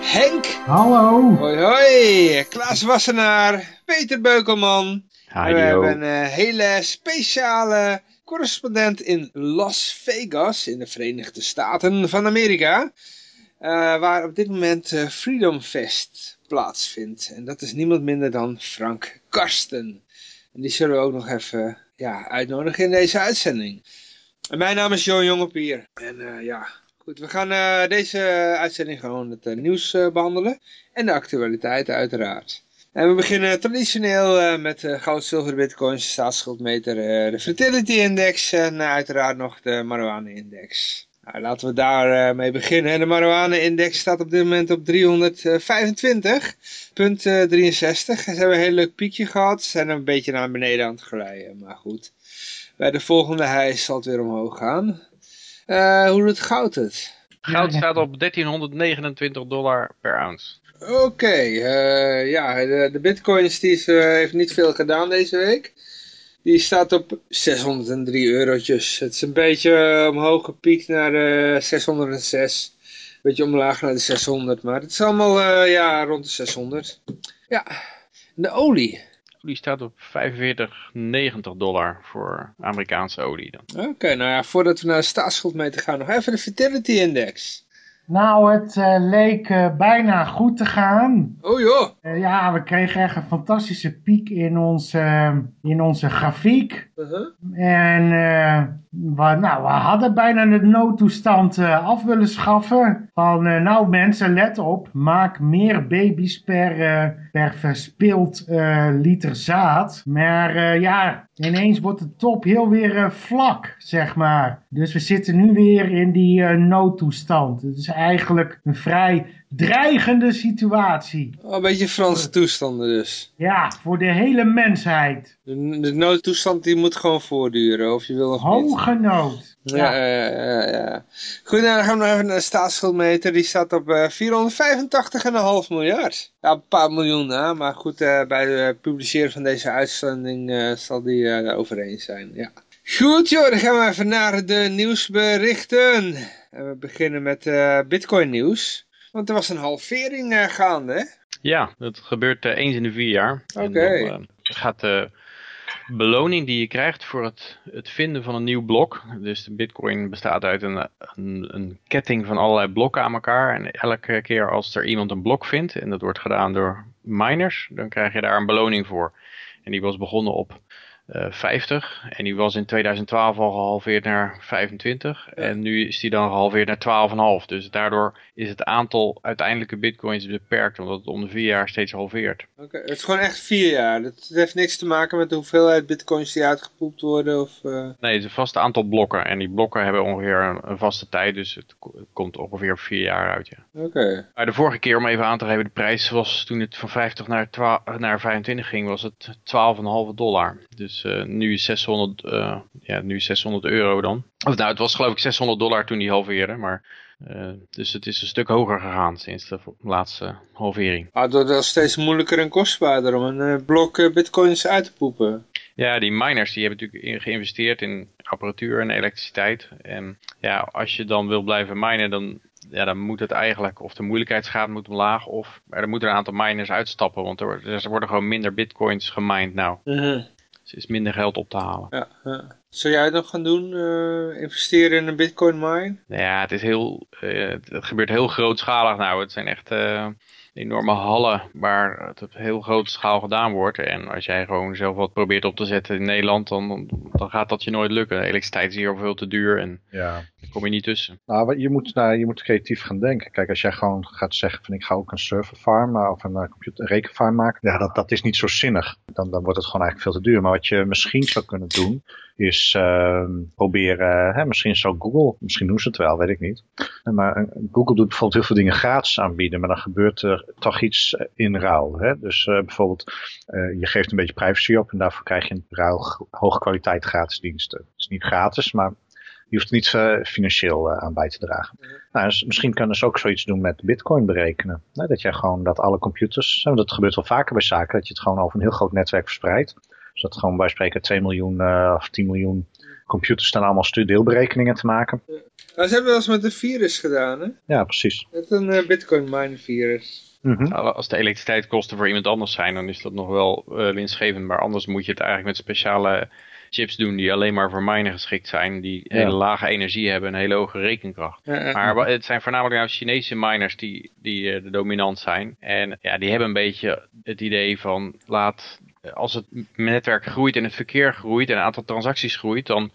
Henk. Hallo. Hoi hoi, Klaas Wassenaar, Peter Beukelman. En we hebben een eh, hele speciale correspondent in Las Vegas in de Verenigde Staten van Amerika. eh, waar op dit moment eh, Freedom Fest plaatsvindt. En dat is niemand minder dan Frank Karsten. En die zullen we ook nog even ja, uitnodigen in deze uitzending. En mijn naam is Johan Jongepier. En eh, ja, goed, we gaan eh, deze uitzending gewoon het eh, nieuws eh, behandelen. En de actualiteit uiteraard. En we beginnen traditioneel eh, met eh, goud, zilver, bitcoins, de staatsschuldmeter, eh, de fertility index en eh, uiteraard nog de marijuana index. Nou, laten we daar eh, mee beginnen. De marijuana index staat op dit moment op 325,63. Punt eh, 63. Ze hebben een heel leuk piekje gehad. Ze zijn een beetje naar beneden aan het glijden. Maar goed. Bij de volgende hijs zal het weer omhoog gaan. Eh, hoe doet goud het? Goud staat op 1329 dollar per ounce. Oké, eh, ja, de, de bitcoins die is, eh, heeft niet veel gedaan deze week. Die staat op 603 eurotjes. Het is een beetje omhoog gepiekt naar de 606. Een beetje omlaag naar de 600, maar het is allemaal ja, rond de 600. Ja, de olie. Die staat op 45,90 dollar voor Amerikaanse olie. Oké, nou ja, voordat we naar de staatsschuldmeter gaan, nog even de fertility index. Nou, het eh, leek eh, bijna goed te gaan. Oh joh, Eh, ja, we kregen echt een fantastische piek in onze, in onze grafiek. Uh-huh. En we, nou, we hadden bijna de noodtoestand af willen schaffen. Van, nou mensen, let op. Maak meer baby's per, per verspild liter zaad. Maar ja, ineens wordt de top heel weer vlak, zeg maar. Dus we zitten nu weer in die noodtoestand. Het is eigenlijk een vrij dreigende situatie. Oh, een beetje Franse toestanden dus. Ja, voor de hele mensheid. De, de noodtoestand die moet gewoon voortduren, of je wil nog niet. Hoge nood. Ja, ja, ja, ja. Goed, nou, dan gaan we nog even naar de staatsschuldmeter. Die staat op eh 485,5 miljard. Ja, een paar miljoen, hè. maar goed, eh, bij het publiceren van deze uitzending eh, zal die eh overeen zijn. Ja. Goed, joh, dan gaan we even naar de nieuwsberichten. En we beginnen met eh Bitcoin nieuws. Want er was een halvering eh, gaande, hè? Ja, dat gebeurt eh, eens in de vier jaar. Oké. eh, gaat de beloning die je krijgt voor het, het vinden van een nieuw blok. Dus de bitcoin bestaat uit een, een, een ketting van allerlei blokken aan elkaar. En elke keer als er iemand een blok vindt, en dat wordt gedaan door miners, dan krijg je daar een beloning voor. En die was begonnen op eh 50 en die was in 2012 al gehalveerd naar 25 en nu is die dan gehalveerd naar 12,5. Dus daardoor is het aantal uiteindelijke bitcoins beperkt omdat het om de vier jaar steeds halveert. Oké, het is gewoon echt vier jaar. Het heeft niks te maken met de hoeveelheid bitcoins die uitgepoept worden. Of, eh, Nee, het is een vast aantal blokken en die blokken hebben ongeveer een, een vaste tijd, dus het, ko- het komt ongeveer vier jaar uit. Ja. Oké. Maar de vorige keer, om even aan te geven, de prijs was toen het van 50 naar, 12, naar 25 ging, was het 12,5 dollar. Dus eh, nu, is 600, eh, ja, nu is 600 euro dan. Of nou, het was geloof ik 600 dollar toen die halveerde, maar... eh, dus het is een stuk hoger gegaan sinds de laatste halvering. Ah, het wordt steeds moeilijker en kostbaarder om een eh, blok eh, bitcoins uit te poepen. Ja, die miners die hebben natuurlijk geïnvesteerd in apparatuur en elektriciteit. En ja, als je dan wil blijven minen, dan, ja, dan moet het eigenlijk, of de moeilijkheidsgraad moet omlaag, of er moeten een aantal miners uitstappen, want er, er worden gewoon minder bitcoins gemined nou. Dus is minder geld op te halen. ja, ja. Zou jij het nog gaan doen? eh, investeren in een bitcoin mine? Nou Ja, het is heel, eh, het gebeurt heel grootschalig nou. Het zijn echt eh, enorme hallen waar het op heel grote schaal gedaan wordt. En als jij gewoon zelf wat probeert op te zetten in Nederland, dan, dan, gaat dat je nooit lukken. De elektriciteit is hier veel te duur en Ja. daar kom je niet tussen. Nou, je moet, nou, je moet creatief gaan denken. Kijk, als jij gewoon gaat zeggen van ik ga ook een serverfarm of een eh, computer, een rekenfarm maken. Ja, dat, dat is niet zo zinnig. Dan, dan wordt het gewoon eigenlijk veel te duur. Maar wat je misschien zou kunnen doen, is ehm, proberen, hè, misschien zou Google, misschien doen ze het wel, weet ik niet. Maar eh, Google doet bijvoorbeeld heel veel dingen gratis aanbieden, maar dan gebeurt er toch iets eh, in ruil. Hè? Dus eh, bijvoorbeeld, eh, je geeft een beetje privacy op en daarvoor krijg je in ruil hoge kwaliteit gratis diensten. Het is niet gratis, maar je hoeft niet financieel aan bij te dragen. Nou, dus misschien kunnen ze ook zoiets doen met bitcoin berekenen. Dat je gewoon dat alle computers, en dat gebeurt wel vaker bij zaken, dat je het gewoon over een heel groot netwerk verspreidt. Dus dat gewoon bij spreken 2 miljoen eh, of 10 miljoen computers staan allemaal studeelberekeningen te maken. Nou, ze hebben wel eens met een virus gedaan, hè? Ja, precies. Met een eh, bitcoin miner virus. Mhm. Als de elektriciteitskosten voor iemand anders zijn, dan is dat nog wel eh, winstgevend. Maar anders moet je het eigenlijk met speciale chips doen die alleen maar voor minen geschikt zijn. Die Ja. hele lage energie hebben en een hele hoge rekenkracht. Ja, ja. Maar het zijn voornamelijk nou Chinese miners die, die eh, de dominant zijn. En ja, die hebben een beetje het idee van laat, als het netwerk groeit en het verkeer groeit en het aantal transacties groeit, dan,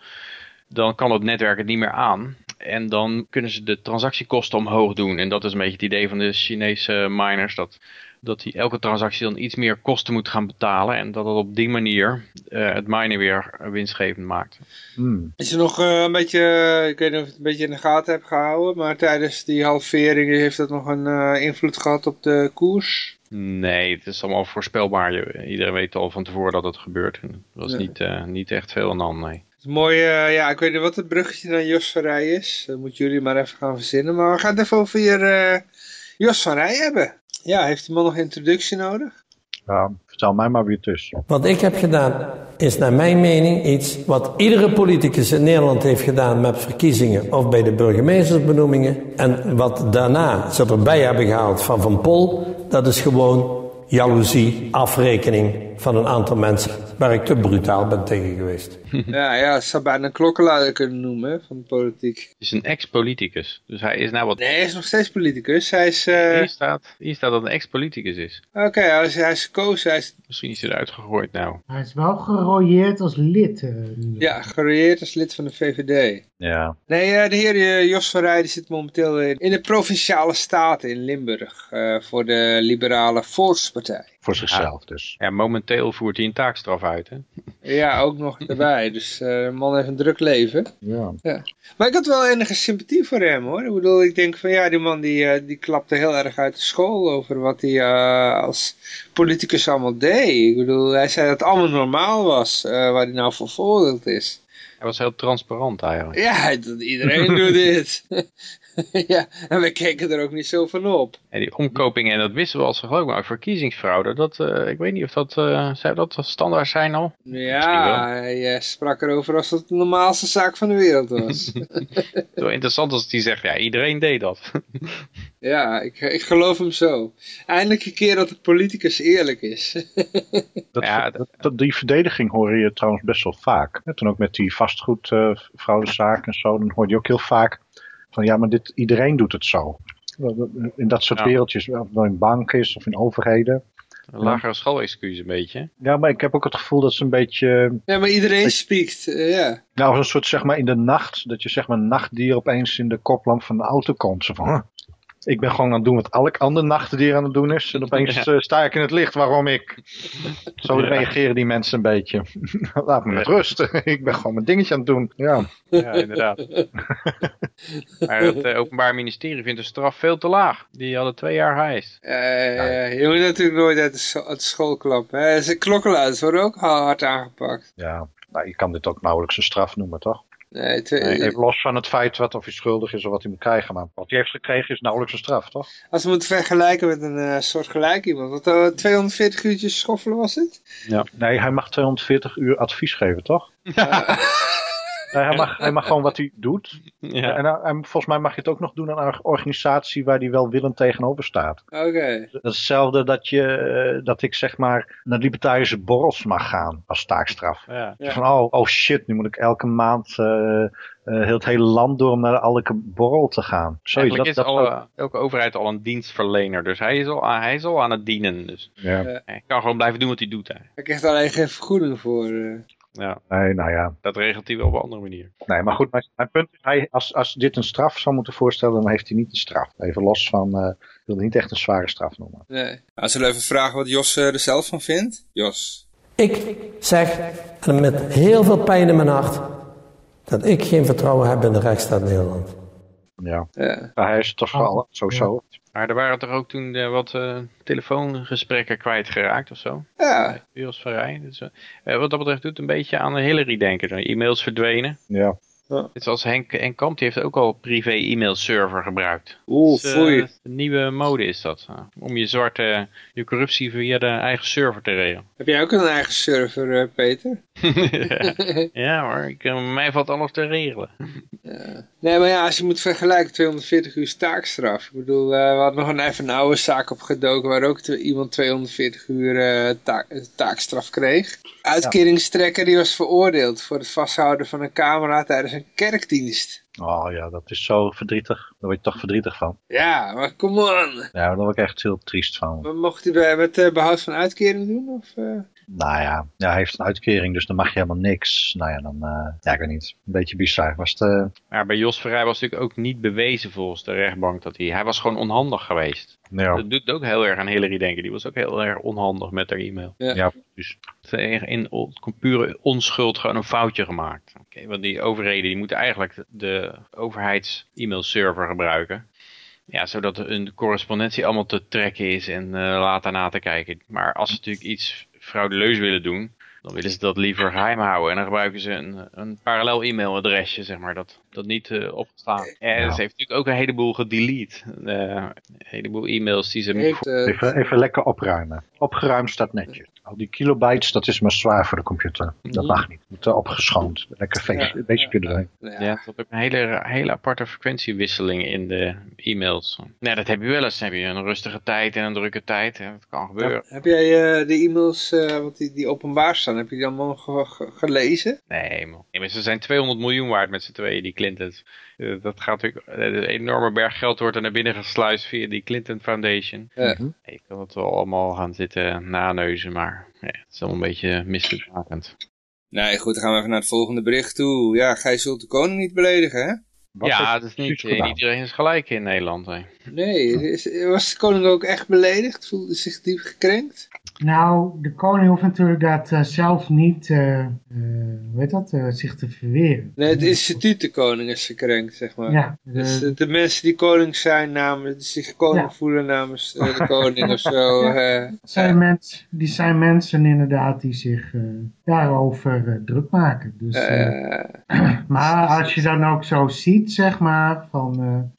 dan kan het netwerk het niet meer aan. En dan kunnen ze de transactiekosten omhoog doen. En dat is een beetje het idee van de Chinese miners. Dat, dat die elke transactie dan iets meer kosten moet gaan betalen. En dat het op die manier eh, het minen weer winstgevend maakt. Hmm. Is er nog eh, een beetje, eh, ik weet niet of je het een beetje in de gaten hebt gehouden, maar tijdens die halvering heeft dat nog een eh, invloed gehad op de koers? Nee, het is allemaal voorspelbaar. Iedereen weet al van tevoren dat het gebeurt. Er was Ja. niet, eh, niet echt veel aan de hand, nee. Het is mooi, ja, ik weet niet wat het bruggetje naar Jos van Rij is. Dat moeten jullie maar even gaan verzinnen. Maar we gaan het even over hier eh, Jos van Rij hebben. Ja, heeft die man nog introductie nodig? Ja, vertel mij maar wie het is. Wat ik heb gedaan is naar mijn mening iets wat iedere politicus in Nederland heeft gedaan met verkiezingen of bij de burgemeestersbenoemingen. En wat daarna ze erbij hebben gehaald van Van Pol, dat is gewoon jaloezie, afrekening van een aantal mensen waar ik te brutaal ben tegen geweest. ja, ja, zou bijna een klokkenluider kunnen noemen van de politiek. Het is een ex-politicus. Dus hij is nou wat... Nee, hij is nog steeds politicus. Hij is, eh, Hier, staat, hier staat dat een ex-politicus is. oké, hij, is, hij is gekozen. Hij is, Misschien is hij eruit gegooid nou. Hij is wel gerooieerd als lid. eh, ja, gereëerd als lid van de VVD. Ja. Nee, eh, de heer Jos van Rij die zit momenteel in in de Provinciale Staten in Limburg. eh, voor de Liberale Volkspartij. Voor zichzelf dus. Ja, momenteel voert hij een taakstraf uit, hè? Ja, ook nog erbij. Dus eh, de man heeft een druk leven. Ja. Maar ik had wel enige sympathie voor hem hoor. Ik bedoel, ik denk van ja, die man die, eh, die klapte heel erg uit de school over wat hij eh, als politicus allemaal deed. Ik bedoel, hij zei dat het allemaal normaal was, eh, waar hij nou voor veroordeeld is. Hij was heel transparant eigenlijk. Ja, dat- iedereen doet dit. ja, en we keken er ook niet zo van op. En die omkopingen, en dat wisten we als geloof maar verkiezingsfraude. Dat, eh, ik weet niet of dat, eh zou dat standaard zijn al? Ja, hij eh, sprak erover als het de normaalste zaak van de wereld was. Zo interessant als hij zegt, ja, iedereen deed dat. ja, ik, ik geloof hem zo. Eindelijk een keer dat de politicus eerlijk is. Dat, Ja, dat, dat- die verdediging hoor je trouwens best wel vaak. Hè, Toen ook met die vastgoedfraudezaak en zo, dan hoor je ook heel vaak van ja, maar dit, iedereen doet het zo. In dat soort Ja. wereldjes, of het nou in banken is of in overheden. Een lagere schoolexcuus een beetje. Ja, maar ik heb ook het gevoel dat ze een beetje, ja, maar iedereen spreekt, eh, ja. nou een soort zeg maar in de nacht, dat je zeg maar een nachtdier opeens in de koplamp van de auto komt. Zo van, huh, ik ben gewoon aan het doen wat elk ander nachtdier aan het doen is. En opeens Ja. eh, sta ik in het licht, waarom ik? Zo Ja. reageren die mensen een beetje. Laat me met rust. ik ben gewoon mijn dingetje aan het doen. Ja. Ja, inderdaad. maar het eh, Openbaar Ministerie vindt de straf veel te laag. Die hadden twee jaar geëist. Eh, je moet natuurlijk nooit uit de, scho- uit de school klappen. Hè. Ze klokkenluiders worden ook hard aangepakt. Ja, nou, je kan dit ook nauwelijks een straf noemen, toch? Nee, Even los van het feit wat of hij schuldig is of wat hij moet krijgen. Maar wat hij heeft gekregen is nauwelijks een straf, toch? Als we moeten vergelijken met een eh, soort gelijk iemand. Wat, eh, 240 uurtjes schoffelen was het? Nee, hij mag 240 uur advies geven, toch? Nee, hij, mag, hij mag gewoon wat hij doet. Ja. En, hij- en volgens mij mag je het ook nog doen aan een organisatie waar hij welwillend tegenover staat. Oké. Dat is hetzelfde dat, je, eh, dat ik zeg maar naar libertarische borrels mag gaan als taakstraf. Ja. Ja. Van, oh, oh shit, nu moet ik elke maand eh, eh, heel het hele land door om naar elke borrel te gaan. Eigenlijk dat, is dat, alle, elke overheid al een dienstverlener. Dus hij is al, aan- hij is al aan het dienen. Dus ja. hij kan gewoon blijven doen wat hij doet. Hè. Hij krijgt alleen geen vergoeding voor. eh. Ja, Nee, nou ja. dat regelt hij wel op een andere manier. Nee, maar goed, mijn, mijn punt is, hij, als, als dit een straf zou moeten voorstellen, dan heeft hij niet een straf. Even los van, eh, ik wil het niet echt een zware straf noemen. Nee. Nou, zullen we even vragen wat Jos eh, er zelf van vindt? Jos. Ik zeg, met heel veel pijn in mijn hart, dat ik geen vertrouwen heb in de rechtsstaat Nederland. Ja. Ja. Maar hij is toch wel sowieso. Maar er waren toch ook toen eh, wat eh, telefoongesprekken kwijtgeraakt of zo? Ja, Rij. Dus, eh, wat dat betreft doet het een beetje aan Hillary denken. De E-mails verdwenen. Ja. Net zoals Henk, Henk Kamp, die heeft ook al privé e-mail server gebruikt. oeh, Dus, foei. een nieuwe mode is dat. om je zwarte, je corruptie via de eigen server te regelen. Heb jij ook een eigen server, eh, Peter? ja hoor, ik, eh, mij valt alles te regelen. Ja. Nee, maar ja, als je moet vergelijken, 240 uur taakstraf. Ik bedoel, eh, we hadden nog een, even een oude zaak opgedoken waar ook iemand 240 uur eh, taak- taakstraf kreeg. Uitkeringstrekker die was veroordeeld voor het vasthouden van een camera tijdens een kerkdienst. Oh ja, dat is zo verdrietig. Daar word je toch verdrietig van. Ja, maar kom on. Ja, daar word ik echt heel triest van. Maar Mocht hij bij- met eh, behoud van uitkering doen? Of, eh? Nou ja, ja, hij heeft een uitkering, dus dan mag je helemaal niks. Nou ja, dan, eh, ja, ik weet niet. Een beetje bizar. Was het, eh, Maar bij Jos Verrij was natuurlijk ook niet bewezen volgens de rechtbank dat hij... Hij was gewoon onhandig geweest. ja, Dat doet ook heel erg aan Hillary denken. Die was ook heel erg onhandig met haar e-mail. ja, Dus ze heeft in pure onschuld gewoon een foutje gemaakt. Oké, want die overheden die moeten eigenlijk de overheids-e-mailserver gebruiken. Ja, zodat hun correspondentie allemaal te trekken is en uh, later na te kijken. Maar als ze natuurlijk iets fraudeleus willen doen, dan willen ze dat liever geheim houden. En dan gebruiken ze een, een parallel e-mailadresje, zeg maar, dat, dat niet uh, opstaat. En Ja. ze heeft natuurlijk ook een heleboel gedelete. Uh, een heleboel e-mails die ze... Heeft, uh, even, even lekker opruimen. Opgeruimd staat netjes. Al die kilobytes, dat is maar zwaar voor de computer. Dat mag niet. Moet opgeschoond. Lekker feestje, ja, beetje ja, erin. Ja, ja dat ook een hele, hele aparte frequentiewisseling in de e-mails. Nee, dat heb je wel eens. Dan heb je een rustige tijd en een drukke tijd. Hè. Dat kan gebeuren. Ja, heb jij uh, de e-mails, uh, wat die, die openbaar staan, heb je die allemaal ge ge gelezen? Nee, man. Nee, maar ze zijn 200 miljoen waard met z'n tweeën, die Clintons. Uh, dat gaat natuurlijk, een enorme berg geld wordt er naar binnen gesluist via die Clinton Foundation. Ja. Nee, ik kan het wel allemaal gaan zitten naneuzen, maar nee, het is allemaal een beetje mislukkend. Nee, goed, dan gaan we even naar het volgende bericht toe. Ja, gij zult de koning niet beledigen, hè? Wat ja, dat is niet, niet iedereen is gelijk in Nederland. Hè. Nee, is, was de koning ook echt beledigd? Voelde zich diep gekrenkt? Nou, de koning hoeft natuurlijk dat uh, zelf niet, uh, uh, hoe heet dat, zich te verweren. Nee, het instituut de koning is gekrenkt, zeg maar. Ja. De, dus de mensen die koning zijn, namens, die zich koning ja. voelen namens de koning of zo. Ja. Zijn mens, die zijn mensen inderdaad die zich daarover druk maken. Dus, maar als je dan ook zo ziet, zeg maar, van...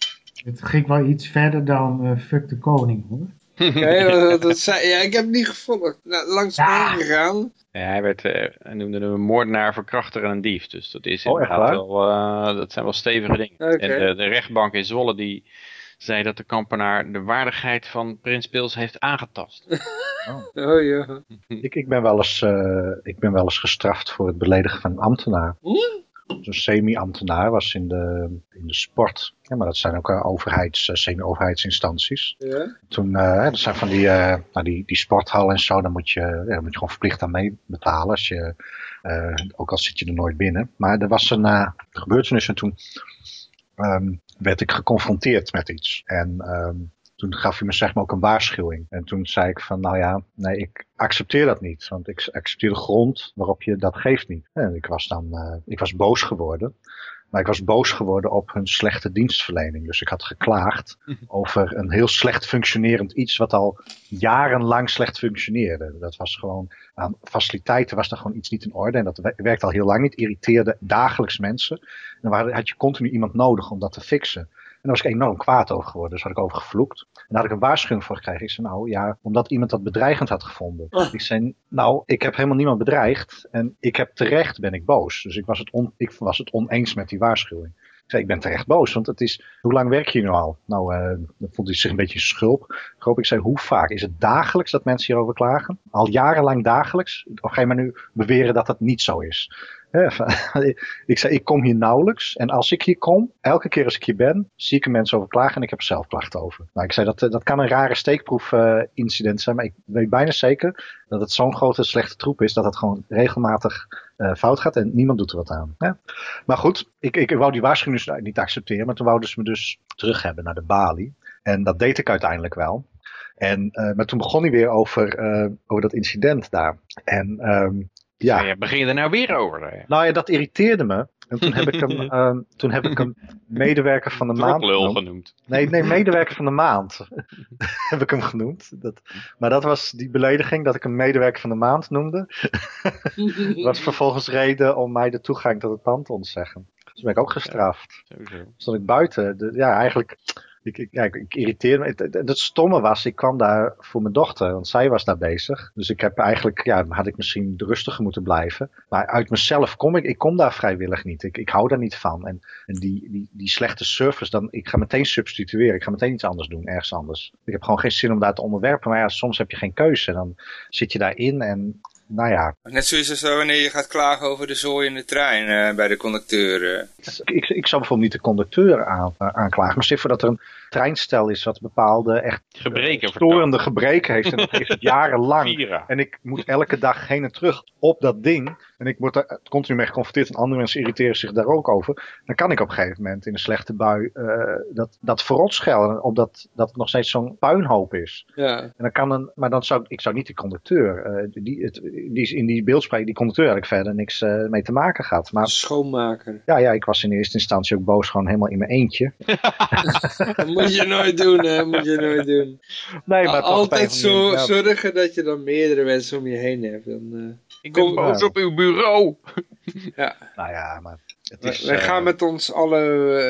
Het ging wel iets verder dan uh, fuck de koning hoor. Nee, dat, dat zei, ja, ik heb het niet gevolgd. Nou, langs ja. gegaan. Ja, hij, werd, uh, hij noemde hem een moordenaar, verkrachter en een dief. Dus dat, is oh, inderdaad wel, uh, dat zijn wel stevige dingen. Okay. En de, de, rechtbank in Zwolle die zei dat de kampenaar de waardigheid van Prins Pils heeft aangetast. Oh, oh ja. Ik, ik, ben wel eens, ik ben wel eens gestraft voor het beledigen van een ambtenaar. Hm? Een semi-ambtenaar was in de, in de sport. Ja, maar dat zijn ook uh, overheids, uh, semi-overheidsinstanties. Ja. Toen, uh, dat zijn van die, nou die, die sporthal en zo, daar moet je, ja, daar moet je gewoon verplicht aan mee betalen. Als je, ook al zit je er nooit binnen. Maar er was een gebeurtenis en toen um, werd ik geconfronteerd met iets. En um, toen gaf hij me zeg maar ook een waarschuwing. En toen zei ik van, nou ja, nee, ik accepteer dat niet. Want ik accepteer de grond waarop je dat geeft niet. En ik was dan, uh, ik was boos geworden. Maar ik was boos geworden op hun slechte dienstverlening. Dus ik had geklaagd over een heel slecht functionerend iets wat al jarenlang slecht functioneerde. Dat was gewoon, aan faciliteiten was er gewoon iets niet in orde. En dat werkte al heel lang niet, irriteerde dagelijks mensen. En dan had je continu iemand nodig om dat te fixen. En daar was ik enorm kwaad over geworden. Dus had ik over gevloekt. En daar had ik een waarschuwing voor gekregen. Ik zei, nou ja, omdat iemand dat bedreigend had gevonden. Oh. Ik zei, nou, ik heb helemaal niemand bedreigd. En ik heb terecht, ben ik boos. Dus ik was het, on, ik was het oneens met die waarschuwing. Ik zei, ik ben terecht boos, want het is, hoe lang werk je nu al? Nou, uh, dan vond hij zich een beetje schulp. Groop, ik zei, hoe vaak? Is het dagelijks dat mensen hierover klagen? Al jarenlang dagelijks? Of ga je maar nu beweren dat dat niet zo is? ik zei, ik kom hier nauwelijks. En als ik hier kom, elke keer als ik hier ben, zie ik er mensen over klagen en ik heb er zelf klachten over. Nou, ik zei, dat, dat kan een rare steekproef uh, incident zijn, maar ik weet bijna zeker dat het zo'n grote slechte troep is, dat het gewoon regelmatig uh, fout gaat en niemand doet er wat aan. Ja? Maar goed, ik, ik, wou die waarschuwing dus niet accepteren, maar toen wouden ze me dus terug hebben naar de balie. En dat deed ik uiteindelijk wel. En, eh, maar toen begon hij weer over, eh, over dat incident daar. En ehm, ja, Ja. begin je er nou weer over? hè? nou ja, dat irriteerde me. En toen heb ik hem, ehm, toen heb ik hem medewerker van de maand genoemd. genoemd. Nee, nee, medewerker van de maand heb ik hem genoemd. Dat, maar dat was die belediging dat ik hem medewerker van de maand noemde. was vervolgens reden om mij de toegang tot het pand te ontzeggen. Dus ben ik ook gestraft. Sowieso. Stond ik buiten. De- ja, eigenlijk. Ik, ik, ja, ik, irriteerde me. Het, het stomme was, ik kwam daar voor mijn dochter, want zij was daar bezig. Dus ik heb eigenlijk, ja, had ik misschien rustiger moeten blijven. Maar uit mezelf kom ik, ik kom daar vrijwillig niet. Ik, ik hou daar niet van. En, en die, die, die slechte service, dan, ik ga meteen substitueren. Ik ga meteen iets anders doen, ergens anders. Ik heb gewoon geen zin om daar te onderwerpen. Maar ja, soms heb je geen keuze. Dan zit je daarin en, nou ja, Net zoiets als wanneer je gaat klagen over de zooi in de trein eh, bij de conducteur. eh. ik, ik zou bijvoorbeeld niet de conducteur aan, eh, aanklagen. Maar stel voor dat er een treinstel is wat bepaalde echt Gebreken storende gebreken heeft. En dat heeft het jarenlang. En ik moet elke dag heen en terug op dat ding. En ik word daar continu mee geconfronteerd. En andere mensen irriteren zich daar ook over. Dan kan ik op een gegeven moment in een slechte bui eh, dat, dat verrot schelden. Omdat dat het nog steeds zo'n puinhoop is. Ja. En dan kan een, maar dan zou ik zou niet die conducteur. eh, die, het, die is in die beeldspraak, die conducteur ik verder niks eh, mee te maken gehad. Maar Schoonmaker. ja, ja, ik was in eerste instantie ook boos, gewoon helemaal in mijn eentje. Dat moet je nooit doen, hè. Moet je nooit doen. Nee, maar Altijd zo manier, ja. zorgen dat je dan meerdere mensen om je heen hebt. Dan, eh, Ik Kom- boos op uw bureau. ja. Nou ja, maar het Wij, is... wij eh, gaan met ons alle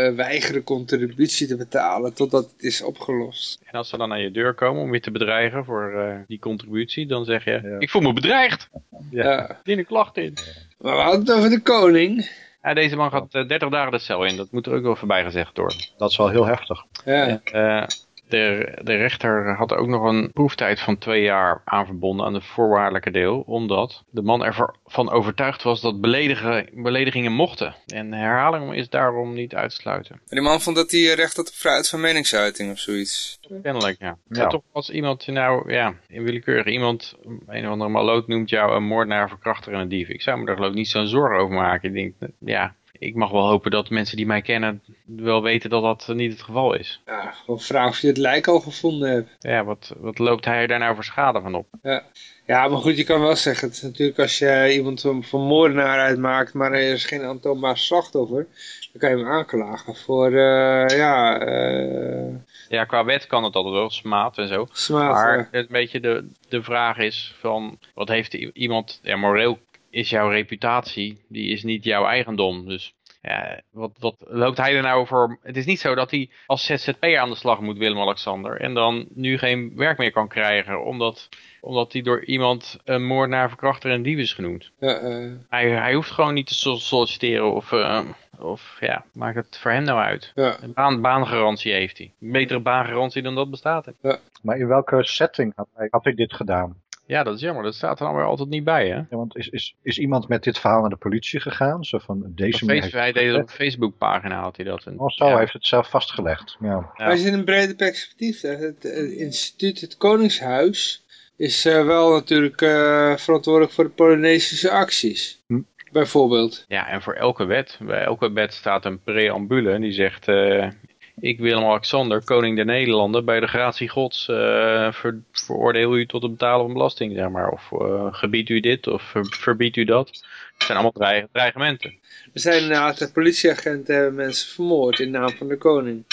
eh, weigeren contributie te betalen totdat het is opgelost. En als ze dan aan je deur komen om je te bedreigen voor eh, die contributie, dan zeg je, Ja. ik voel me bedreigd. Ja. Ja. Dien een klacht in. Maar we hadden het over de koning. Ja, deze man gaat eh, 30 dagen de cel in. Dat moet er ook wel voorbij gezegd worden. Dat is wel heel heftig. Ja. Eh, de, de rechter had ook nog een proeftijd van twee jaar aan verbonden aan het voorwaardelijke deel. Omdat de man ervan overtuigd was dat beledigen, beledigingen mochten. En herhaling is daarom niet uit te sluiten. En die man vond dat hij recht had op vrijheid van meningsuiting of zoiets. Kennelijk, ja. Ja. Maar toch als iemand nou, ja, in willekeurig iemand, een of andere maloot noemt jou een moordenaar, verkrachter en een dief. Ik zou me daar geloof ik niet zo'n zorgen over maken. Ik denk, ja, ik mag wel hopen dat mensen die mij kennen wel weten dat dat niet het geval is. ja, gewoon vragen of je het lijk al gevonden hebt. Ja, wat, wat loopt hij daar nou voor schade van op? Ja. ja, maar goed, je kan wel zeggen, het is natuurlijk als je iemand van moordenaar uitmaakt, maar er is geen aantoonbaar slachtoffer, dan kan je hem aanklagen voor, eh, ja, eh Ja, qua wet kan het altijd wel, smaad en zo. smaad. Maar ja. het een beetje de, de vraag is van, wat heeft iemand, ja, moreel is jouw reputatie, die is niet jouw eigendom. Dus ja, wat, wat loopt hij er nou voor? Het is niet zo dat hij als ZZP'er aan de slag moet, Willem-Alexander, en dan nu geen werk meer kan krijgen, omdat, omdat hij door iemand een moordenaar, verkrachter en dief is genoemd. Ja, eh, Hij, hij hoeft gewoon niet te sol- solliciteren of, eh, of ja, maakt het voor hem nou uit. ja. Een baan, baangarantie heeft hij. Een betere baangarantie dan dat bestaat er. Maar in welke setting had hij, had hij dit gedaan? Ja, dat is jammer. Dat staat er dan weer altijd niet bij, hè? Ja, want is, is, is iemand met dit verhaal naar de politie gegaan? Zo van, deze Op meneer Facebook, hij heeft deed op een Facebookpagina had hij dat. En, Oh zo, ja, hij heeft het zelf vastgelegd. Ja. Ja. Maar een brede perspectief het, het instituut, het Koningshuis, is eh, wel natuurlijk eh, verantwoordelijk voor de Polynesische acties. Hm. Bijvoorbeeld. ja, en voor elke wet, bij elke wet staat een preambule die zegt... eh, ik, Willem-Alexander, koning der Nederlanden, bij de gratie gods eh, ver- veroordeel u tot het betalen van belasting, zeg maar. Of eh, gebied u dit, of ver- verbiedt u dat. Het zijn allemaal dreig- dreigementen. Er zijn inderdaad de politieagenten hebben mensen vermoord in naam van de koning.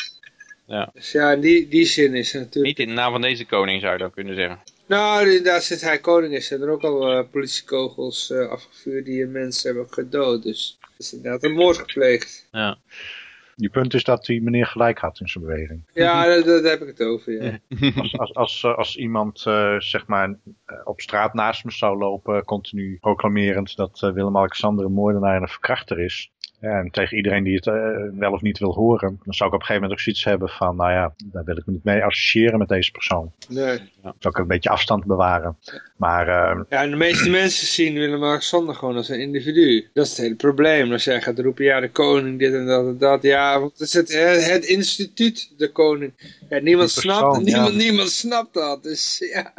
Ja. Dus ja, in die, die zin is het natuurlijk... Niet in de naam van deze koning, zou je dan kunnen zeggen. Nou, inderdaad, sinds hij koning is, zijn er ook al eh, politiekogels eh, afgevuurd die mensen hebben gedood. Dus er is inderdaad een moord gepleegd. Ja. Je punt is dat die meneer gelijk had in zijn beweging. Ja, daar, daar heb ik het over, ja. Als, als, als, eh, als iemand eh, zeg maar eh, op straat naast me zou lopen, continu proclamerend dat Willem-Alexander een moordenaar en een verkrachter is. Ja, en tegen iedereen die het eh, wel of niet wil horen, dan zou ik op een gegeven moment ook zoiets hebben van, nou ja, daar wil ik me niet mee associëren met deze persoon. Nee. Dan zou ik een beetje afstand bewaren. Maar eh, Ja, en de meeste mensen zien Willem-Alexander gewoon als een individu. Dat is het hele probleem. Als jij gaat roepen, ja, de koning, dit en dat en dat. Ja, want het is het, het instituut, de koning. Ja, niemand, snapt, ja. niemand, niemand snapt dat. Dus ja,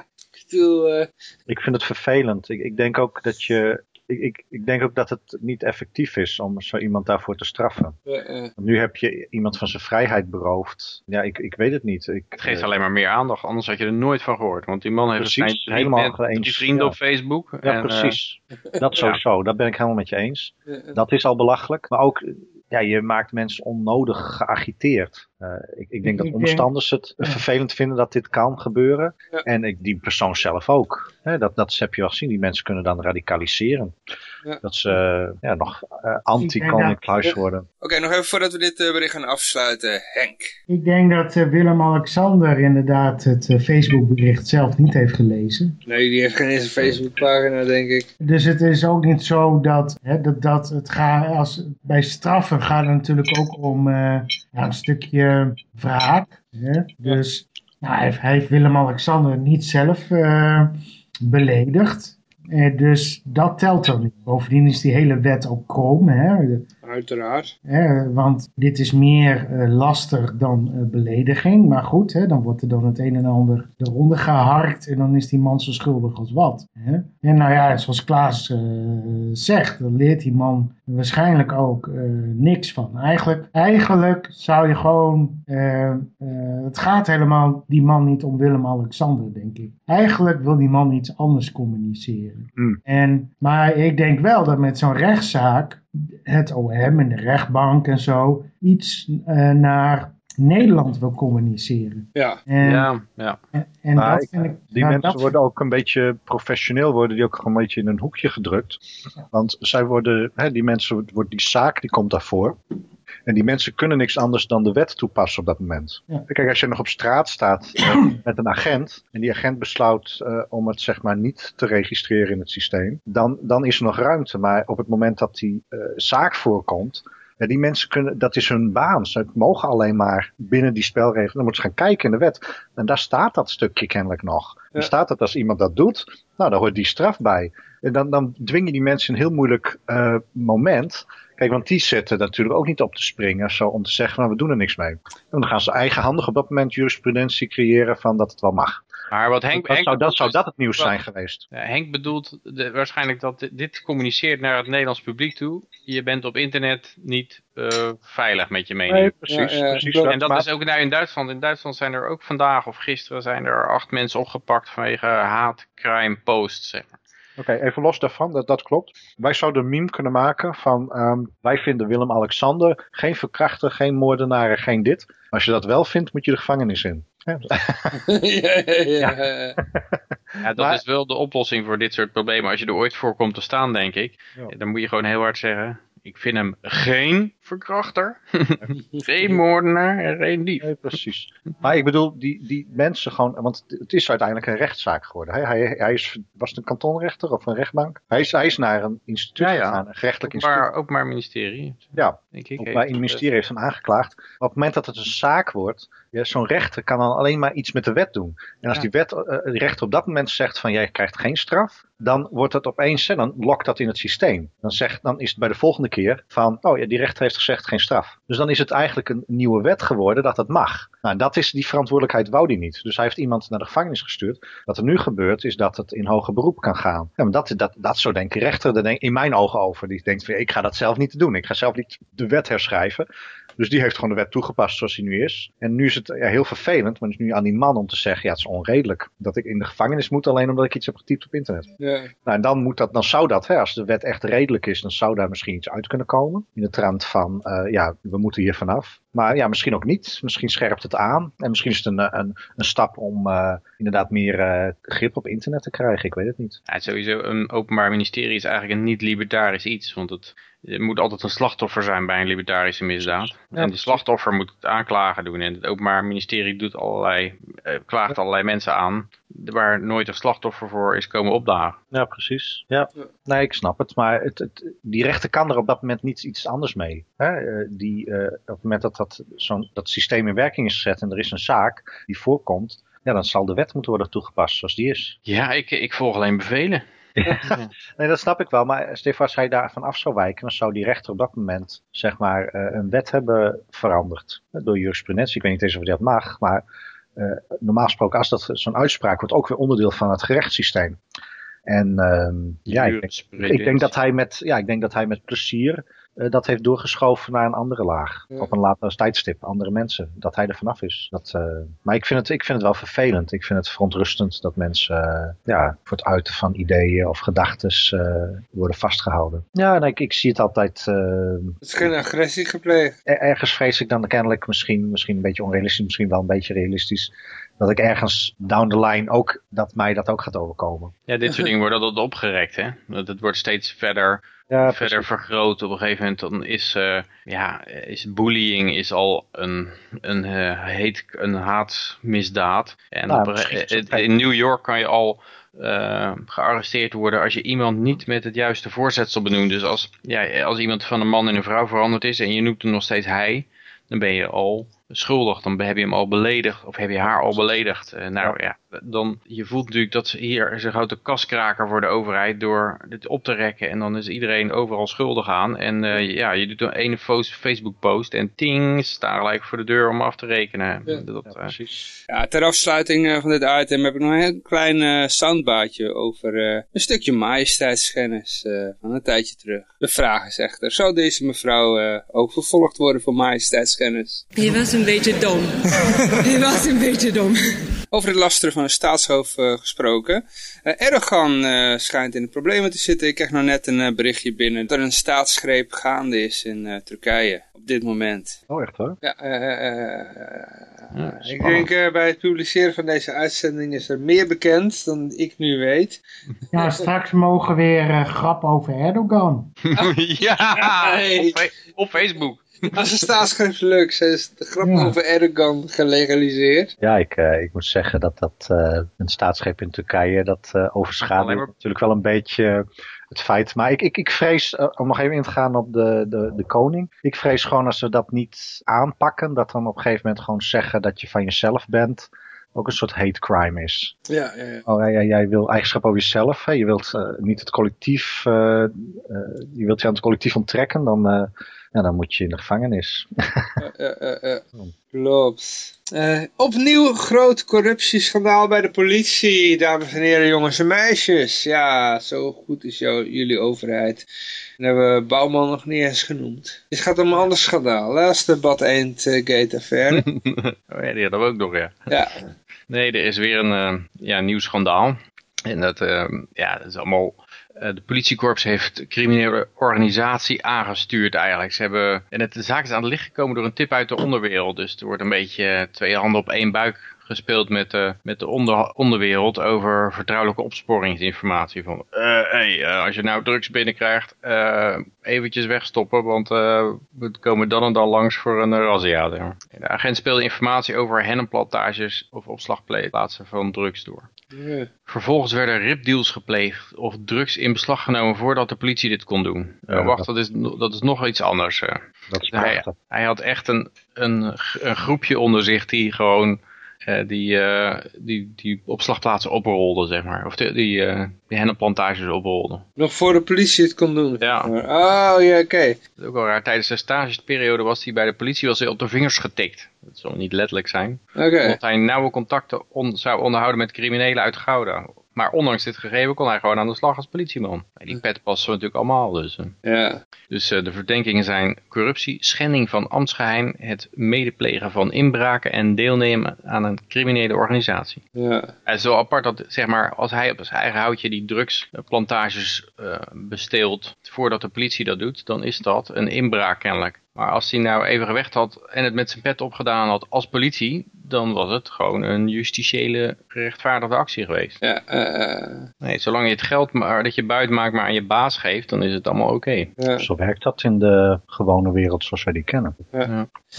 eh, ik vind het vervelend. Ik, ik denk ook dat je, ik, ik, ik denk ook dat het niet effectief is om zo iemand daarvoor te straffen. Want nu heb je iemand van zijn vrijheid beroofd. Ja, ik, ik weet het niet. Ik, Het geeft eh, alleen maar meer aandacht, anders had je er nooit van gehoord. Want die man heeft Precies, drie, helemaal eens, drie vrienden ja. op Facebook. Ja, en, eh, precies. Dat sowieso. Dat ben ik helemaal met je eens. Dat is al belachelijk. Maar ook, eh, ja, je maakt mensen onnodig geagiteerd. Eh, ik, ik denk Ik dat denk- omstanders het vervelend vinden dat dit kan gebeuren. Ja. En ik, die persoon zelf ook. Hè, dat, dat heb je wel gezien. Die mensen kunnen dan radicaliseren. Ja. Dat ze eh, ja, nog eh, anti-koninklijs dat- worden. Oké, nog even voordat we dit eh, bericht gaan afsluiten. Henk. Ik denk dat eh, Willem-Alexander inderdaad het eh, Facebook-bericht zelf niet heeft gelezen. Nee, die heeft geen eens een Facebookpagina, denk ik. Dus het is ook niet zo dat, hè, dat, dat het gaat, als, bij straffen gaat het natuurlijk ook om eh, ja, een stukje wraak. Hè? Dus nou, hij, heeft, Willem-Alexander niet zelf eh, beledigd. Eh, dus dat telt dan niet. Bovendien is die hele wet ook krom. Hè? Uiteraard. Hè, want dit is meer eh, lastig dan eh, belediging. Maar goed, hè, dan wordt er dan het een en ander eronder geharkt. En dan is die man zo schuldig als wat. Hè? En nou ja, zoals Klaas eh, zegt, dan leert die man waarschijnlijk ook niks van. Eigenlijk, eigenlijk zou je gewoon... het gaat helemaal die man niet om Willem-Alexander, denk ik. Eigenlijk wil die man iets anders communiceren. Hmm. En, maar ik denk wel dat met zo'n rechtszaak het OM en de rechtbank en zo iets eh, naar Nederland wil communiceren. Ja. En, ja, ja. en, en Maar dat ik- vind ik... Die nou, mensen dat worden ook een beetje professioneel, worden die ook gewoon een beetje in een hoekje gedrukt. Want zij worden, hè, die mensen, wordt die zaak, die komt daarvoor. En die mensen kunnen niks anders dan de wet toepassen op dat moment. Ja. Kijk, als je nog op straat staat eh, met een agent. En die agent besluit eh, om het zeg maar niet te registreren in het systeem. Dan, dan is er nog ruimte. Maar op het moment dat die eh, zaak voorkomt. Ja, die mensen kunnen, dat is hun baan. Ze mogen alleen maar binnen die spelregels. Dan moeten ze gaan kijken in de wet. En daar staat dat stukje kennelijk nog. Dan Ja. staat dat als iemand dat doet, nou, dan hoort die straf bij. En dan, dan dwing je die mensen een heel moeilijk moment. Kijk, want die zitten natuurlijk ook niet op te springen zo om te zeggen, nou, we doen er niks mee. En dan gaan ze eigenhandig op dat moment jurisprudentie creëren van dat het wel mag. Maar wat Henk, dat, Henk zou, dat bedoelt zou dat het nieuws zijn geweest. Ja, Henk bedoelt de- waarschijnlijk dat dit, communiceert naar het Nederlands publiek toe. Je bent op internet niet eh, veilig met je mening. Nee, precies. Ja, ja, precies. En dat maar- is ook nou in Duitsland. In Duitsland zijn er ook vandaag of gisteren zijn er acht mensen opgepakt vanwege haatcrime posts. Zeg maar. Oké, even los daarvan, dat, dat klopt. Wij zouden een meme kunnen maken van ehm, wij vinden Willem-Alexander geen verkrachter, geen moordenaar, geen dit. Als je dat wel vindt, moet je de gevangenis in. Hè? ja, ja, ja. Ja, dat Maar- is wel de oplossing voor dit soort problemen. Als je er ooit voor komt te staan, denk ik. Ja. Dan moet je gewoon heel hard zeggen. Ik vind hem geen verkrachter, geen moordenaar en geen dief. Nee, precies. Maar ik bedoel, die, die mensen gewoon, want het is uiteindelijk een rechtszaak geworden. Hij, hij, hij is, was het een kantonrechter of een rechtbank? Hij is, hij is naar een instituut Ja, ja. gegaan, een gerechtelijk instituut. Openbaar, openbaar ministerie, Ja, denk ik. Ook bij het ministerie heeft hem aangeklaagd. Maar op het moment dat het een zaak wordt, ja, zo'n rechter kan dan alleen maar iets met de wet doen. En als die wet, eh, de rechter op dat moment zegt van jij krijgt geen straf, dan wordt dat opeens, dan lokt dat in het systeem. Dan, zegt, dan is het bij de volgende keer van, oh ja, die rechter heeft gezegd geen straf. Dus dan is het eigenlijk een nieuwe wet geworden dat het mag. Nou, dat is die verantwoordelijkheid wou die niet. Dus hij heeft iemand naar de gevangenis gestuurd. Wat er nu gebeurt is dat het in hoger beroep kan gaan. Ja, maar dat, dat, dat zo denkt de rechter er in mijn ogen over. Die denkt van, ik ga dat zelf niet doen. Ik ga zelf niet de wet herschrijven. Dus die heeft gewoon de wet toegepast zoals die nu is. En nu is het ja, heel vervelend, maar het is nu aan die man om te zeggen, ja, het is onredelijk. Dat ik in de gevangenis moet alleen omdat ik iets heb getypt op internet. ja. Nou, en dan, moet dat, dan zou dat, hè, als de wet echt redelijk is, dan zou daar misschien iets uit kunnen komen. In de trant van, eh, ja, we moeten hier vanaf. Maar ja, misschien ook niet. Misschien scherpt het aan. En misschien is het een, eh, een, een stap om eh, inderdaad meer eh, grip op internet te krijgen. Ik weet het niet. Ja, sowieso, een openbaar ministerie is eigenlijk een niet-libertarisch iets. Want het, er moet altijd een slachtoffer zijn bij een libertarische misdaad. en die slachtoffer moet het aanklagen doen. En het openbaar ministerie doet allerlei, eh, klaagt allerlei mensen aan... waar nooit een slachtoffer voor is komen opdagen. Ja, precies. Ja. Nee, ik snap het. Maar het, het, die rechter kan er op dat moment niet iets anders mee. Hè? Eh, die, eh, op het moment dat dat, zo'n dat systeem in werking is gezet en er is een zaak die voorkomt, ja, dan zal de wet moeten worden toegepast zoals die is. Ja, ik, ik volg alleen bevelen. Nee, dat snap ik wel. Maar Stefan, als hij daarvan af zou wijken, dan zou die rechter op dat moment zeg maar eh, een wet hebben veranderd. Door jurisprudentie. Ik weet niet eens of dat mag, maar normaal gesproken als dat zo'n uitspraak wordt ook weer onderdeel van het gerechtssysteem. En ehm, ja, ik denk, ik denk dat hij met, ja, ik denk dat hij met plezier eh, dat heeft doorgeschoven naar een andere laag. Ja. Op een later tijdstip, andere mensen. Dat hij er vanaf is. Dat, eh, maar ik vind, het, ik vind het wel vervelend. Ik vind het verontrustend dat mensen eh, ja, voor het uiten van ideeën of gedachten worden vastgehouden. Ja, en ik, ik zie het altijd... eh, Het is geen agressie gepleegd. er- ergens vrees ik dan kennelijk misschien, misschien een beetje onrealistisch, misschien wel een beetje realistisch. Dat ik ergens down the line ook, dat mij dat ook gaat overkomen. Ja, dit soort dingen worden altijd opgerekt, hè. Dat het wordt steeds verder, Ja, verder vergroot. Op een gegeven moment dan is, eh, ja, is bullying is al een, een, eh, heet, een haatmisdaad. En Nou, op eh, in New York kan je al gearresteerd worden als je iemand niet met het juiste voorzetsel benoemt. Dus als, ja, als iemand van een man in een vrouw veranderd is en je noemt hem nog steeds hij, dan ben je al schuldig. Dan heb je hem al beledigd of heb je haar al beledigd. Nou ja, dan je voelt natuurlijk dat hier is een grote kaskraker voor de overheid door dit op te rekken. En dan is iedereen overal schuldig aan. En eh, ja, je doet een ene Facebook post en ting, ze staan gelijk voor de deur om af te rekenen. Ja. Dat, eh, Ja, ter afsluiting eh, van dit item heb ik nog een heel klein eh soundbaatje over eh, een stukje majesteitsschennis eh, van een tijdje terug. De vraag is echter, zou deze mevrouw eh, ook vervolgd worden voor majesteitsschennis? Je was een beetje dom. Je was een beetje dom. Over het lasteren van een staatshoofd eh, gesproken. Eh, Erdogan eh, schijnt in de problemen te zitten. Ik kreeg nou net een berichtje binnen dat er een staatsgreep gaande is in eh, Turkije. Op dit moment. Oh, echt hoor. Ja, eh, eh, eh, Ja, ik denk eh, bij het publiceren van deze uitzending is er meer bekend dan ik nu weet. Ja, straks mogen weer grappen over Erdogan. ja, Hey. op, Fe- op Facebook. Als een staatsgreep lukt, is de grap Ja. over Erdogan gelegaliseerd. Ja, ik, eh, ik moet zeggen dat dat eh, een staatsgreep in Turkije, dat eh Alleen overschaduwt maar- natuurlijk wel een beetje het feit. Maar ik, ik, ik vrees, om nog even in te gaan op de, de, de koning. Ik vrees gewoon als we dat niet aanpakken, dat dan op een gegeven moment gewoon zeggen dat je van jezelf bent, ook een soort hate crime is. Ja, ja, ja. Oh, ja, jij wil eigenschap over jezelf, hè? je wilt niet het collectief, eh, eh, je wilt je aan het collectief onttrekken, dan, eh, ja, dan moet je in de gevangenis. Eh, eh, eh, Klopt. Eh, opnieuw groot corruptieschandaal bij de politie, dames en heren, jongens en meisjes. Ja, zo goed is jou, jullie overheid. En hebben we Bouwman nog niet eens genoemd. Dit gaat om een ander schandaal, hè, als de Bad Eend eh, Gate affaire. Oh ja, die hadden we ook nog, ja. ja, Nee, er is weer een eh, ja, nieuw schandaal. En dat, ja, dat is allemaal... eh, de politiekorps heeft criminele organisatie aangestuurd eigenlijk. Ze hebben, en het, de zaak is aan het licht gekomen door een tip uit de onderwereld. Dus er wordt een beetje twee handen op één buik gespeeld met, de met de onder, onderwereld over vertrouwelijke opsporingsinformatie. Van, eh, hey, eh, als je nou drugs binnenkrijgt, eh eventjes wegstoppen, want eh, we komen dan en dan langs voor een razzia. De agent speelde informatie over hennenplantages of opslagplaatsen van drugs door. Vervolgens werden ripdeals gepleegd of drugs in beslag genomen voordat de politie dit kon doen. Eh, wacht, dat- dat is, dat is nog iets anders. eh. Dat is hij, prachtig. hij had echt een, een, een groepje onder zich die gewoon eh, die, eh, die, die opslagplaatsen oprolde, zeg maar. Of die, die, eh, die hennenplantages oprolde. Nog voor de politie het kon doen. Ja. Oh, ja, oké. Dat is ook wel raar. Tijdens zijn stageperiode was hij bij de politie was hij op de vingers getikt. Dat zal niet letterlijk zijn. Oké. Omdat hij nauwe contacten on- zou onderhouden met criminelen uit Gouda. Maar ondanks dit gegeven kon hij gewoon aan de slag als politieman. En die pet passen we natuurlijk allemaal dus. eh. Ja. Dus eh, de verdenkingen zijn corruptie, schending van ambtsgeheim, het medeplegen van inbraken en deelnemen aan een criminele organisatie. Ja. Het is wel apart dat, zeg maar, als hij op zijn eigen houtje die drugsplantages eh besteelt voordat de politie dat doet, dan is dat een inbraak kennelijk. Maar als hij nou even gewecht had en het met zijn pet opgedaan had als politie, dan was het gewoon een justitiële gerechtvaardigde actie geweest. Ja, eh, eh, Nee, zolang je het geld maar, dat je buiten maakt maar aan je baas geeft, dan is het allemaal oké. ja. Zo werkt dat in de gewone wereld zoals wij die kennen.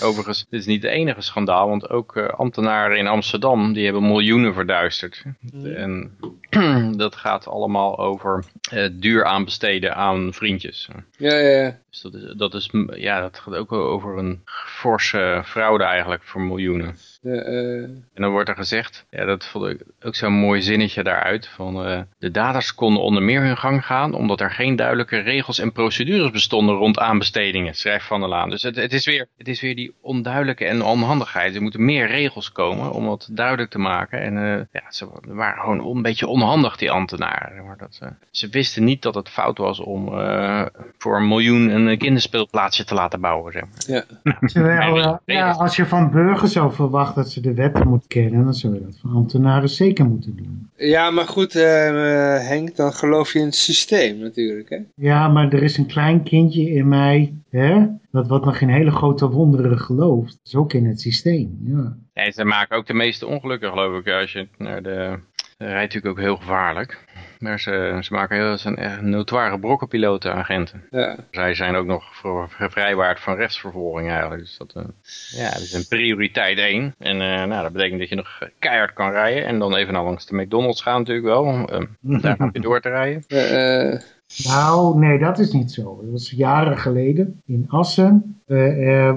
Overigens, dit is niet het enige schandaal, want ook eh, ambtenaren in Amsterdam, die hebben miljoenen verduisterd. En dat gaat allemaal over eh, duur aanbesteden aan vriendjes. Ja, ja, ja. Dus dat is, dat is, ja, dat gaat ook wel over een forse fraude eigenlijk voor miljoenen. Eh, eh, En dan wordt er gezegd, ja, dat vond ik ook zo'n mooi zinnetje daaruit, van eh, de daders konden onder meer hun gang gaan, omdat er geen duidelijke regels en procedures bestonden rond aanbestedingen, schrijft Van der Laan. Dus het, het, is, weer, het is weer die onduidelijke en onhandigheid. Er moeten meer regels komen om dat duidelijk te maken. En eh, ja, ze waren gewoon een beetje onhandig, die ambtenaren. Maar dat, ze wisten niet dat het fout was om eh, voor een miljoen een kinderspeelplaatsje te laten bouwen, zeg maar. ja. Terwijl, ja, als je van burgers zo verwacht dat ze de wetten moeten kennen, dan zou je dat van ambtenaren zeker moeten doen. ja, maar goed eh, eh, Henk, dan geloof je in het systeem natuurlijk. Hè? Ja, maar er is een klein kindje in mij, hè, dat wat nog in hele grote wonderen gelooft. Dat is ook in het systeem, ja. Nee, ze maken ook de meeste ongelukken, geloof ik. Als je naar de... Rijdt natuurlijk ook heel gevaarlijk. Maar ze, ze maken heel, zijn echt notoire brokkenpiloten agenten. Ja. Zij zijn ook nog gevrijwaard van rechtsvervolging eigenlijk. Dus dat, eh, ja, dat is een prioriteit één. En eh, nou, dat betekent dat je nog keihard kan rijden. En dan even naar langs de McDonald's gaan natuurlijk wel. eh, daar heb je door te rijden. Nou, nee, dat is niet zo. Dat was jaren geleden in Assen. eh, eh,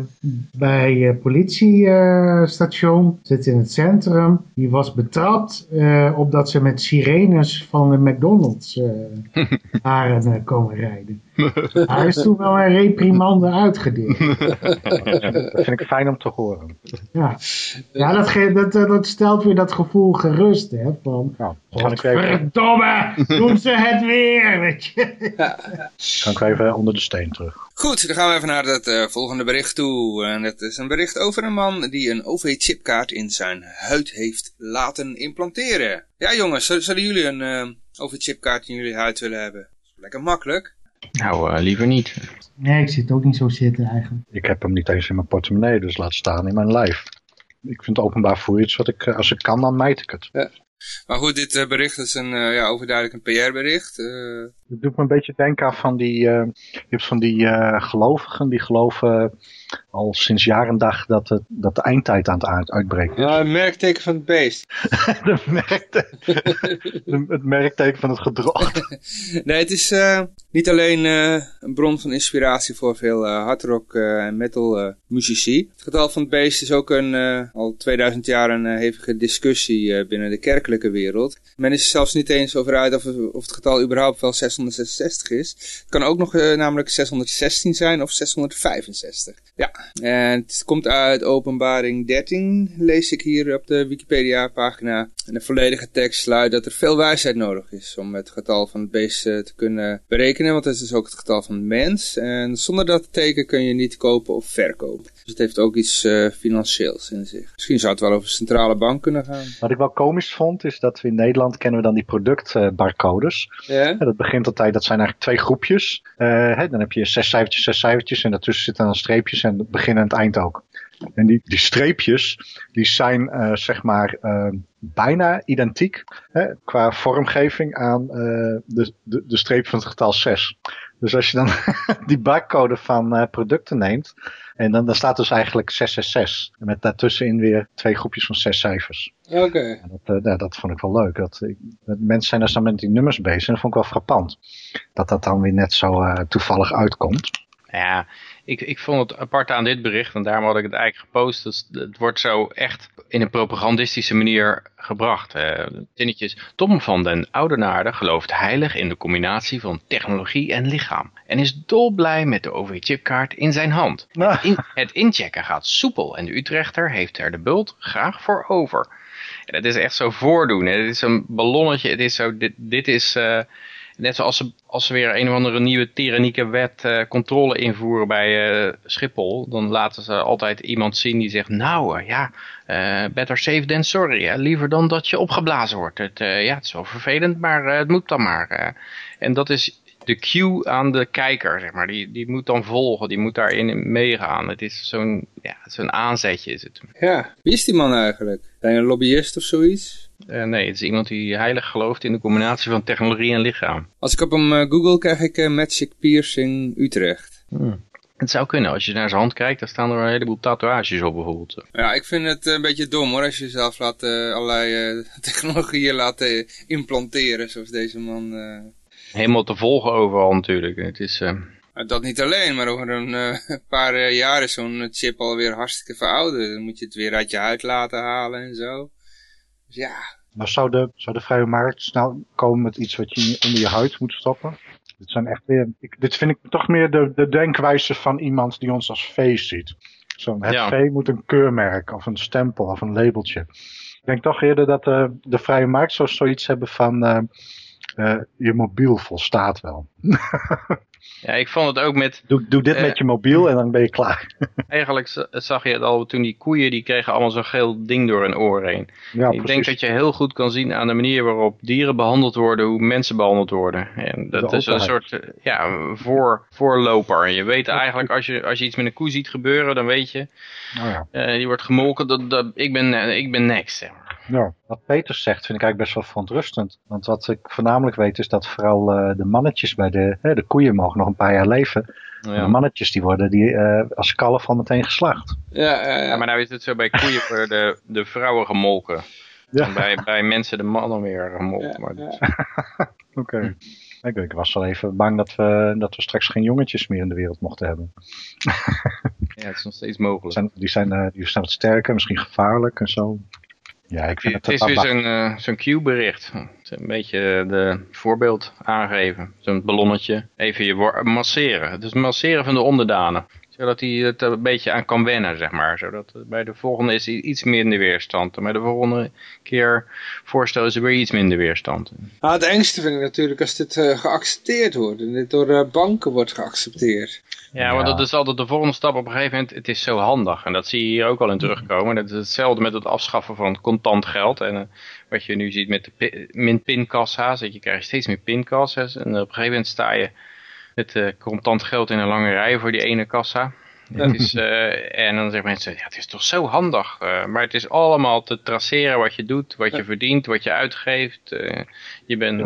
bij een politiestation, zit in het centrum. Die was betrapt opdat ze met sirenes van de McDonald's waren komen rijden. Hij is toen wel een reprimande uitgedeeld. Dat vind ik fijn om te horen. Ja, ja dat, dat, dat stelt weer dat gevoel gerust, hè. Van, Nou, verdomme, doen ze het weer, weet je. kan ik even onder de steen terug. Goed, dan gaan we even naar het eh, volgende bericht toe. En dat is een bericht over een man die een OV-chipkaart in zijn huid heeft laten implanteren. Ja jongens, zullen zullen jullie een eh, OV-chipkaart in jullie huid willen hebben? Lekker makkelijk. Nou, eh, liever niet. Nee, ik zit ook niet zo zitten eigenlijk. Ik heb hem niet eens in mijn portemonnee, dus laat staan in mijn lijf. Ik vind openbaar vervoer iets wat ik, eh, als ik kan, dan mijt ik het. Maar goed, dit eh, bericht is een, eh, ja, overduidelijk een PR-bericht. Eh, Het doet me een beetje denken aan van die, eh, je hebt van die eh, gelovigen, die geloven al sinds jaren dag dat, het, dat de eindtijd aan het uit- uitbreken is. ja, een merkteken van het beest. de merkte- de- het merkteken van het gedrocht. nee, het is eh, niet alleen eh, een bron van inspiratie voor veel eh, hardrock eh, en metal eh, muzici. Het getal van het beest is ook een, eh, al 2000 jaar een eh, hevige discussie eh, binnen de kerkelijke wereld. Men is er zelfs niet eens over uit of, of het getal überhaupt wel 666 is. Het kan ook nog eh, namelijk 616 zijn of 665. Ja, en het komt uit openbaring 13, lees ik hier op de Wikipedia pagina. En de volledige tekst luidt dat er veel wijsheid nodig is om het getal van het beest eh, te kunnen berekenen. Want het is ook het getal van de mens. En zonder dat teken kun je niet kopen of verkopen. Dus het heeft ook iets eh, financieels in zich. Misschien zou het wel over centrale bank kunnen gaan. Wat ik wel komisch vond, is dat we in Nederland kennen we dan die productbarcodes. Ja? Ja, dat begint altijd, dat zijn eigenlijk twee groepjes. Eh, hè, dan heb je zes cijfertjes, zes cijfertjes en daartussen zitten dan streepjes en het begin en het eind ook. En die, die streepjes, die zijn eh, zeg maar bijna identiek hè, qua vormgeving aan de, de, de streep van het getal 6. Dus als je dan die barcode van eh, producten neemt, en dan, dan staat dus eigenlijk 666. En met daartussenin weer twee groepjes van zes cijfers. Oké. En dat, eh, ja, dat vond ik wel leuk. Dat, ik- dat mensen zijn dus dan met die nummers bezig. En dat vond ik wel frappant. Dat dat dan weer net zo eh, toevallig uitkomt. Ja, ik, ik vond het apart aan dit bericht, en daarom had ik het eigenlijk gepost. Dus het wordt zo echt in een propagandistische manier gebracht. Eh zinnetjes. Tom van den Oudenaarde gelooft heilig in de combinatie van technologie en lichaam. En is dolblij met de OV-chipkaart in zijn hand. Nou, In, het inchecken gaat soepel en de Utrechter heeft er de bult graag voor over. En het is echt zo voordoen. hè. Het is een ballonnetje. Het is zo, dit, dit is eh, net zoals ze, als ze weer een of andere nieuwe tyrannieke wet eh, controle invoeren bij eh, Schiphol. Dan laten ze altijd iemand zien die zegt, nou eh, ja, better safe than sorry. Liever dan dat je opgeblazen wordt. Het, ja, het is wel vervelend, maar het moet dan maar. En dat is de cue aan de kijker, zeg maar. Die, die moet dan volgen, die moet daarin meegaan. Het is zo'n ja, zo'n aanzetje is het. Ja. Wie is die man eigenlijk? Zijn een lobbyist of zoiets? Eh, nee, het is iemand die heilig gelooft in de combinatie van technologie en lichaam. Als ik op hem eh, google krijg ik eh, Magic Piercing Utrecht. Het zou kunnen, als je naar zijn hand kijkt, dan staan er een heleboel tatoeages op bijvoorbeeld. Ja, ik vind het een beetje dom hoor, als je jezelf laat, eh, allerlei eh, technologieën laat eh, implanteren, zoals deze man. eh. Helemaal te volgen overal natuurlijk. Het is, dat niet alleen, maar over een eh, paar eh, jaar is zo'n chip alweer hartstikke verouderd. Dan moet je het weer uit je huid laten halen en zo. Dus ja, Maar zou de, zou de vrije markt snel komen met iets wat je onder je huid moet stoppen? Dit zijn echt weer, ik, dit vind ik toch meer de, de denkwijze van iemand die ons als vee ziet. Zo, het Ja. vee moet een keurmerk of een stempel of een labeltje. Ik denk toch eerder dat eh, de vrije markt zou zoiets hebben van eh, eh, je mobiel volstaat wel. Ja, ik vond het ook met, Doe, doe dit Eh. met je mobiel en dan ben je klaar. eigenlijk zag je het al toen die koeien, die kregen allemaal zo'n geel ding door hun oren heen. Ja, ik denk dat je heel goed kan zien aan de manier waarop dieren behandeld worden, hoe mensen behandeld worden. En dat De is een soort eh, ja, voor, voorloper. Je weet eigenlijk, als je, als je iets met een koe ziet gebeuren, dan weet je, Nou ja. eh, die wordt gemolken, dat, dat, ik, ben, ik ben next. Zeg maar. Ja, wat Peter zegt vind ik eigenlijk best wel verontrustend. Want wat ik voornamelijk weet is dat vooral eh, de mannetjes bij de, hè, de koeien mogen nog een paar jaar leven. De mannetjes die worden die, eh, als kalf al meteen geslacht. ja, ja, Ja, maar nou is het zo, bij koeien worden de, de vrouwen gemolken. Ja. En bij, bij mensen de mannen weer gemolken. Ja, ja. Oké. Ik, ik was wel even bang dat we, dat we straks geen jongetjes meer in de wereld mochten hebben. ja, het is nog steeds mogelijk. zijn, die zijn, eh, die zijn wat sterker, misschien gevaarlijk en zo. Ja, ik vind Het het is weer bak- zo'n eh, zo'n Q-bericht. Een beetje de voorbeeld aangeven. Zo'n ballonnetje. Even je masseren. Het is masseren van de onderdanen. Zodat hij het er een beetje aan kan wennen, zeg maar. Zodat bij de volgende is hij iets minder weerstand. En bij de volgende keer voorstellen ze weer iets minder weerstand. Ah, het engste vind ik natuurlijk als dit eh, geaccepteerd wordt. En dit door eh, banken wordt geaccepteerd. Ja, want Ja. dat is altijd de volgende stap op een gegeven moment. Het is zo handig. En dat zie je hier ook al in terugkomen. Dat is hetzelfde met het afschaffen van contant geld. En eh, wat je nu ziet met de min pinkassa's. Dat je krijgt steeds meer pinkassa's. En op een gegeven moment sta je met eh, contant geld in een lange rij voor die ene kassa. Is, eh, en dan zeggen mensen, ja, het is toch zo handig. eh, maar het is allemaal te traceren wat je doet, wat je verdient, wat je uitgeeft. je bent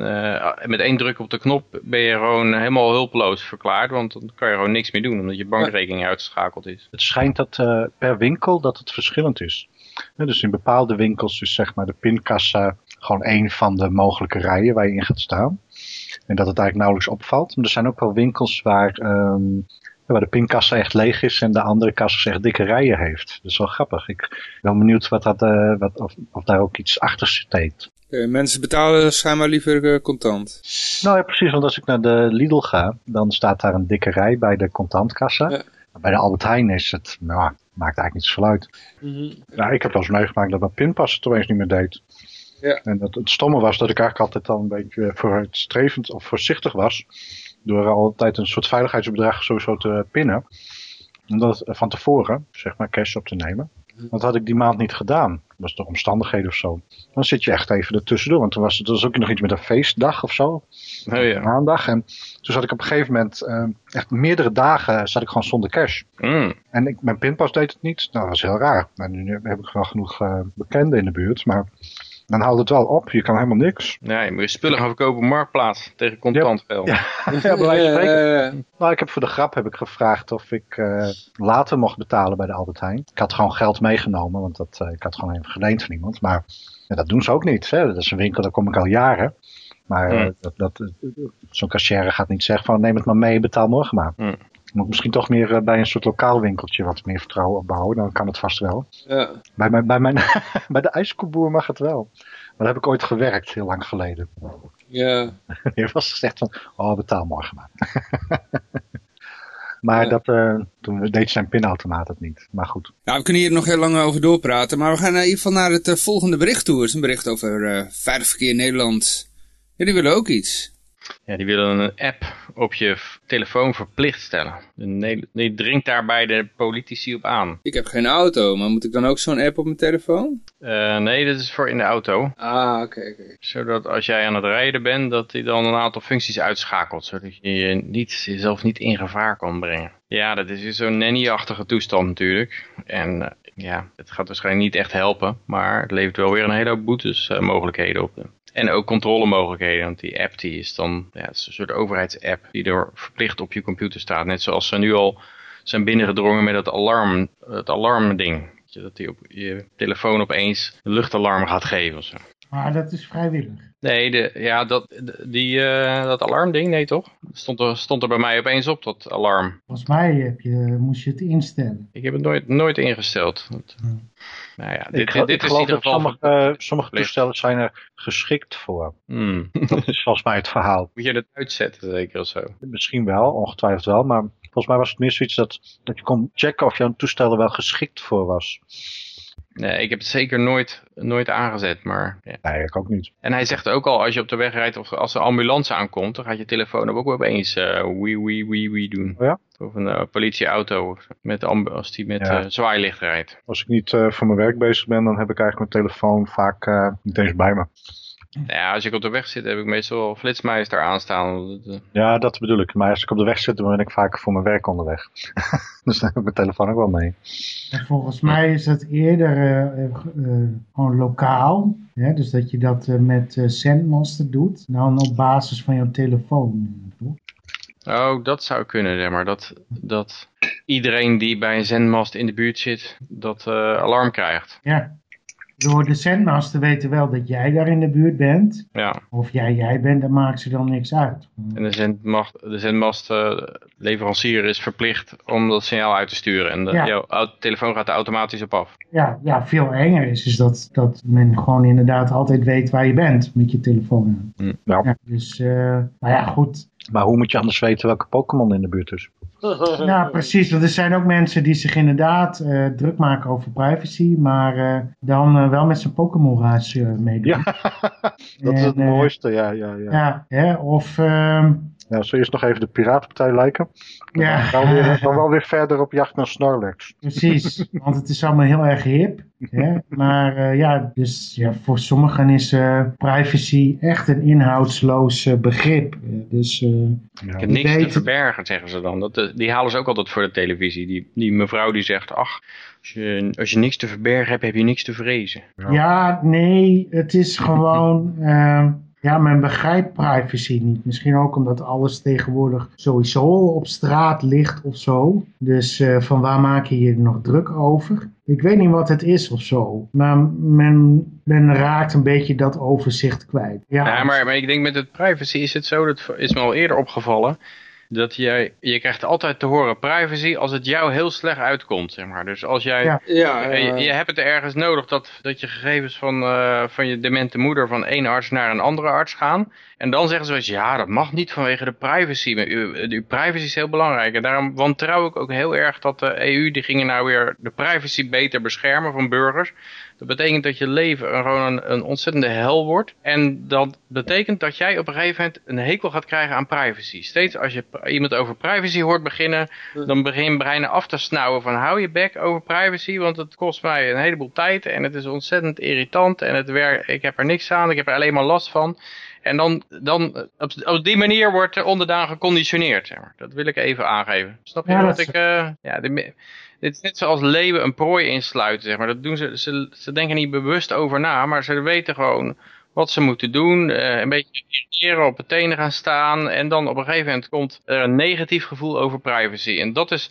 met één druk op de knop ben je gewoon helemaal hulpeloos verklaard. Want dan kan je gewoon niks meer doen, omdat je bankrekening uitgeschakeld is. Het schijnt dat per winkel dat het verschillend is. Ja, dus in bepaalde winkels is zeg maar de pinkassa gewoon één van de mogelijke rijen waar je in gaat staan. En dat het eigenlijk nauwelijks opvalt. Maar er zijn ook wel winkels waar, ehm, waar de pinkassa echt leeg is en de andere kassa echt dikke rijen heeft. Dat is wel grappig. Ik ben benieuwd wat dat, eh, wat, of, of daar ook iets achter steekt. Oké, mensen betalen schijnbaar liever eh, contant. Nou ja, precies. Want als ik naar de Lidl ga, dan staat daar een dikke rij bij de contantkassa. Ja. Bij de Albert Heijn is het, nou, maakt eigenlijk niet zoveel uit. Mhm. Ja, ik heb wel eens meegemaakt dat mijn pinpas het opeens niet meer deed. Ja. En het, het stomme was dat ik eigenlijk altijd al een beetje vooruitstrevend of voorzichtig was. Door altijd een soort veiligheidsbedrag sowieso te pinnen. En dat van tevoren, zeg maar, cash op te nemen. Want had ik die maand niet gedaan. Dat was door omstandigheden of zo. Dan zit je echt even ertussendoor. Want toen was het dus ook nog iets met een feestdag of zo. Oh ja. Maandag. En toen zat ik op een gegeven moment, eh, echt meerdere dagen, zat ik gewoon zonder cash. Mm. En ik, mijn pinpas deed het niet. Nou, dat is heel raar. Maar nu heb ik wel genoeg eh, bekenden in de buurt. Maar dan houdt het wel op. Je kan helemaal niks. Ja, je moet je spullen gaan verkopen op Marktplaats tegen contant geld. Ja. ja, bij van spreken. Eh, Nou, ik heb voor de grap heb ik gevraagd of ik eh, later mocht betalen bij de Albert Heijn. Ik had gewoon geld meegenomen, want dat, eh, ik had gewoon even geleend van iemand. Maar ja, dat doen ze ook niet. Hè. Dat is een winkel, daar kom ik al jaren. Maar eh, Hmm. dat, dat, zo'n cashier gaat niet zeggen van neem het maar mee, betaal morgen maar. Hmm. Moet misschien toch meer eh, bij een soort lokaal winkeltje wat meer vertrouwen opbouwen. Dan kan het vast wel. ja. Bij, mijn, bij, mijn, bij de ijskoeboer mag het wel. Maar daar heb ik ooit gewerkt, heel lang geleden. ja. Die was gezegd van, oh, betaal morgen maar. maar Ja. dat, eh, toen deed zijn pinautomaat het niet. Maar goed. Nou, we kunnen hier nog heel lang over doorpraten, maar we gaan in ieder geval naar het eh, volgende bericht toe. Het is een bericht over eh veilig verkeer in Nederland. Jullie willen ook iets. Ja, die willen een app op je telefoon verplicht stellen. Die, die dringt daarbij de politici op aan. Ik heb geen auto, maar moet ik dan ook zo'n app op mijn telefoon? Eh, nee, dat is voor in de auto. Ah, oké, oké. Zodat als jij aan het rijden bent, dat hij dan een aantal functies uitschakelt. Zodat je je niet, jezelf niet in gevaar kan brengen. Ja, dat is zo'n nanny-achtige toestand natuurlijk. En eh, ja, het gaat waarschijnlijk niet echt helpen. Maar het levert wel weer een hele hoop boetes eh, mogelijkheden op. En ook controlemogelijkheden, want die app die is dan, ja, het is een soort overheidsapp die er verplicht op je computer staat. Net zoals ze nu al zijn binnengedrongen met het alarm, het alarmding. Dat die op je telefoon opeens een luchtalarm gaat geven of zo. Maar dat is vrijwillig. Nee, de, ja, dat, die, eh, dat alarmding, nee toch? Stond er, stond er bij mij opeens op, dat alarm. Volgens mij heb je, moest je het instellen. Ik heb het nooit, nooit ingesteld. Dat, nou ja, dit, ik, dit ik is in ieder dat geval... sommige, eh, sommige toestellen zijn er geschikt voor. Hmm. Dat is volgens mij het verhaal. Moet je het uitzetten zeker of zo? Misschien wel, ongetwijfeld wel, maar volgens mij was het meer zoiets dat, dat je kon checken of jouw toestel er wel geschikt voor was. Nee, ik heb het zeker nooit, nooit aangezet, maar... Ja. Nee, ik ook niet. En hij zegt ook al, als je op de weg rijdt of als een ambulance aankomt, dan gaat je telefoon ook opeens eh wie wie wie wie doen. Oh ja? Of een eh, politieauto met als die met Ja. eh, zwaailicht rijdt. Als ik niet voor mijn werk bezig ben, dan heb ik eigenlijk mijn telefoon vaak niet eens bij me. Nou ja, als ik op de weg zit, heb ik meestal wel flitsmeister aanstaan. Dat, Ja, dat bedoel ik. Maar als ik op de weg zit, dan ben ik vaak voor mijn werk onderweg. dus dan heb ik mijn telefoon ook wel mee. En volgens mij is het eerder eh, eh, eh, gewoon lokaal. Hè? Dus dat je dat eh, met eh Sendmaster doet. Dan op basis van jouw telefoon. toch? Oh, dat zou kunnen, zeg maar. Dat, dat iedereen die bij een zendmast in de buurt zit, dat eh, alarm krijgt. Ja. Door de Sendmaster weten wel dat jij daar in de buurt bent. Ja, Of jij jij bent, dan maakt ze dan niks uit. en de zendmast, de zendmastleverancier is verplicht om dat signaal uit te sturen. En de, Ja. jouw telefoon gaat er automatisch op af. Ja, ja, veel enger is, is dat, dat men gewoon inderdaad altijd weet waar je bent met je telefoon. Hm. Ja. dus, eh nou ja, goed. Maar hoe moet je anders weten welke Pokémon in de buurt is? Nou, precies. Want er zijn ook mensen die zich inderdaad eh, druk maken over privacy, maar eh, dan eh, wel met zijn Pokémon-raas meedoen. Ja, dat is het mooiste. Ja, ja, ja. Ja, hè, of... ehm, Ja, zo eerst nog even de Piratenpartij lijken. ja, Dan weer, dan wel weer verder op jacht naar Snorlax. precies. Want het is allemaal heel erg hip. Hè? Maar eh, ja, dus ja, voor sommigen is eh, privacy echt een inhoudsloos eh, begrip. Dus eh, Ik heb niks te verbergen, zeggen ze dan. Dat, die halen ze ook altijd voor de televisie. Die, die mevrouw die zegt, ach, als je, als je niks te verbergen hebt, heb je niks te vrezen. Ja, nee, het is gewoon. ja, men begrijpt privacy niet. Misschien ook omdat alles tegenwoordig sowieso op straat ligt of zo. Dus eh, van waar maak je je nog druk over? Ik weet niet wat het is of zo. Maar men, men raakt een beetje dat overzicht kwijt. Ja, Ja, maar, maar ik denk met het privacy is het zo, dat is me al eerder opgevallen, dat jij, je krijgt altijd te horen privacy als het jou heel slecht uitkomt, zeg maar. Dus als jij, Ja. Ja, eh, je, eh, je hebt het ergens nodig dat, dat je gegevens van, eh, van je demente moeder van één arts naar een andere arts gaan. En dan zeggen ze wel eens, ja, dat mag niet vanwege de privacy. Maar uw, uw privacy is heel belangrijk. En daarom wantrouw ik ook heel erg dat de EU, die gingen nou weer de privacy beter beschermen van burgers. Dat betekent dat je leven een, gewoon een, een ontzettende hel wordt. En dat betekent dat jij op een gegeven moment een hekel gaat krijgen aan privacy. Steeds als je iemand over privacy hoort beginnen, dan begin je brein af te snauwen van hou je bek over privacy, want het kost mij een heleboel tijd en het is ontzettend irritant en het werk, ik heb er niks aan, ik heb er alleen maar last van. En dan, dan op, op die manier wordt er onderdaan geconditioneerd. Zeg maar. Dat wil ik even aangeven. Snap je Ja, wat ik... eh, ja, de dit is net zoals leeuwen een prooi insluiten, zeg maar. Dat doen ze, ze, ze denken niet bewust over na, maar ze weten gewoon wat ze moeten doen. eh, een beetje irriteren, op de tenen gaan staan. En dan op een gegeven moment komt er een negatief gevoel over privacy. En dat is,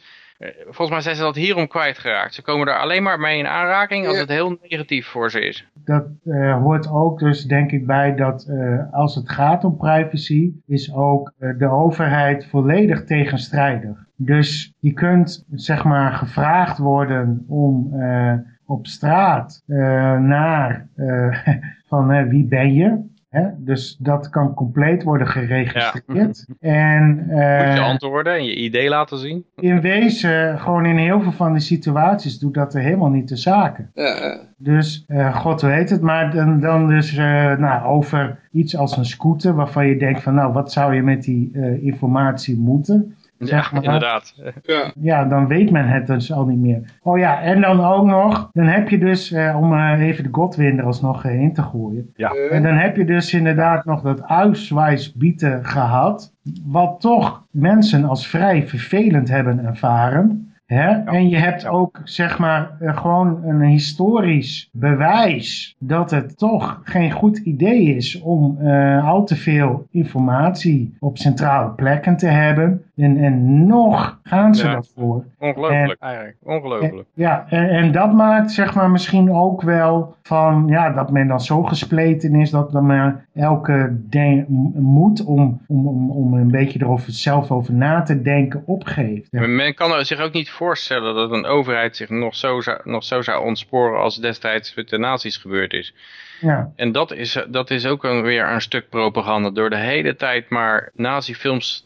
volgens mij zijn ze dat hierom kwijtgeraakt. Ze komen er alleen maar mee in aanraking als Ja. het heel negatief voor ze is. dat eh, hoort ook dus denk ik bij dat eh, als het gaat om privacy, is ook eh, de overheid volledig tegenstrijdig. Dus je kunt zeg maar gevraagd worden om eh, op straat eh, naar eh, van eh, wie ben je? Hè? Dus dat kan compleet worden geregistreerd. En Moet je eh, antwoorden en je idee laten zien. in wezen, gewoon in heel veel van die situaties, doet dat er helemaal niet de zaken. ja. Dus, eh, god weet het, maar dan, dan dus eh, nou, over iets als een scooter, waarvan je denkt van, nou, wat zou je met die eh, informatie moeten? Zeg Ja, maar. inderdaad. ja. Ja, dan weet men het dus al niet meer. Oh ja, en dan ook nog, dan heb je dus, eh, om eh, even de Godwin er alsnog eh, in te gooien. Ja. En dan heb je dus inderdaad nog dat uitwijsbieten gehad, wat toch mensen als vrij vervelend hebben ervaren. Hè? En je hebt ook, zeg maar, eh, gewoon een historisch bewijs dat het toch geen goed idee is om eh, al te veel informatie op centrale plekken te hebben. En, en nog gaan ze Ja. dat voor. Ongelooflijk eigenlijk. Ongelooflijk. En- ja, en, en dat maakt zeg maar misschien ook wel van, ja, dat men dan zo gespleten is dat dan maar elke de- m- moed om, om, om, om een beetje erover zelf over na te denken opgeeft. Men kan zich ook niet voorstellen dat een overheid zich nog zo zou, nog zo zou ontsporen als destijds met de nazi's gebeurd is. Ja, En dat is, dat is ook weer een stuk propaganda. Door de hele tijd maar nazi-films,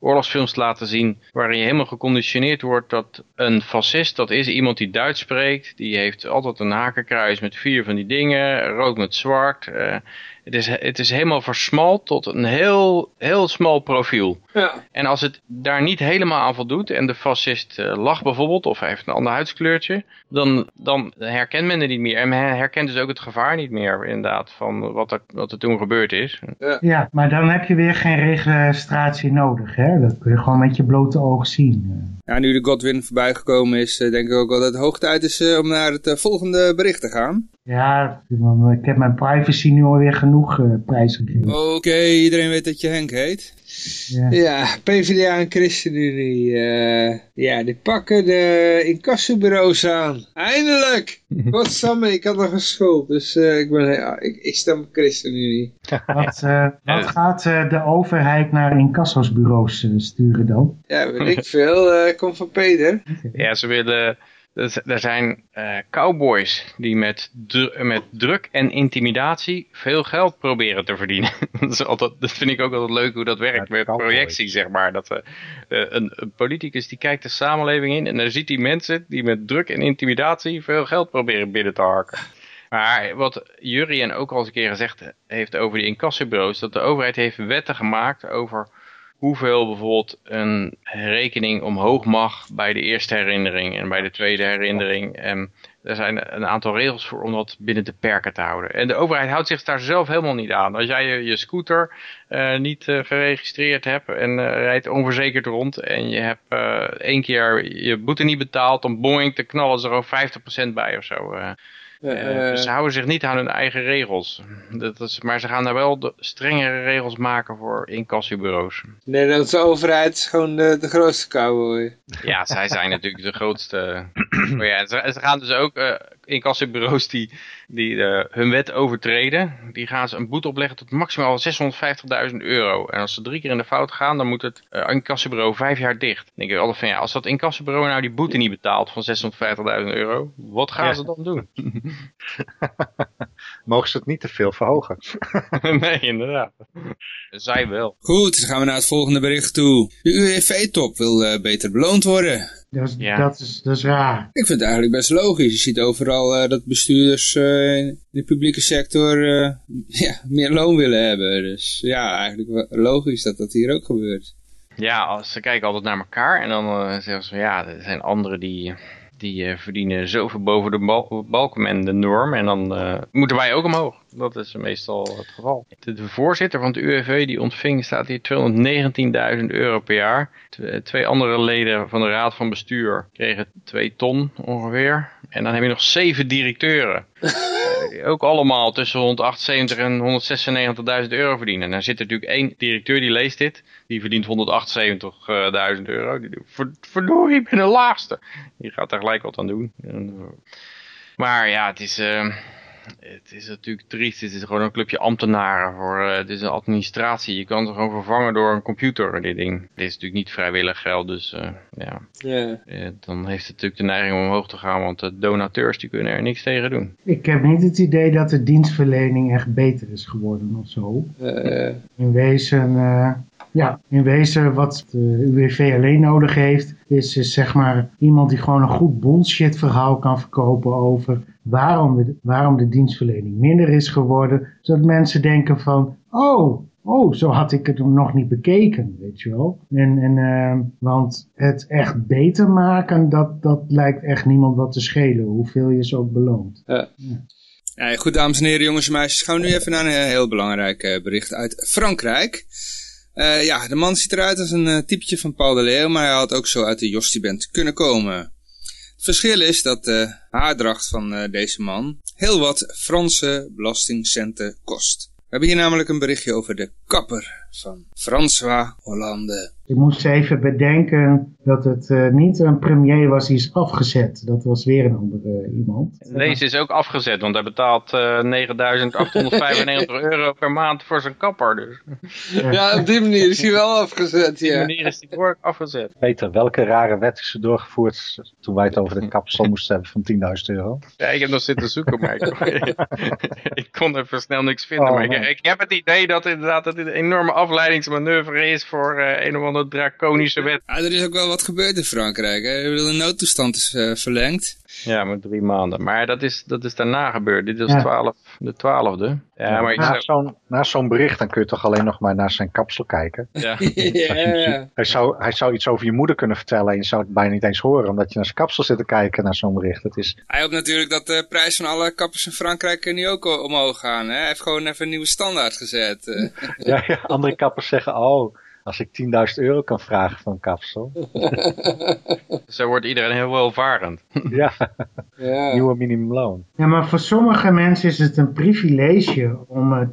oorlogsfilms te laten zien... waarin je helemaal geconditioneerd wordt dat een fascist... dat is iemand die Duits spreekt. Die heeft altijd een hakenkruis met vier van die dingen. Rood met zwart. eh, het, is, het is helemaal versmalt tot een heel, heel smal profiel. Ja. En als het daar niet helemaal aan voldoet en de fascist eh, lacht bijvoorbeeld of hij heeft een ander huidskleurtje, dan, dan herkent men het niet meer. En men herkent dus ook het gevaar niet meer inderdaad van wat er, wat er toen gebeurd is. ja, maar dan heb je weer geen registratie nodig. Hè? Dat kun je gewoon met je blote oog zien. Ja, nu de Godwin voorbij gekomen is, eh, denk ik ook wel dat het hoog tijd is eh, om naar het volgende bericht te gaan. Ja, ik heb mijn privacy nu alweer genoeg eh prijsgegeven. Oké, iedereen weet dat je Henk heet. Ja. Ja, PvdA en ChristenUnie, eh, ja, die pakken de incassobureaus aan. Eindelijk! Godsamme, ik had nog een schuld, dus eh, ik, ben, ja, ik, ik stem op ChristenUnie. Wat, wat gaat eh, de overheid naar incassosbureaus eh, sturen dan? Ja, weet ik veel, eh komt van Peter. Ja, ze willen. Er er zijn eh, cowboys die met, dru- met druk en intimidatie veel geld proberen te verdienen. dat, is altijd, dat vind ik ook altijd leuk hoe dat werkt Ja, met cowboys. projectie, zeg maar. Dat, eh, eh, een, een politicus die kijkt de samenleving in en dan ziet hij mensen die met druk en intimidatie veel geld proberen binnen te harken. Maar wat Jurien ook al eens een keer gezegd heeft over die incassobureaus, dat de overheid heeft wetten gemaakt over hoeveel bijvoorbeeld een rekening omhoog mag bij de eerste herinnering en bij de tweede herinnering. En er zijn een aantal regels voor om dat binnen de perken te houden. En de overheid houdt zich daar zelf helemaal niet aan. Als jij je, scooter eh, niet eh, geregistreerd hebt en eh, rijdt onverzekerd rond en je hebt één keer je boete niet betaald, dan boing, te knallen ze er gewoon 50% bij of zo. Eh. Eh, Eh, ze houden zich niet aan hun eigen regels. Dat is, maar ze gaan daar wel de strengere regels maken voor incassobureaus. de Nederlandse overheid is gewoon de, de grootste cowboy. Ja, zij zijn natuurlijk de grootste. Maar ja, ze, ze gaan dus ook uh, incassobureaus die, die uh, hun wet overtreden. Die gaan ze een boete opleggen tot maximaal 650.000 euro. En als ze drie keer in de fout gaan, dan moet het uh, incassobureau vijf jaar dicht. Dan denk ik altijd van ja, als dat incassobureau nou die boete niet betaalt van 650.000 euro, wat gaan ja. ze dan doen? Mogen ze het niet te veel verhogen? nee, inderdaad. Zij wel. Goed, dan gaan we naar het volgende bericht toe. De UWV-top wil uh, beter beloond worden. Dat is, ja. dat, is, dat is raar. Ik vind het eigenlijk best logisch. Je ziet overal uh, dat bestuurders uh, in de publieke sector ja, meer loon willen hebben. Dus ja, eigenlijk logisch dat dat hier ook gebeurt. Ja, als ze kijken altijd naar elkaar en dan zeggen ze ja, er zijn anderen die die uh, verdienen zoveel boven de bal balken en de norm. En dan uh, moeten wij ook omhoog. Dat is meestal het geval. De, voorzitter van het UWV die ontving, staat hier 219.000 euro per jaar. Twee andere leden van de raad van bestuur kregen 2 ton ongeveer. En dan heb je nog zeven directeuren. ook allemaal tussen 178 en 196.000 euro verdienen. En dan zit er natuurlijk één directeur die leest dit. Die verdient 178.000 euro. Die verdorie, ik ben de laagste. Die gaat daar gelijk wat aan doen. Maar ja, het is, uh, het is natuurlijk triest. Het is gewoon een clubje ambtenaren. Voor, uh, het is een administratie. Je kan het gewoon vervangen door een computer, dit ding. Dit is natuurlijk niet vrijwillig geld, dus uh, ja. Yeah. dan heeft het natuurlijk de neiging om omhoog te gaan. Want de donateurs die kunnen er niks tegen doen. Ik heb niet het idee dat de dienstverlening echt beter is geworden of zo. In wezen... Ja, in wezen wat de UWV alleen nodig heeft, is, zeg maar iemand die gewoon een goed bullshit verhaal kan verkopen over waarom de, waarom de dienstverlening minder is geworden. Zodat mensen denken van, oh, oh, zo had ik het nog niet bekeken, weet je wel. En, en, uh, want het echt beter maken, dat, dat lijkt echt niemand wat te schelen, hoeveel je ze ook beloont. Ja. goed, dames en heren, jongens en meisjes, gaan we nu even naar een heel belangrijk bericht uit Frankrijk. Eh, ja, de man ziet eruit als een uh, typetje van Paul de Leeuw, maar hij had ook zo uit de Jostie-band kunnen komen. Het verschil is dat de haardracht van uh, deze man heel wat Franse belastingcenten kost. We hebben hier namelijk een berichtje over de kapper van François Hollande. Ik moest even bedenken dat het uh, niet een premier was die is afgezet. Dat was weer een andere uh, iemand. Deze is ook afgezet, want hij betaalt uh, 9.895 euro per maand voor zijn kapper. Dus. Ja, op die manier is hij wel afgezet. Op die Ja. manier is hij voor afgezet. Peter, welke rare wet is er doorgevoerd toen wij het over de kapsel moesten hebben van 10.000 euro? Ja, ik heb nog zitten zoeken, maar ik, ik kon even snel niks vinden. Oh, maar ik, heb het idee dat inderdaad het een enorme afleidingsmanoeuvre is voor eh, een of andere draconische wet. Ja, er is ook wel wat gebeurd in Frankrijk. Hè? Ik bedoel, De noodtoestand is eh, verlengd. Ja, met drie maanden. Maar dat is, dat is daarna gebeurd. Dit is Ja. 12, de twaalfde. Ja, maar ik na zou... zo'n na zo'n bericht dan kun je toch alleen nog maar naar zijn kapsel kijken. Ja. ja, ja. Hij zou, hij zou iets over je moeder kunnen vertellen en je zou het bijna niet eens horen omdat je naar zijn kapsel zit te kijken naar zo'n bericht. Het is, Hij hoopt natuurlijk dat de prijs van alle kappers in Frankrijk nu ook omhoog gaan. Hè? Hij heeft gewoon even een nieuwe standaard gezet. eh. ja, ja, andere kappers zeggen, oh, als ik 10.000 euro kan vragen voor een kapsel. Zo wordt iedereen heel welvarend. ja, ja. nieuwe minimumloon. Ja, maar voor sommige mensen is het een privilege om eh,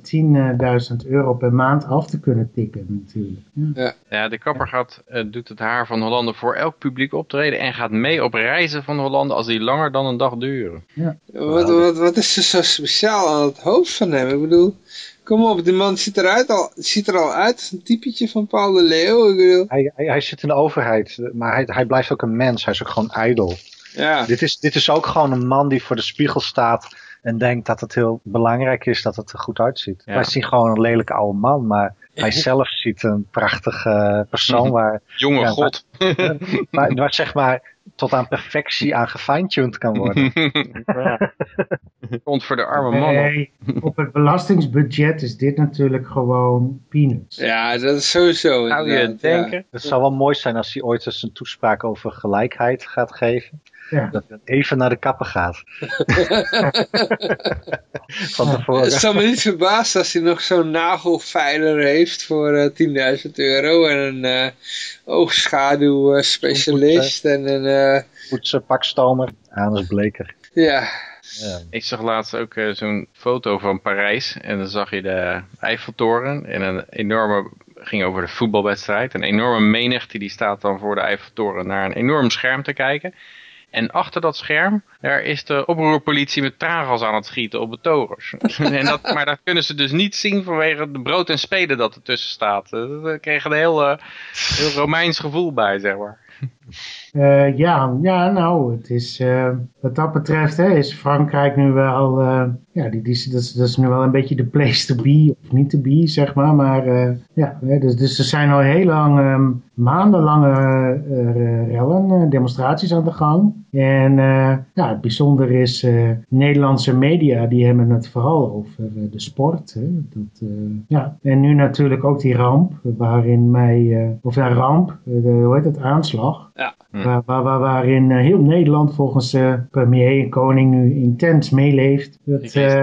10.000 euro per maand af te kunnen tikken natuurlijk. Ja. Ja, de kapper gaat, eh, doet het haar van Hollande voor elk publiek optreden en gaat mee op reizen van Hollande als die langer dan een dag duren. Wat, wat, wat is er zo speciaal aan het hoofd van hem? Ik bedoel, kom op, die man ziet, eruit al, ziet er al uit een typetje van Paul de Leeuw. Ik bedoel, Hij, hij, hij zit in de overheid, maar hij, hij blijft ook een mens. Hij is ook gewoon ijdel. ja. Dit is, dit is ook gewoon een man die voor de spiegel staat en denkt dat het heel belangrijk is dat het er goed uitziet. Ja. Wij zien gewoon een lelijke oude man, maar hij zelf ziet een prachtige persoon waar, Jonge Ja, god. waar, waar zeg maar tot aan perfectie aan gefine-tuned kan worden. Ja. Komt voor de arme man. op. Nee, op het belastingsbudget is dit natuurlijk gewoon peanuts. ja, dat is sowieso. Zou je inderdaad, ja. denken? Het zou wel mooi zijn als hij ooit eens een toespraak over gelijkheid gaat geven. Ja. Dat hij even naar de kapper gaat. Van Het tevoren. zou me niet verbazen als hij nog zo'n nagelveiler heeft voor eh 10.000 euro en een eh oogschaduwspecialist en een, eh, Poetsen, pakstomer, Anus Bleker. ja, Ja. Ik zag laatst ook eh, zo'n foto van Parijs. En dan zag je de Eiffeltoren. En een enorme, ging over de voetbalwedstrijd. Een enorme menigte die staat dan voor de Eiffeltoren naar een enorm scherm te kijken. En achter dat scherm, daar is de oproerpolitie met traangas aan het schieten op betogers. en dat, maar dat kunnen ze dus niet zien vanwege de brood en spelen dat ertussen staat. Eh, Daar kreeg een heel, eh, heel Romeins gevoel bij, zeg maar. Eh, ja, ja, nou, het is, eh, wat dat betreft hè, is Frankrijk nu wel, eh, ja, die, die, dat, is, dat is nu wel een beetje de place to be, of niet to be, zeg maar. Maar eh, ja, hè, dus, dus er zijn al heel lang, ehm, maandenlange eh, rellen, eh, demonstraties aan de gang. En eh, ja, het bijzondere is, eh, Nederlandse media, die hebben het vooral over de sport. Hè, dat, eh, ja. En nu natuurlijk ook die ramp, waarin mij, of ja, ramp, de, hoe heet het, aanslag. Hm. Waar, waar, waar- waarin heel Nederland volgens eh premier en koning nu intens meeleeft. Dat, Ik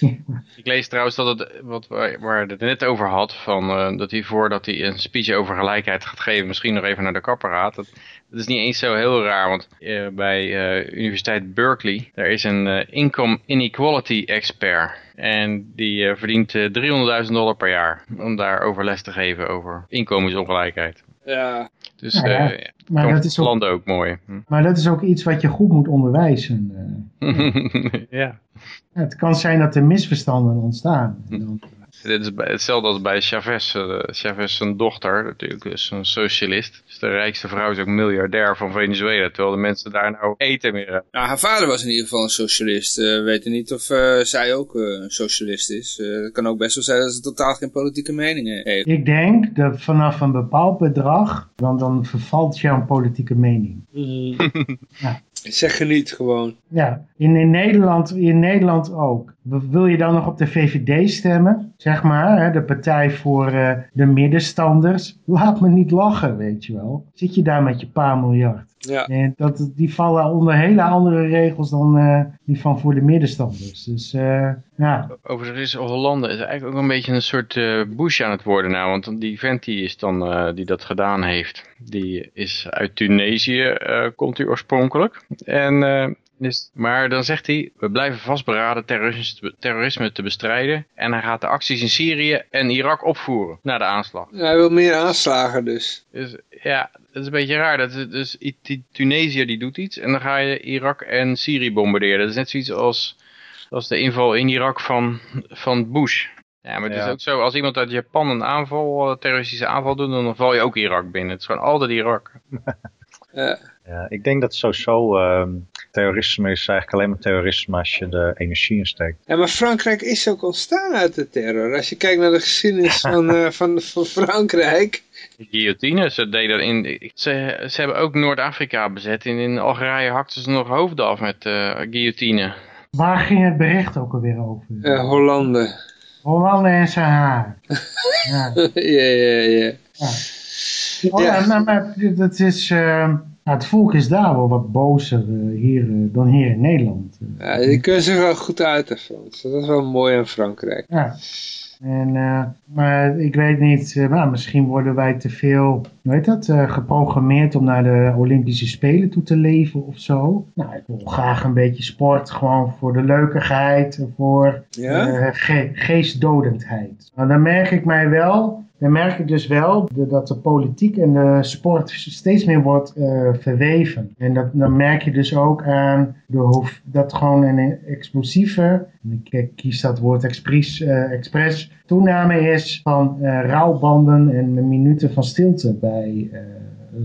lees- eh, Ik lees trouwens dat het, wat, waar, waar het net over had, van, eh, dat hij voordat hij een speech over gelijkheid gaat geven, misschien nog even naar de kapper gaat. Dat, dat is niet eens zo heel raar, want eh, bij eh, Universiteit Berkeley, daar is een eh, income inequality expert. En die eh, verdient eh, 300.000 dollar per jaar om daar overles te geven over inkomensongelijkheid. ja. Dus Ja, ja. eh maar, dat is ook, landen ook mooi. Hm. maar dat is ook iets wat je goed moet onderwijzen. eh. ja. Ja, het kan zijn dat er misverstanden ontstaan. En dan- Dit is bij- hetzelfde als bij Chavez. eh, Chavez zijn dochter, natuurlijk is een socialist. Dus de rijkste vrouw is ook miljardair van Venezuela. Terwijl de mensen daar nou eten meer hebben. Nou, haar vader was in ieder geval een socialist. Eh, We weten niet of eh, zij ook eh, een socialist is. Eh, het kan ook best wel zijn dat ze totaal geen politieke meningen heeft. Ik denk dat vanaf een bepaald bedrag, dan, dan vervalt jouw politieke mening. Mhm. Ja. Zeg geniet gewoon. Ja, in, in, Nederland, in Nederland ook. Wil je dan nog op de VVD stemmen? Zeg maar, hè, de partij voor uh, de middenstanders. Laat me niet lachen, weet je wel. Zit je daar met je paar miljard? Ja. En dat, die vallen onder hele andere regels dan uh, die van voor de middenstanders. Dus uh, ja. Overigens is Hollande is eigenlijk ook een beetje een soort uh, Bush aan het worden nou. Want die vent die, is dan, die dat gedaan heeft, die is uit Tunesië, komt hij oorspronkelijk. En dus, maar dan zegt hij, we blijven vastberaden terrorisme, te bestrijden. En hij gaat de acties in Syrië en Irak opvoeren na de aanslag. Ja, hij wil meer aanslagen dus. Dus ja, dat is een beetje raar. Dat is, dus Tunesië die doet iets en dan ga je Irak en Syrië bombarderen. Dat is net zoiets als, als de inval in Irak van, van Bush. Ja, maar het is ook zo, als iemand uit Japan een aanval, een terroristische aanval doet, dan val je ook Irak binnen. Het is gewoon altijd Irak. ja. Ja, ik denk dat sowieso uh, terrorisme is eigenlijk alleen maar terrorisme als je de energie insteekt. Ja, maar Frankrijk is ook ontstaan uit de terror. Als je kijkt naar de geschiedenis van, uh, van, van Frankrijk. Guillotine, ze deden in, ze, ze hebben ook Noord-Afrika bezet. In, in Algerije hakten ze nog hoofden af met uh, guillotine. Waar ging het bericht ook alweer over? Uh, Hollande. Hollande en zijn haar. ja, ja, ja. ja. Oh, ja, maar, maar dat is... Uh, nou, het volk is daar wel wat bozer uh, hier, uh, dan hier in Nederland. Ja, die kunnen zich wel goed uiten, Frans. Dat is wel mooi in Frankrijk. Ja. En, uh, maar ik weet niet, nou, misschien worden wij te veel, hoe heet dat, geprogrammeerd om naar de Olympische Spelen toe te leven of zo. Nou, ik wil graag een beetje sport, gewoon voor de leukigheid, voor ja? ge geestdodendheid. Maar dan merk ik mij wel dan merk ik dus wel dat de politiek en de sport steeds meer wordt uh, verweven. En dat, dan merk je dus ook aan de hoef, dat gewoon een explosieve, ik kies dat woord expres, uh, expres toename is van uh, rouwbanden en minuten van stilte bij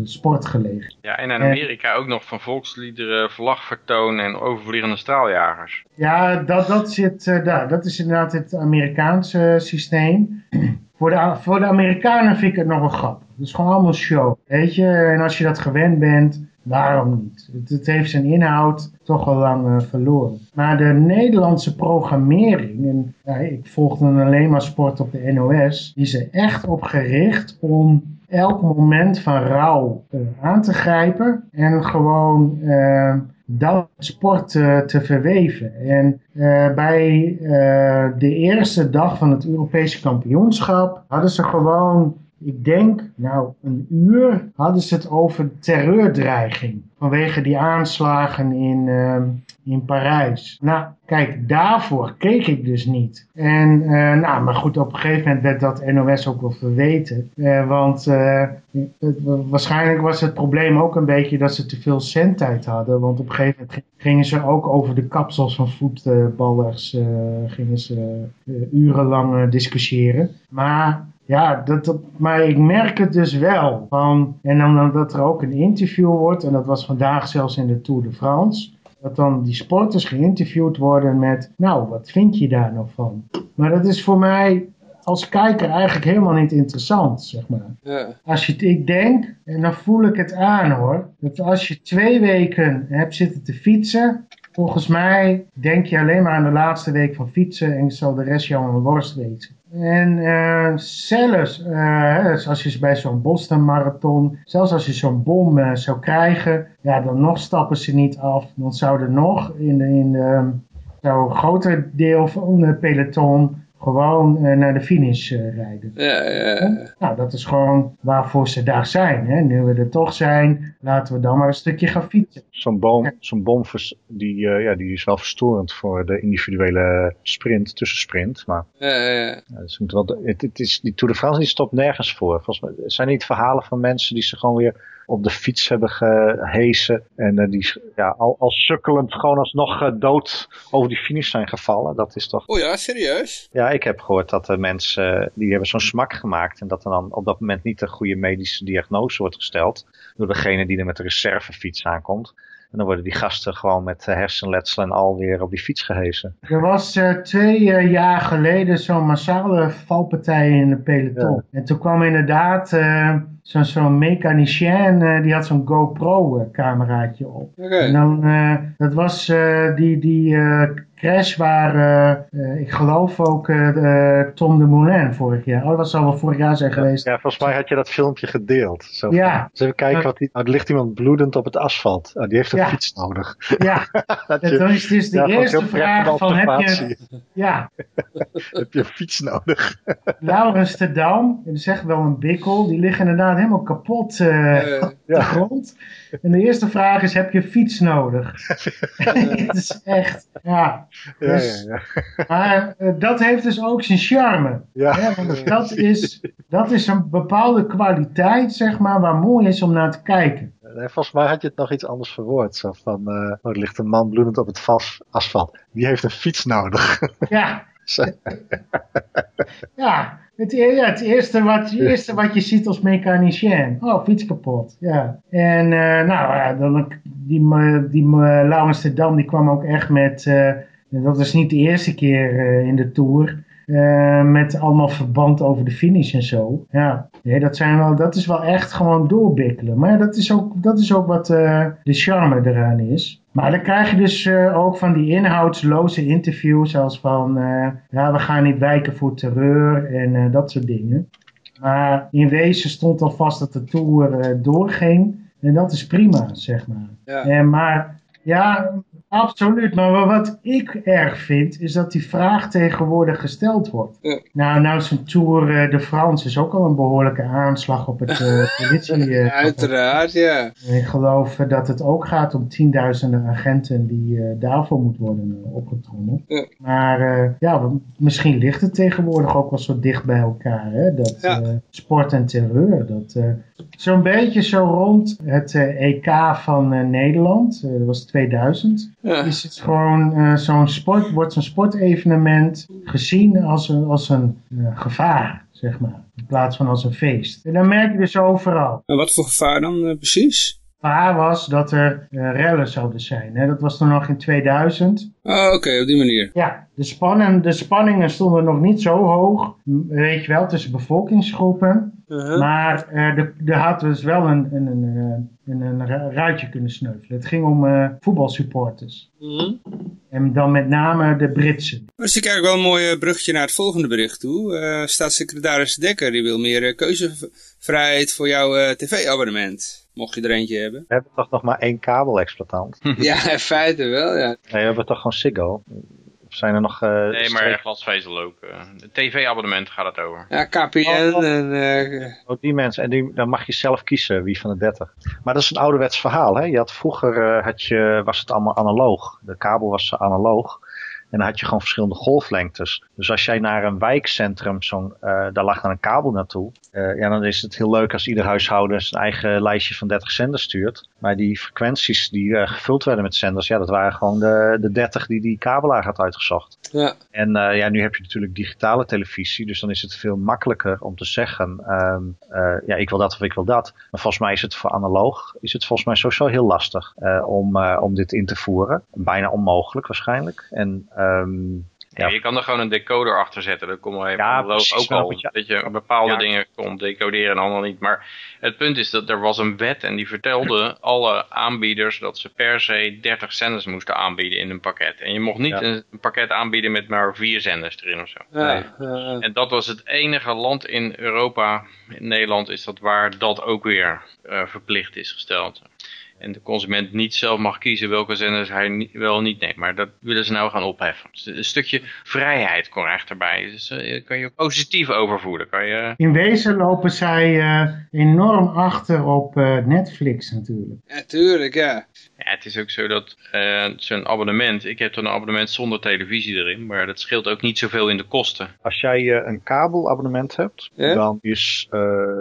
sportgelegen. Ja, en in Amerika ook nog van volksliederen, vlagvertoon en overvliegende straaljagers. Ja, dat, dat, zit, daar. dat is inderdaad het Amerikaanse systeem. Voor de, voor de Amerikanen vind ik het nog wel grappig. Het is gewoon allemaal show. Weet je, en als je dat gewend bent, waarom niet? Het, het heeft zijn inhoud toch al lang uh, verloren. Maar de Nederlandse programmering, en ja, ik volg dan alleen maar sport op de NOS, die is er echt op gericht om elk moment van rouw uh, aan te grijpen en gewoon uh, dat sport uh, te verweven. En uh, bij de eerste dag van het Europese kampioenschap hadden ze gewoon, ik denk, nou een uur, hadden ze het over terreurdreiging. Vanwege die aanslagen in, in Parijs. Nou, kijk, daarvoor keek ik dus niet. En, uh, nou, maar goed, op een gegeven moment werd dat NOS ook wel verweten. Uh, want uh, het, waarschijnlijk was het probleem ook een beetje dat ze te veel zendtijd hadden. Want op een gegeven moment gingen ze ook over de kapsels van voetballers, gingen ze urenlang discussiëren. Maar ja, dat, dat, maar ik merk het dus wel. Van, en dan dat er ook een interview wordt, en dat was vandaag zelfs in de Tour de France dat dan die sporters geïnterviewd worden met, nou, wat vind je daar nou van? Maar dat is voor mij als kijker eigenlijk helemaal niet interessant, zeg maar. Ja. Als je, ik denk, en dan voel ik het aan hoor, dat als je twee weken hebt zitten te fietsen, volgens mij denk je alleen maar aan de laatste week van fietsen en zal de rest jou een worst weten. En uh, zelfs uh, als je bij zo'n Boston Marathon, zelfs als je zo'n bom uh, zou krijgen, ja, dan nog stappen ze niet af. Dan zou er nog in, in zou een groter deel van de peloton gewoon uh, naar de finish uh, rijden. Ja, ja. Nou, dat is gewoon waarvoor ze daar zijn. Hè? Nu we er toch zijn, laten we dan maar een stukje gaan fietsen. Zo'n bom, zo'n bom die, uh, ja, die is wel verstorend voor de individuele sprint, tussensprint. Maar ja, ja. ja dus het, het is, die Tour de France die stopt nergens voor. Volgens mij zijn niet verhalen van mensen die ze gewoon weer op de fiets hebben gehesen. En uh, die ja, al, al sukkelend gewoon alsnog uh, dood over die finish zijn gevallen. Dat is toch... Oh ja, serieus? Ja, ik heb gehoord dat de mensen, uh, die hebben zo'n smak gemaakt. En dat er dan op dat moment niet een goede medische diagnose wordt gesteld. Door degene die er met de reservefiets aankomt. En dan worden die gasten gewoon met hersenletsel en al weer op die fiets gehezen. Er was uh, twee uh, jaar geleden zo'n massale valpartij in de peloton. Ja. En toen kwam inderdaad... Uh, zo'n zo'n mechanicien, eh, die had zo'n GoPro-cameraatje op. Oké. En dan, eh, dat was eh, die, die eh, crash waar, eh, eh, ik geloof ook eh, eh, Tom de Moulin vorig jaar. Oh, dat zal wel vorig jaar zijn geweest. Ja, volgens mij had je dat filmpje gedeeld. Zo Ja. eens even kijken wat die... Nou, er ligt iemand bloedend op het asfalt. Oh, die heeft een Ja. fiets nodig. Ja, Dat is dus de ja, eerste vraag van heb je, ja, heb je een fiets nodig? Laurens de Dam, dat is echt wel een bikkel, die liggen inderdaad helemaal kapot op de grond. En de eerste vraag is, heb je fiets nodig? Het is echt, ja. Ja, Dus- ja, ja. Maar eh, dat heeft dus ook zijn charme. Ja. Hè, want dat is, dat is een bepaalde kwaliteit, zeg maar, waar mooi is om naar te kijken. Nee, volgens mij had je het nog iets anders verwoord. Zo van, eh, oh, er ligt een man bloedend op het vas- asfalt. Die heeft een fiets nodig. Ja. ja. Het, e- ja, het, eerste wat, eerste wat je ziet als mechanicien. Oh, fiets kapot. Ja. En eh, nou ja, dan, die, me- die Laurens de Dam die kwam ook echt met... eh, dat was niet de eerste keer eh, in de Tour. eh, met allemaal verband over de finish en zo. Ja, nee, dat, zijn wel, dat is wel echt gewoon doorbikkelen. Maar dat is ook, dat is ook wat eh, de charme eraan is. Maar dan krijg je dus eh, ook van die inhoudsloze interviews als van... eh, ja, we gaan niet wijken voor terreur en dat soort dingen. Maar in wezen stond al vast dat de Tour doorging. En dat is prima, zeg maar. Ja. En maar ja, absoluut. Maar wat ik erg vind, is dat die vraag tegenwoordig gesteld wordt. Ja. Nou, nou zo'n Tour eh, de France is ook al een behoorlijke aanslag op het eh politie. eh, Uiteraard, ja. ik geloof dat het ook gaat om tienduizenden agenten die daarvoor moeten worden opgetrommeld. Ja. Maar ja, misschien ligt het tegenwoordig ook wel zo dicht bij elkaar. Hè? Dat ja. sport en terreur. Dat, Zo'n beetje zo rond het EK van Nederland, dat was 2000. Ja. Is het gewoon zo'n sport, wordt zo'n sportevenement gezien als een, als een gevaar, zeg maar. In plaats van als een feest. En dan merk je dus overal. En wat voor gevaar dan precies? Gevaar was dat er uh, rellen zouden zijn. Hè? Dat was toen nog in 2000. Oh, oké, okay, op die manier. Ja, de, spannen, de spanningen stonden nog niet zo hoog, weet je wel, tussen bevolkingsgroepen. Uh -huh. Maar er had dus wel een, een, een, een, een ruitje kunnen sneuvelen. Het ging om uh, voetbalsupporters. -huh. En dan met name de Britse. Dat is eigenlijk wel een mooi bruggetje naar het volgende bericht toe. Staatssecretaris Dekker die wil meer keuzevrijheid voor jouw tv-abonnement. Mocht je er eentje hebben. We hebben toch nog maar één kabelexploitant? ja, in feite wel, ja. Nee, we hebben toch gewoon Ziggo? Of zijn er nog... Uh, nee, maar glasvezel ook. Uh, TV-abonnement gaat het over. Ja, KPN oh, en... Uh... Oh, die mensen. En die, dan mag je zelf kiezen wie van de 30. Maar dat is een ouderwets verhaal, hè? Je had, vroeger had je, was het allemaal analoog. De kabel was analoog. En dan had je gewoon verschillende golflengtes. Dus als jij naar een wijkcentrum, zo'n, uh, daar lag dan een kabel naartoe. Uh, ja, dan is het heel leuk als ieder huishouden zijn eigen lijstje van 30 zenders stuurt. Maar die frequenties die uh, gevuld werden met zenders, ja, dat waren gewoon de, de 30 die die kabelaar had uitgezocht. Ja. En ja, nu heb je natuurlijk digitale televisie, dus dan is het veel makkelijker om te zeggen, um, ja, ik wil dat of ik wil dat. Maar volgens mij is het voor analoog, is het volgens mij sowieso heel lastig om, om dit in te voeren. Bijna onmogelijk waarschijnlijk. En Um, ja. ja. je kan er gewoon een decoder achter zetten. Dat komt wel ja, precies, ook al. Je... Dat je bepaalde ja. dingen kon decoderen en andere niet. Maar het punt is dat er was een wet en die vertelde alle aanbieders dat ze per se 30 zenders moesten aanbieden in een pakket. En je mocht niet ja. een pakket aanbieden met maar vier zenders erin of zo. Nee. En dat was het enige land in Europa, in Nederland is dat waar dat ook weer uh, verplicht is gesteld. En de consument niet zelf mag kiezen welke zenders hij niet, wel niet neemt. Maar dat willen ze nou gaan opheffen. Dus een stukje vrijheid komt echt erbij. Dus uh, kan je positief overvoeren. Kan je... In wezen lopen zij uh, enorm achter op uh, Netflix natuurlijk. Ja, tuurlijk, ja. Ja, het is ook zo dat zo'n abonnement... Ik heb dan een abonnement zonder televisie erin. Maar dat scheelt ook niet zoveel in de kosten. Als jij een kabelabonnement hebt... Ja? dan is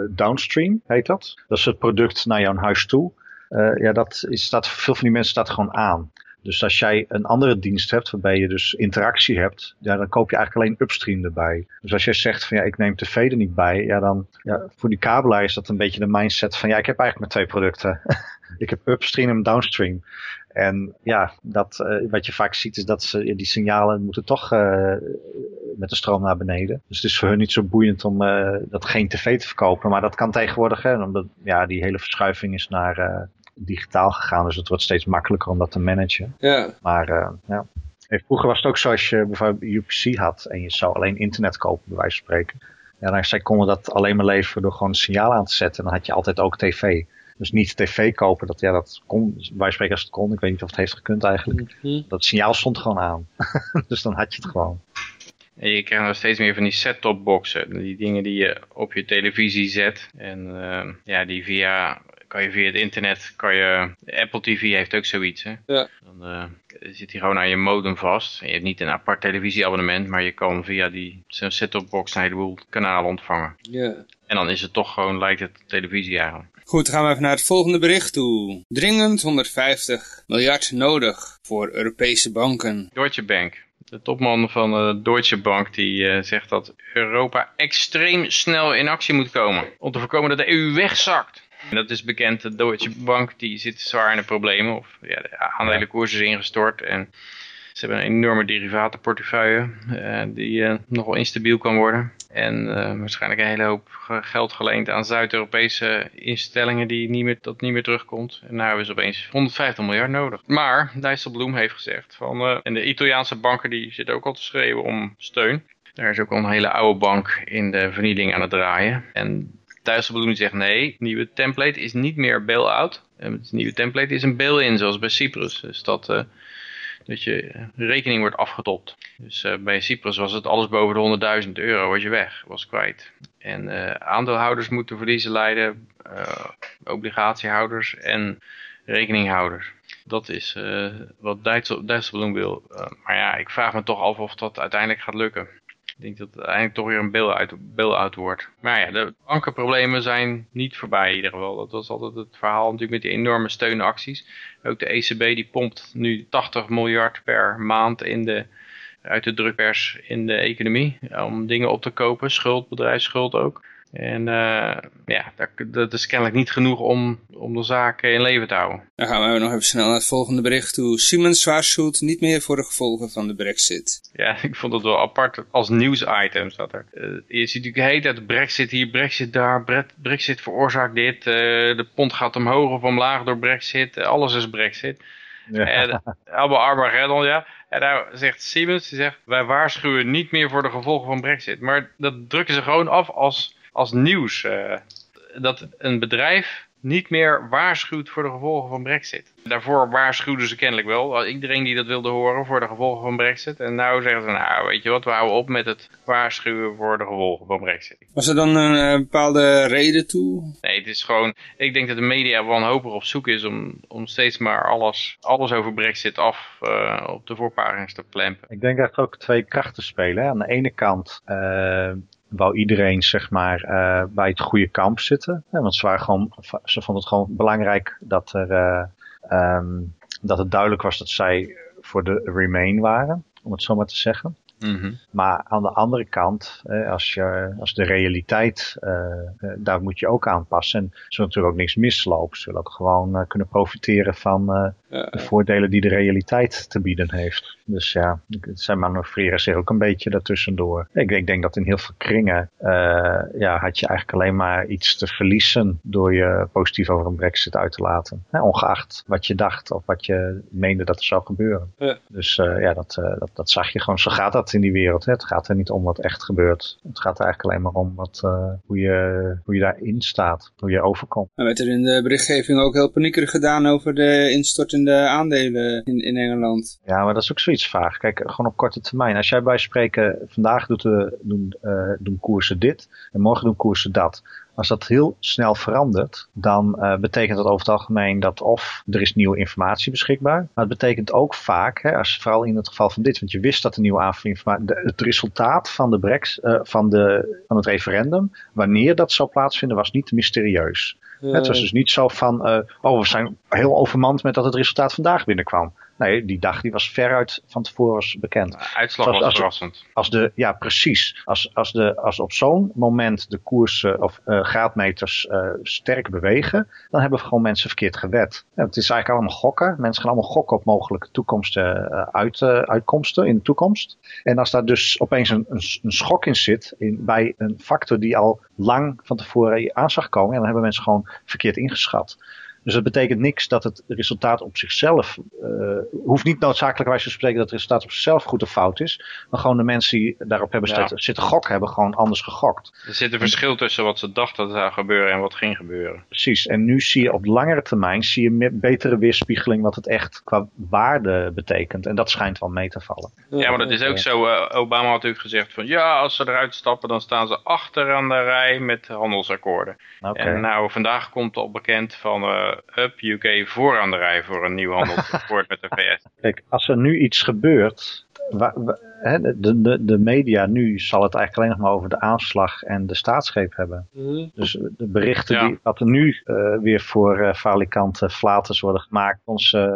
Downstream, heet dat. Dat is het product naar jouw huis toe. Uh, ja, dat is, staat, veel van die mensen staat gewoon aan. Dus als jij een andere dienst hebt waarbij je dus interactie hebt, ja, dan koop je eigenlijk alleen upstream erbij. Dus als jij zegt van ja, ik neem tv er niet bij, ja dan ja, voor die kabelaar is dat een beetje de mindset van ja, ik heb eigenlijk maar twee producten. ik heb upstream en downstream. En ja, dat, uh, wat je vaak ziet is dat ze, die signalen moeten toch uh, met de stroom naar beneden. Dus het is voor hun niet zo boeiend om dat geen tv te verkopen. Maar dat kan tegenwoordig, hè, omdat ja, die hele verschuiving is naar digitaal gegaan. Dus het wordt steeds makkelijker om dat te managen. Ja. Maar ja. Vroeger was het ook zo als je bijvoorbeeld UPC had en je zou alleen internet kopen, bij wijze van spreken. Ja, dan zij konden dat alleen maar leveren door gewoon een signaal aan te zetten. En dan had je altijd ook tv. Dus niet tv kopen, dat, ja, dat kon, wij spreken als het kon. Ik weet niet of het heeft gekund eigenlijk. Mhm. Dat signaal stond gewoon aan. dus dan had je het gewoon. En je krijgt nog steeds meer van die set-top boxen. Die dingen die je op je televisie zet. En uh, ja, die via, kan je via het internet, kan je, Apple TV heeft ook zoiets. Hè? Ja. Dan uh, zit hij gewoon aan je modem vast. En je hebt niet een apart televisieabonnement, maar je kan via die set-top box een heleboel kanalen ontvangen. Ja. En dan is het toch gewoon, lijkt het televisie eigenlijk. Goed, dan gaan we even naar het volgende bericht toe. Dringend 150 miljard nodig voor Europese banken. Deutsche Bank. De topman van de Deutsche Bank die uh, zegt dat Europa extreem snel in actie moet komen. Om te voorkomen dat de EU wegzakt. En dat is bekend, de Deutsche Bank die zit zwaar in de problemen. Of ja, de aandelenkoers is ingestort en ze hebben een enorme derivatenportefeuille uh, die uh, nogal instabiel kan worden. En uh, waarschijnlijk een hele hoop geld geleend aan Zuid-Europese instellingen die niet meer, dat niet meer terugkomt. En nu hebben ze opeens 150 miljard nodig. Maar Dijsselbloem heeft gezegd, van, en de Italiaanse banken die zitten ook al te schreeuwen om steun. Daar is ook al een hele oude bank in de vernieling aan het draaien. En Dijsselbloem zegt nee, nieuwe template is niet meer bail-out. Het nieuwe template is een bail-in zoals bij Cyprus. Dus dat dat je rekening wordt afgetopt. Dus bij Cyprus was het alles boven de 100.000 euro was je weg, was kwijt. En aandeelhouders moeten verliezen leiden, obligatiehouders en rekeninghouders. Dat is wat Dijsselbloem wil. maar ja, ik vraag me toch af of dat uiteindelijk gaat lukken. Ik denk dat het uiteindelijk toch weer een bail-out bail wordt. Maar ja, de bankenproblemen zijn niet voorbij in ieder geval. Dat was altijd het verhaal natuurlijk met die enorme steunacties. Ook de ECB die pompt nu 80 miljard per maand in de, uit de drukpers in de economie. Om dingen op te kopen, schuld, bedrijfsschuld ook. En uh, ja, dat, dat, is kennelijk niet genoeg om, om de zaak in leven te houden. Dan gaan we nog even snel naar het volgende bericht toe. Siemens waarschuwt niet meer voor de gevolgen van de brexit. Ja, ik vond het wel apart als nieuwsitem zat er. Uh, je ziet natuurlijk hele tijd brexit hier, brexit daar, brexit veroorzaakt dit. Uh, de pond gaat omhoog of omlaag door brexit. alles is brexit. Ja. En allemaal Armageddon, ja. En nou zegt Siemens, die zegt, wij waarschuwen niet meer voor de gevolgen van brexit. Maar dat drukken ze gewoon af als als nieuws uh, dat een bedrijf niet meer waarschuwt voor de gevolgen van brexit. Daarvoor waarschuwden ze kennelijk wel, iedereen die dat wilde horen voor de gevolgen van brexit. En nou zeggen ze, nou weet je wat, we houden op met het waarschuwen voor de gevolgen van brexit. Was er dan een uh, bepaalde reden toe? Nee, het is gewoon, ik denk dat de media wanhopig op zoek is om, om steeds maar alles, alles over brexit af uh, op de voorpagina's te plempen. Ik denk dat er ook twee krachten spelen. Aan de ene kant wou iedereen zeg maar uh, bij het goede kamp zitten. Ja, want ze, waren gewoon, ze vonden het gewoon belangrijk dat, er, uh, um, dat het duidelijk was dat zij voor de Remain waren, om het zo maar te zeggen. Mm -hmm. Maar aan de andere kant, als, je, als de realiteit, uh, daar moet je ook aanpassen. En ze zullen natuurlijk ook niks mislopen. Ze zullen ook gewoon kunnen profiteren van de voordelen die de realiteit te bieden heeft. Dus ja, zij manoeuvreren zich ook een beetje daartussendoor. Ik, ik denk dat in heel veel kringen ja, had je eigenlijk alleen maar iets te verliezen door je positief over een brexit uit te laten. Hè, ongeacht wat je dacht of wat je meende dat er zou gebeuren. Ja. Dus ja, dat, dat, dat zag je gewoon. Zo gaat dat in die wereld. Hè. Het gaat er niet om wat echt gebeurt. Het gaat er eigenlijk alleen maar om wat, hoe, je, hoe je daarin staat. Hoe je overkomt. Er werd er in de berichtgeving ook heel paniekerig gedaan over de aandelen in, in Engeland. Ja, maar dat is ook zoiets vaag. Kijk, gewoon op korte termijn. Als jij bij spreken, vandaag doet de, doen, uh, doen koersen dit en morgen doen koersen dat. Als dat heel snel verandert, dan uh, betekent dat over het algemeen dat of er is nieuwe informatie beschikbaar. Maar het betekent ook vaak, hè, als, vooral in het geval van dit, want je wist dat er nieuwe informatie, het resultaat van, de Brex, van, de, van het referendum, wanneer dat zou plaatsvinden, was niet mysterieus. Het was dus niet zo van, uh, oh we zijn heel overmand met dat het resultaat vandaag binnenkwam. Nee, die dag die was veruit van tevoren bekend. De uitslag was als- verrassend. Als de, ja, precies. Als, als, de, als op zo'n moment de koersen of eh, graadmeters eh, sterk bewegen, dan hebben gewoon mensen verkeerd gewet. Ja, het is eigenlijk allemaal gokken. Mensen gaan allemaal gokken op mogelijke toekomsten, eh, uit, uitkomsten in de toekomst. En als daar dus opeens een, een, een schok in zit, in, bij een factor die al lang van tevoren aan zag komen, dan hebben mensen gewoon verkeerd ingeschat. Dus dat betekent niks dat het resultaat op zichzelf, eh hoeft niet noodzakelijkerwijs te betekenen dat het resultaat op zichzelf goed of fout is. Maar gewoon de mensen die daarop hebben Ja. zitten, gokken, hebben gewoon anders gegokt. Er zit een verschil tussen wat ze dachten dat zou gebeuren en wat ging gebeuren. Precies. En nu zie je op langere termijn zie je meer, betere weerspiegeling wat het echt qua waarde betekent. En dat schijnt wel mee te vallen. Ja, maar dat is ook zo. eh, Obama had natuurlijk gezegd van ja, als ze eruit stappen, dan staan ze achter aan de rij met handelsakkoorden. En nou, vandaag komt al bekend van eh Up UK voor aan de rij voor een nieuw handelsakkoord met de VS. Kijk, als er nu iets gebeurt, wa- wa- hè, de, de, de media nu zal het eigenlijk alleen nog maar over de aanslag en de staatsgreep hebben. Mhm. Dus de berichten Ja. die, wat er nu eh, weer voor eh falikante flaters worden gemaakt, ons, eh,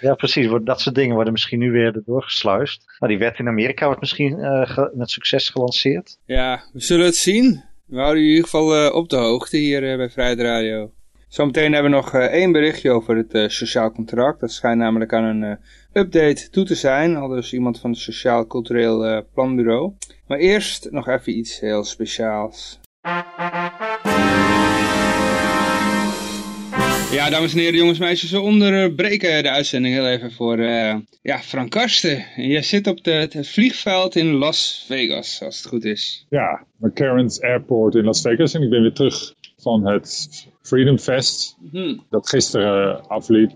ja precies, dat soort dingen worden misschien nu weer erdoor gesluist. Maar die wet in Amerika wordt misschien eh, met succes gelanceerd. Ja, we zullen het zien. We houden je in ieder geval eh, op de hoogte hier eh, bij Vrijheid Radio. Zometeen hebben we nog eh, één berichtje over het eh, sociaal contract. Dat schijnt namelijk aan een eh, update toe te zijn. Al dus iemand van het Sociaal Cultureel Planbureau. Maar eerst nog even iets heel speciaals. Ja, dames en heren, jongens en meisjes, we onderbreken de uitzending heel even voor ja, Frank Karsten. En jij zit op de, het vliegveld in Las Vegas, als het goed is. Ja, McCarran's Airport in Las Vegas. En ik ben weer terug van het Freedom Fest. Hm. Dat gisteren eh, afliep.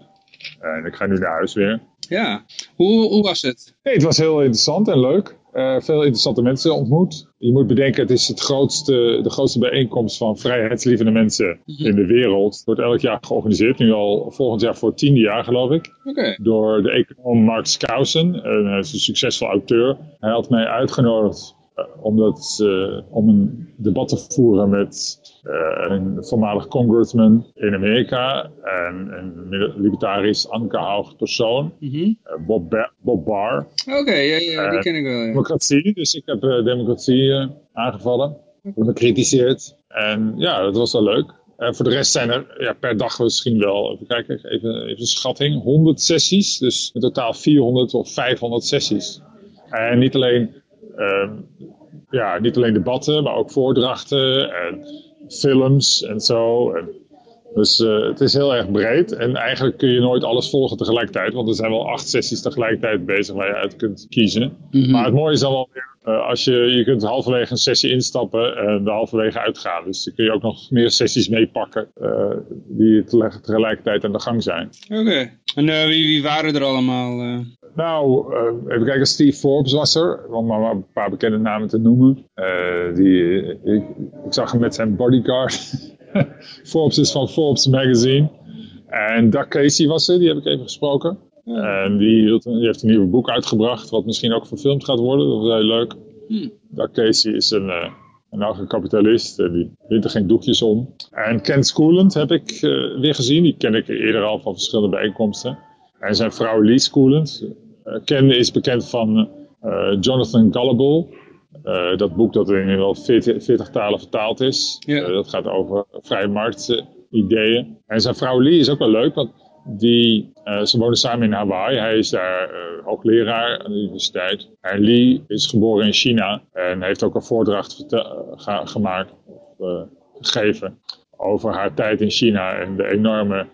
En ik ga nu naar huis weer. Ja, hoe, hoe was het? Het was heel interessant en leuk. Eh, veel interessante mensen ontmoet. Je moet bedenken, het is het grootste, de grootste bijeenkomst van vrijheidslievende mensen in de wereld. Het wordt elk jaar georganiseerd. Nu al volgend jaar voor het tiende jaar, geloof ik. Oké. door de econoom Mark Skousen. En hij is een succesvol auteur. Hij had mij uitgenodigd eh, omdat, eh, om een debat te voeren met eh, een voormalig congressman in Amerika. En een libertarisch aangehouden persoon, Mhm. eh, Bob, Ba- Bob Barr. Oké, ja, ja, die Eh, ken ik wel. Ja. Democratie, dus ik heb eh, democratie eh, aangevallen. Bekritiseerd. En ja, dat was wel leuk. En voor de rest zijn er ja, per dag misschien wel, even kijken, even, even een schatting, 100 sessies. Dus in totaal 400 of 500 sessies. En niet alleen, ehm, ja, niet alleen debatten, maar ook voordrachten en films en zo. En dus eh, het is heel erg breed. En eigenlijk kun je nooit alles volgen tegelijkertijd. Want er zijn wel acht sessies tegelijkertijd bezig waar je uit kunt kiezen. Maar het mooie is dan wel weer, eh, als je, je kunt halverwege een sessie instappen en er halverwege uitgaan. Dus dan kun je ook nog meer sessies meepakken eh, die tegelijkertijd aan de gang zijn. Oké. En eh, wie, wie waren er allemaal? eh? Nou, eh, even kijken, Steve Forbes was er, om maar een paar bekende namen te noemen. Die, ik, ik zag hem met zijn bodyguard. Forbes is van Forbes Magazine. En Doug Casey was er, die heb ik even gesproken. En die, heeft een nieuw boek uitgebracht, wat misschien ook verfilmd gaat worden. Dat was heel leuk. Doug Casey is een, eh een oude kapitalist, en die wint er geen doekjes om. En Ken Schooland heb ik eh, weer gezien, die ken ik eerder al van verschillende bijeenkomsten. En zijn vrouw Lee Schooland. Eh, Ken is bekend van eh, Jonathan Gullible. Eh, dat boek dat in wel 40, 40 talen vertaald is. Ja. Eh, dat gaat over vrije marktideeën. en zijn vrouw Lee is ook wel leuk, want die, eh, ze wonen samen in Hawaii. Hij is daar eh, hoogleraar aan de universiteit. En Lee is geboren in China en heeft ook een voordracht eh, gemaakt, of, gegeven over haar tijd in China en de enorme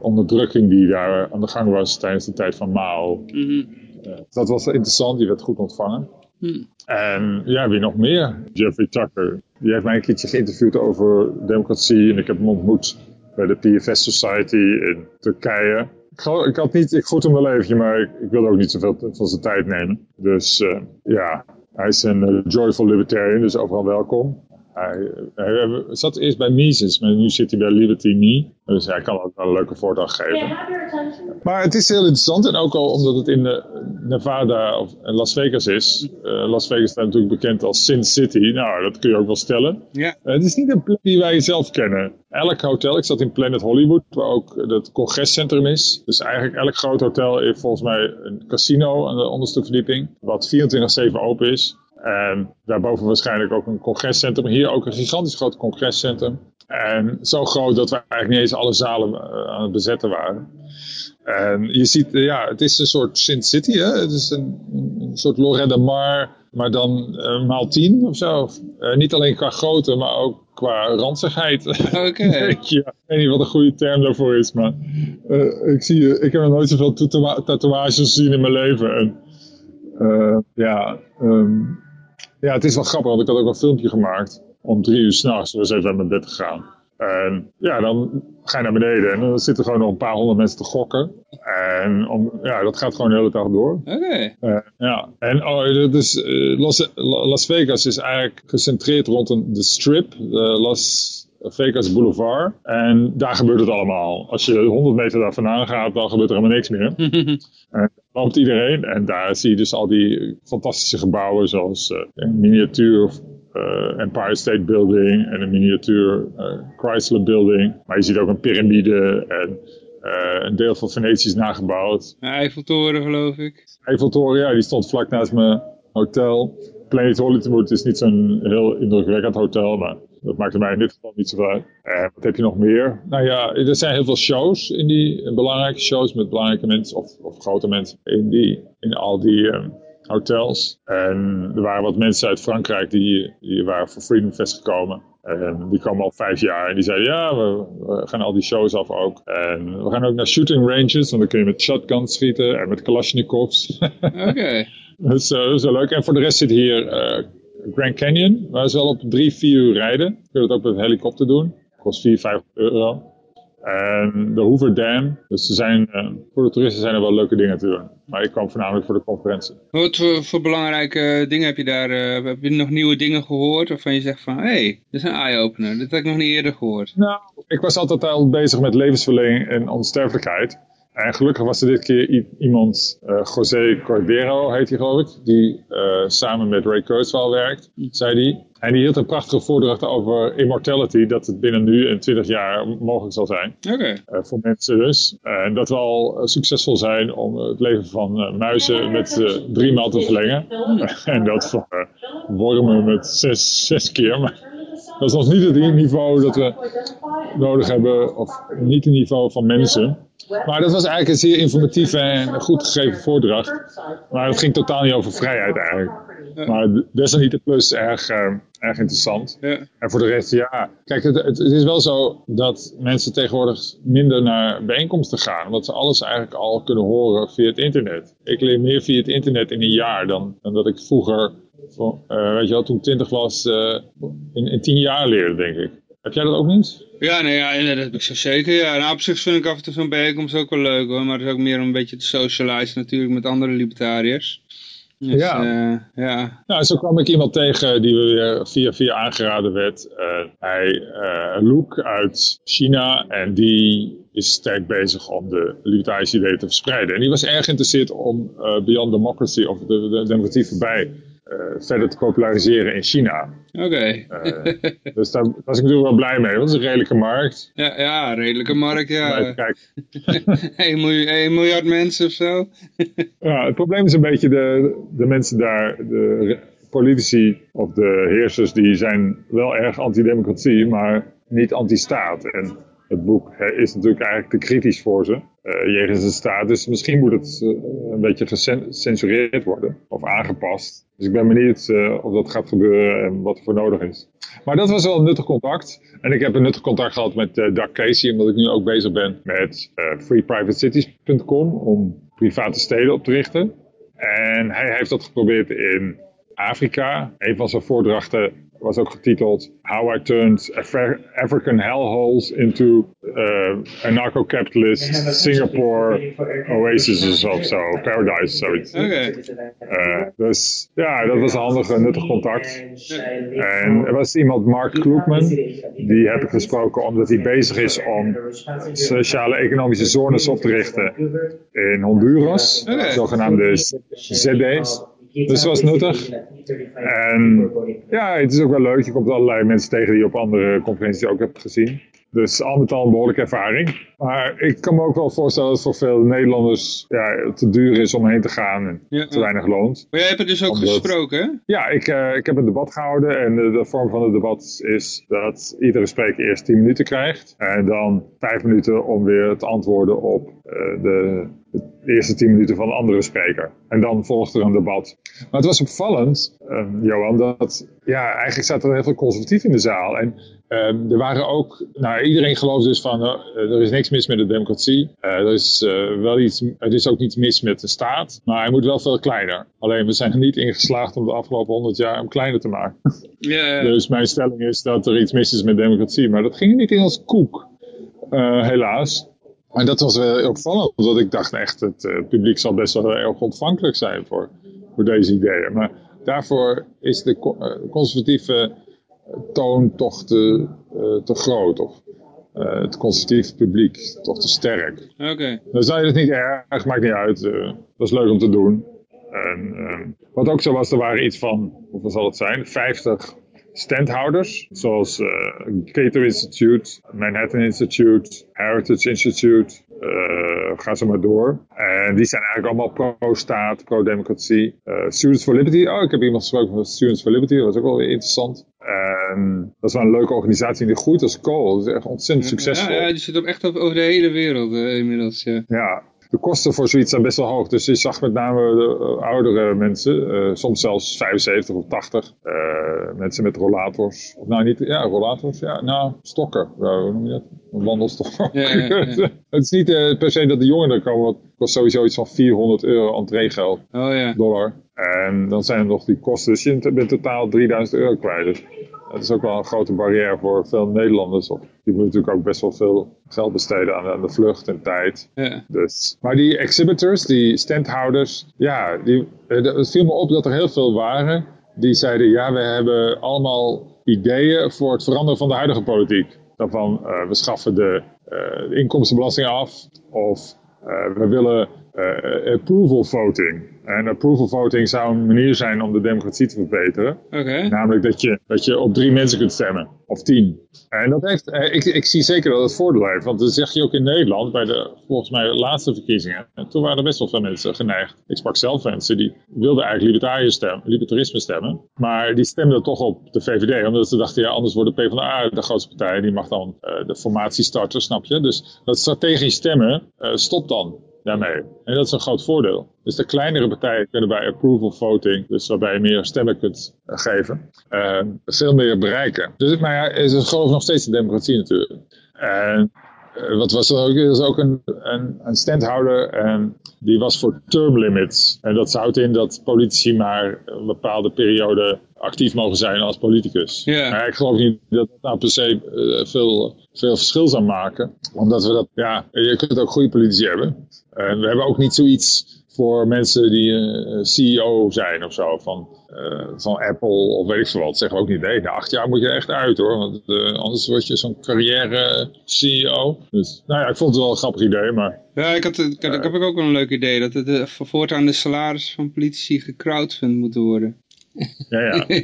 onderdrukking die daar aan de gang was tijdens de tijd van Mao. Mhm. Dat was interessant, die werd goed ontvangen. Hm. En ja, wie nog meer? Jeffrey Tucker. Die heeft mij een keertje geïnterviewd over democratie. En ik heb hem ontmoet bij de PFS Society in Turkije. Ik, ik had niet, ik groet hem wel eventjes, maar ik, ik wilde ook niet zoveel van zijn tijd nemen. Dus eh, ja, hij is een eh, joyful libertarian, dus overal welkom. Hij, hij zat eerst bij Mises, maar nu zit hij bij Liberty Me. Dus hij kan ook wel een leuke voordracht geven. Maar het is heel interessant. En ook al omdat het in de Nevada of Las Vegas is. Uh, Las Vegas staat natuurlijk bekend als Sin City. Nou, dat kun je ook wel stellen. Ja. Uh, het is niet een plek die wij zelf kennen. Elk hotel, ik zat in Planet Hollywood, waar ook het congrescentrum is. Dus eigenlijk elk groot hotel heeft volgens mij een casino aan de onderste verdieping. Wat 24-7 open is. En daarboven waarschijnlijk ook een congrescentrum. Hier ook een gigantisch groot congrescentrum. En zo groot dat we eigenlijk niet eens alle zalen uh, aan het bezetten waren. En je ziet, uh, ja, het is een soort Sin City, hè? Het is een, een soort Loretta Mar, maar dan uh, maal tien of zo. niet alleen qua grootte, maar ook qua ranzigheid. Oké. Okay. ja, ik weet niet wat een goede term daarvoor is, maar ik, zie, ik heb nog nooit zoveel tatoeages gezien in mijn leven. En, ja, um, ja, het is wel grappig, want ik had ook een filmpje gemaakt om drie uur s'nachts. We zijn even naar mijn bed gegaan. En ja, dan ga je naar beneden en dan zitten gewoon nog een paar honderd mensen te gokken. En om, ja, dat gaat gewoon de hele dag door. Oké. Okay. Uh, ja, en oh, dus, uh, Las, Las, Vegas is eigenlijk gecentreerd rond een, de strip, de Las Vegas Boulevard. En daar gebeurt het allemaal. Als je 100 meter daar vandaan gaat, dan gebeurt er helemaal niks meer. en loopt iedereen. En daar zie je dus al die fantastische gebouwen zoals uh, een miniatuur uh, Empire State Building en een miniatuur uh, Chrysler Building. Maar je ziet ook een piramide en uh, een deel van Venetië is nagebouwd. Eiffeltoren geloof ik. Eiffeltoren, ja, die stond vlak naast mijn hotel. Planet Hollywood is niet zo'n heel indrukwekkend hotel, maar dat maakt mij in dit geval niet zo uit. En wat heb je nog meer? Nou ja, er zijn heel veel shows in die, belangrijke shows met belangrijke mensen of, of grote mensen in, die, in al die um, hotels. En er waren wat mensen uit Frankrijk die, die waren voor Freedom Fest gekomen. En die komen al vijf jaar en die zeiden ja, we, we, gaan al die shows af ook. En we gaan ook naar shooting ranges, want dan kun je met shotguns schieten en met kalasjnikovs. Oké. Okay. dus uh, dat is wel leuk. En voor de rest zit hier uh, Grand Canyon. Maar dat is wel op drie, vier uur rijden. Je kunt het ook met een helikopter doen. Kost 4, 5 euro. En de Hoover Dam. Dus er zijn, uh, voor de toeristen zijn er wel leuke dingen te doen. Maar ik kwam voornamelijk voor de conferentie. Wat voor, voor belangrijke dingen heb je daar? Uh, heb je nog nieuwe dingen gehoord? Waarvan je zegt van, hé, hey, dit is een eye-opener. Dit heb ik nog niet eerder gehoord. Nou, ik was altijd al bezig met levensverlenging en onsterfelijkheid. En gelukkig was er dit keer iemand, uh, José Cordero heet hij geloof ik, die uh, samen met Ray Kurzweil werkt, zei hij. En die hield een prachtige voordracht over immortality, dat het binnen nu en 20 jaar mogelijk zal zijn. Okay. Uh, voor mensen dus. en dat we al succesvol zijn om het leven van muizen met drie maal te verlengen. en dat van wormen met zes, zes keer. Maar dat is nog niet het niveau dat we nodig hebben, of niet het niveau van mensen. Maar dat was eigenlijk een zeer informatieve en goed gegeven voordracht. Maar het ging totaal niet over vrijheid eigenlijk. Ja. Maar desalniettemin plus erg, uh, erg interessant. Ja. En voor de rest, ja. Kijk, het, het, is wel zo dat mensen tegenwoordig minder naar bijeenkomsten gaan. Omdat ze alles eigenlijk al kunnen horen via het internet. Ik leer meer via het internet in een jaar dan, dan dat ik vroeger, uh, weet je wel, toen ik twintig was, uh, in, in tien jaar leerde, denk ik. Heb jij dat ook niet? Ja, nee, ja, dat heb ik zo zeker. Ja, nou, op zich vind ik af en toe zo'n bijeenkomst ook wel leuk hoor. Maar het is ook meer om een beetje te socializen natuurlijk met andere libertariërs. Dus, ja. Uh, ja. Nou, zo kwam ik iemand tegen die we weer via via aangeraden werd. Uh, hij, uh, Luke uit China. En die is sterk bezig om de libertarische ideeën te verspreiden. En die was erg geïnteresseerd om Beyond Democracy, of de, de, de democratie voorbij, verder te populariseren in China. Oké. Okay. uh, dus daar was ik natuurlijk wel blij mee, want het is een redelijke markt. Ja, ja redelijke markt, ja. 1 miljard, 1 miljard mensen of zo. ja, het probleem is een beetje de, de mensen daar, de politici of de heersers, die zijn wel erg anti-democratie, maar niet anti-staat. En het boek is natuurlijk eigenlijk te kritisch voor ze. Uh, jegens de staat. Dus misschien moet het uh, een beetje gecensureerd worden. Of aangepast. Dus ik ben benieuwd uh, of dat gaat gebeuren en wat er voor nodig is. Maar dat was wel een nuttig contact. En ik heb een nuttig contact gehad met Doug Casey. Omdat ik nu ook bezig ben met freeprivatecities.com. Om private steden op te richten. En hij heeft dat geprobeerd in Afrika. Een van zijn voordrachten was ook getiteld How I Turned Afri- African Hellholes into uh, Anarcho-Capitalist Singapore Oasis of zo, Paradise, zoiets. Eh, dus ja, dat was een handig, nuttig contact. En er was iemand, Mark Kloekman, die heb ik gesproken omdat hij bezig is om sociale economische zones op te richten in Honduras, zogenaamde ZD's. Dus dat was nuttig. En ja, het is ook wel leuk. Je komt allerlei mensen tegen die je op andere conferenties ook hebt gezien. Dus al met al een behoorlijke ervaring. Maar ik kan me ook wel voorstellen dat het voor veel Nederlanders ja, te duur is om heen te gaan en Ja, te weinig loont. Maar jij hebt het dus ook Omdat- gesproken, hè? Ja, ik, eh, ik heb een debat gehouden en de, de vorm van het debat is dat iedere spreker eerst 10 minuten krijgt. En dan 5 minuten om weer te antwoorden op eh, de, de eerste 10 minuten van de andere spreker. En dan volgt er een debat. Maar het was opvallend, eh, Johan, dat ja, eigenlijk zaten er heel veel conservatief in de zaal. En ehm, er waren ook, nou iedereen gelooft dus van eh, er is niks mis met de democratie. Eh, er is eh, wel iets, het is ook niets mis met de staat, maar hij moet wel veel kleiner. Alleen we zijn er niet in geslaagd om de afgelopen 100 jaar hem kleiner te maken. Ja. Dus mijn stelling is dat er iets mis is met democratie. Maar dat ging niet in als koek, helaas. En dat was wel opvallend, omdat ik dacht echt, het eh, publiek zal best wel erg ontvankelijk zijn voor, voor deze ideeën. Maar daarvoor is de co- conservatieve toon toch te, eh, te groot. Of eh, het conservatieve publiek toch te sterk. Oké. Dan zei je het niet erg, maakt niet uit. eh, dat is leuk om te doen. En, wat ook zo was, er waren iets van, hoeveel zal het zijn, 50 standhouders. Zoals eh Cato Institute, Manhattan Institute, Heritage Institute. Eh, ga zo maar door. En die zijn eigenlijk allemaal pro-staat, pro-democratie. Eh, Students for Liberty, oh ik heb iemand gesproken van Students for Liberty, dat was ook wel weer interessant. En dat is wel een leuke organisatie die groeit als kool. Dat is echt ontzettend succesvol. Ja, ja, die zit op echt over de hele wereld eh, inmiddels, ja. Ja, de kosten voor zoiets zijn best wel hoog. Dus je zag met name de eh, oudere mensen, eh, soms zelfs 75 of 80, eh, mensen met rollators. Of nou niet, ja, rollators, ja, nou, stokken. Ja, hoe noem je dat? Een wandelstok. Ja, ja, ja. het is niet per se dat de jongeren er komen, want het kost sowieso iets van 400 euro entreegeld, Oh ja. dollar. En dan zijn er nog die kosten, dus je bent totaal 3000 euro kwijt. Dus dat is ook wel een grote barrière voor veel Nederlanders. Die moeten natuurlijk ook best wel veel geld besteden aan, aan de vlucht en tijd. ja. Dus. Maar die exhibitors, die standhouders, ja, die, eh, het viel me op dat er heel veel waren die zeiden, ja, we hebben allemaal ideeën voor het veranderen van de huidige politiek. Dan van, eh, we schaffen de, eh, de inkomstenbelasting af, of we willen eh, approval voting. En approval voting zou een manier zijn om de democratie te verbeteren. Namelijk dat je, dat je op drie mensen kunt stemmen. Of tien. En dat heeft, eh, ik, ik zie zeker dat het voordeel heeft. Want dat zeg je ook in Nederland bij de, volgens mij, laatste verkiezingen. En toen waren er best wel veel mensen geneigd. Ik sprak zelf mensen die wilden eigenlijk libertariër stemmen, libertarisme stemmen. Maar die stemden toch op de VVD. Omdat ze dachten, ja, anders wordt de PvdA de grootste partij. Die mag dan eh, de formatie starten, snap je? Dus dat strategisch stemmen stopt dan daarmee. En dat is een groot voordeel. Dus de kleinere partijen kunnen bij approval voting, dus waarbij je meer stemmen kunt eh, geven, eh, veel meer bereiken. Dus, maar ja, is het geloof nog steeds in democratie natuurlijk. En eh, wat was er ook? Er is ook een, een, een standhouder en die was voor term limits. En dat houdt in dat politici maar een bepaalde periode actief mogen zijn als politicus. Maar ik geloof niet dat dat nou per se eh, veel, veel verschil zou maken. Omdat we dat, ja, je kunt ook goede politici hebben. En we hebben ook niet zoiets voor mensen die eh, CEO zijn of zo. Van, eh, van Apple of weet ik veel wat. Zeggen we ook niet. Nee, na acht jaar moet je echt uit hoor. Want eh, anders word je zo'n carrière CEO. Dus nou ja, ik vond het wel een grappig idee. Maar Ja, ik, had, ik, had, ik heb ook wel een leuk idee. Dat het uh, voortaan de salaris van politici gecrowdfund moeten worden. ja, ja.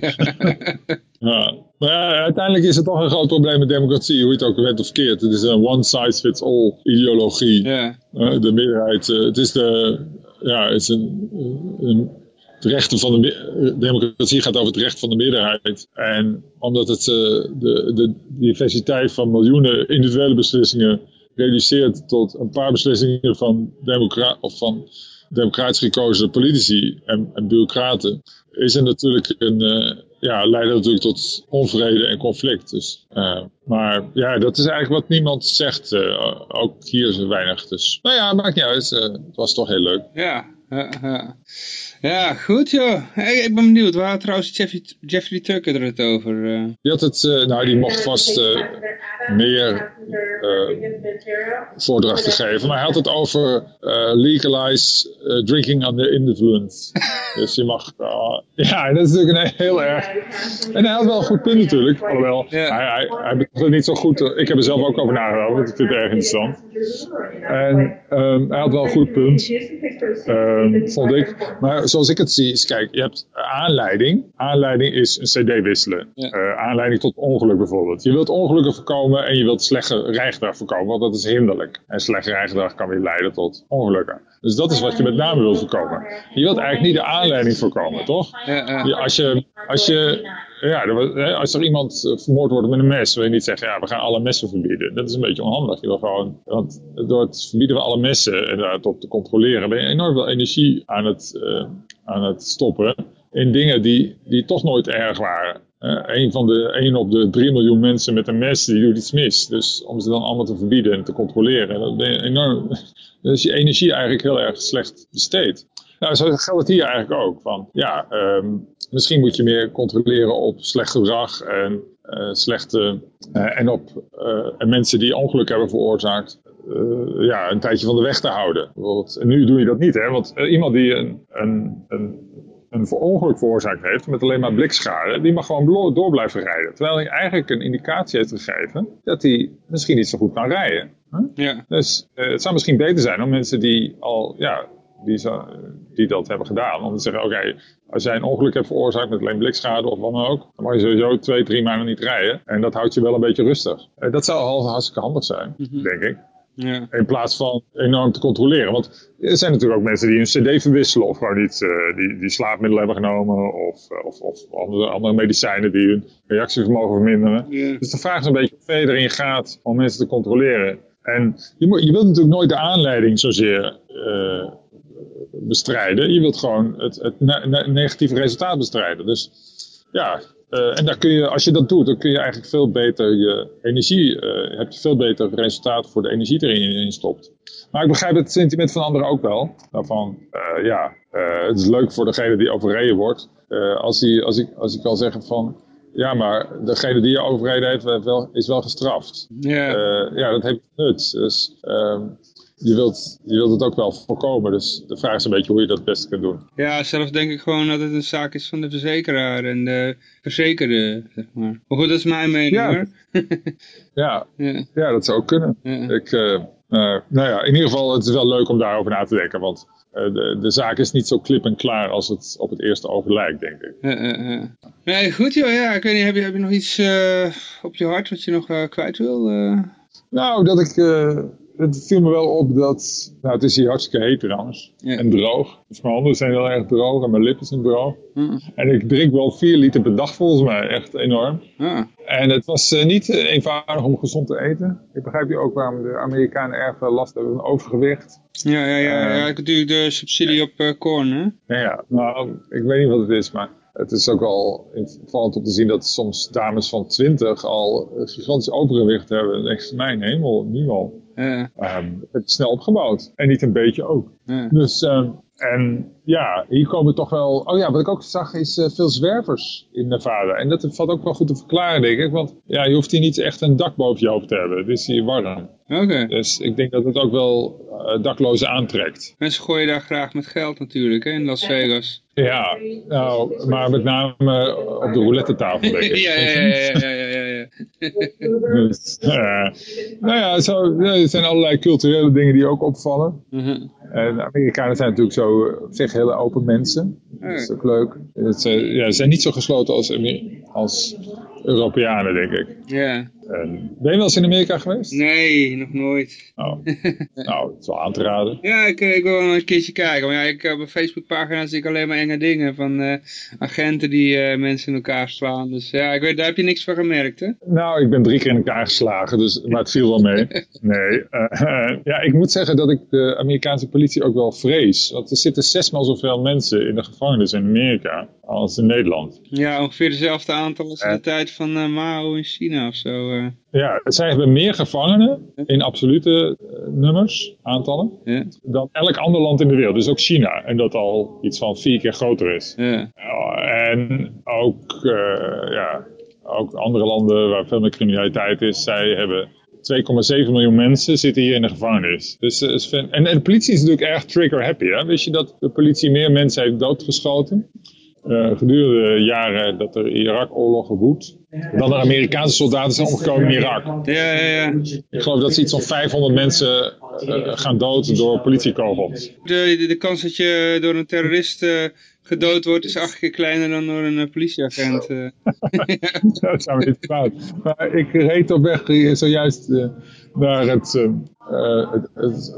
ja. Maar ja, uiteindelijk is het toch een groot probleem met democratie. Hoe je het ook bent of verkeerd. Het is een one size fits all ideologie. Ja. Uh, de meerderheid, uh, het is de, ja, het is een, een het rechten van de democratie gaat over het recht van de meerderheid. En omdat het uh, de, de diversiteit van miljoenen individuele beslissingen reduceert tot een paar beslissingen van, of van democratisch gekozen politici en, en bureaucraten, is er natuurlijk een, uh, ja, leidt natuurlijk tot onvrede en conflict. Dus, maar ja, dat is eigenlijk wat niemand zegt. Ook hier is er weinig. Dus, nou ja, maakt niet uit. het was toch heel leuk. Ja, ja, ja. ja, goed joh. Hey, ik ben benieuwd. Waar had trouwens Jeffrey, Jeffrey Tucker er het over? eh? Die had het, eh, nou die mocht vast eh, meer eh, voordrachten geven. Maar hij had het over eh, legalize eh, drinking under influence. dus je mag, eh, ja dat is natuurlijk een heel erg. En hij had wel een goed punt natuurlijk. Alhoewel, hij, hij, hij het niet zo goed. eh, Ik heb er zelf ook over nagedacht, want ik vind het erg interessant. En ehm, hij had wel een goed punt, ehm, vond ik. Maar zoals ik het zie, is kijk, je hebt aanleiding. Aanleiding is een cd wisselen. Eh, aanleiding tot ongeluk bijvoorbeeld. Je wilt ongelukken voorkomen en je wilt slechte rijgedrag voorkomen, want dat is hinderlijk. En slecht rijgedrag kan weer leiden tot ongelukken. Dus dat is wat je met name wilt voorkomen. Je wilt eigenlijk niet de aanleiding voorkomen, toch? Je- als je, als je ja, er als er iemand eh, vermoord wordt met een mes, wil je niet zeggen, ja, we gaan alle messen verbieden. Dat is een beetje onhandig. Je wil gewoon, want door het verbieden van alle messen en daarop te controleren, ben je enorm veel energie aan het, eh, aan het stoppen in dingen die, die toch nooit erg waren. Eh een, van de, een op de 3 miljoen mensen met een mes, die doet iets mis. Dus om ze dan allemaal te verbieden en te controleren, dat ben je enorm, dan is je energie eigenlijk heel erg slecht besteed. Nou, zo geldt het hier eigenlijk ook. Van, ja, ehm, misschien moet je meer controleren op slecht gedrag en eh, slechte eh, en op eh, en mensen die ongeluk hebben veroorzaakt. ja, een tijdje van de weg te houden. En nu doe je dat niet, hè? Want iemand die een, een, een, een ongeluk veroorzaakt heeft met alleen maar blikschade, die mag gewoon door blijven rijden. Terwijl hij eigenlijk een indicatie heeft gegeven dat hij misschien niet zo goed kan rijden. Ja. Dus het zou misschien beter zijn om mensen die al, ja, die, dat hebben gedaan, om te zeggen, oké, als jij een ongeluk hebt veroorzaakt met alleen blikschade of wat dan ook, dan mag je sowieso twee, drie maanden niet rijden. En dat houdt je wel een beetje rustig. Eh, dat zou al hartstikke handig zijn, denk ik. Ja. In plaats van enorm te controleren. Want er zijn natuurlijk ook mensen die hun cd verwisselen of gewoon niet, eh, die, die slaapmiddelen hebben genomen of, eh, of, of andere, andere medicijnen die hun reactievermogen verminderen. Ja. Dus de vraag is een beetje hoe ver je erin gaat om mensen te controleren. En je, moet, je wilt natuurlijk nooit de aanleiding zozeer bestrijden. Je wilt gewoon het, het ne- ne- negatieve resultaat bestrijden. Dus ja, eh, en daar kun je, als je dat doet, dan kun je eigenlijk veel beter je energie, eh, heb je veel beter resultaat voor de energie die erin in stopt. Maar ik begrijp het sentiment van anderen ook wel. Daarvan, eh, ja, het is leuk voor degene die overreden wordt. Als, die, als, ik, als ik kan zeggen van, ja, maar degene die je overreden heeft, wel, is wel gestraft. Ja. Ja, dat heeft nut. Dus ehm, je, wilt, je wilt het ook wel voorkomen. Dus de vraag is een beetje hoe je dat het beste kunt doen. Ja, zelf denk ik gewoon dat het een zaak is van de verzekeraar en de verzekerde, zeg maar. Maar goed, dat is mijn mening Ja. hoor. Ja, Ja. ja dat zou ook kunnen. Ja. Ik, eh, eh, nou ja, in ieder geval, het is wel leuk om daarover na te denken. Want eh, de, de zaak is niet zo klip en klaar als het op het eerste oog lijkt, denk ik. Nee, goed joh, ja, ik weet niet, heb je, heb je nog iets op je hart wat je nog kwijt wil? Nou, dat ik. Het viel me wel op dat. Nou, het is hier hartstikke heet trouwens. Ja. En droog. Dus mijn handen zijn heel erg droog en mijn lippen zijn droog. Mm. En ik drink wel 4 liter per dag volgens mij. Echt enorm. En het was eh, niet eh, eenvoudig om gezond te eten. Ik begrijp hier ook waarom de Amerikanen erg veel last hebben van overgewicht. ja, ja, ja, Eh. ja, natuurlijk de subsidie op corn, hè? Nou ja, nou, ik weet niet wat het is, maar het is ook wel opvallend om te zien dat soms dames van 20 al gigantisch overgewicht hebben. Je, mijn hemel, nu al. Ehm, het is snel opgebouwd. En niet een beetje ook. Dus, ehm, en ja, hier komen toch wel... Oh ja, wat ik ook zag is eh, veel zwervers in Nevada. En dat valt ook wel goed te verklaren, denk ik. Want ja, je hoeft hier niet echt een dak boven je hoofd te hebben. Het is hier warm. Oké. Dus ik denk dat het ook wel eh, daklozen aantrekt. Mensen gooien daar graag met geld natuurlijk, hè, in Las Vegas. Ja, nou, maar met name op de roulette tafel, denk ik. ja, ja, ja, ja, ja, ja, ja. Dus, eh, nou ja, zo, er zijn allerlei culturele dingen die ook opvallen. Mhm. En Amerikanen zijn natuurlijk zo eh, hele open mensen. Dat is ook leuk. Het, ja, ze zijn niet zo gesloten als, als Europeanen, denk ik. Ja. En, ben je wel eens in Amerika geweest? Nee, nog nooit. Oh. nou, het is wel aan te raden. Ja, ik, eh, ik wil wel een keertje kijken. Maar ja, ik, op mijn Facebookpagina zie ik alleen maar enge dingen van eh, agenten die eh, mensen in elkaar slaan. Dus ja, ik weet, daar heb je niks van gemerkt, hè? Nou, ik ben drie keer in elkaar geslagen, dus, maar het viel wel mee. Nee, ja, ik moet zeggen dat ik de Amerikaanse politie ook wel vrees. Want er zitten zesmaal zoveel mensen in de gevangenis in Amerika als in Nederland. Ja, ongeveer dezelfde aantal als in de tijd van Mao in China of zo. Eh. eh, Ja, zij hebben meer gevangenen in absolute eh, nummers, aantallen, ja, dan elk ander land in de wereld. Dus ook China. En dat al iets van vier keer groter is. ja. Ja, en ook, eh, ja, ook andere landen waar veel meer criminaliteit is, zij hebben 2,7 miljoen mensen zitten hier in de gevangenis. Dus, eh, en, en de politie is natuurlijk erg trigger happy. Hè? Wist je dat de politie meer mensen heeft doodgeschoten? eh, gedurende de jaren dat er Irak-oorlog woedt, dan er Amerikaanse soldaten zijn omgekomen in Irak. Ja, ja, ja. Ik geloof dat ze iets van 500 mensen eh, gaan dood door politiekogels. De, de, de kans dat je door een terrorist eh, gedood wordt is acht keer kleiner dan door een eh, politieagent. dat zou niet fout. Maar ik reed op weg zojuist naar het, het, het,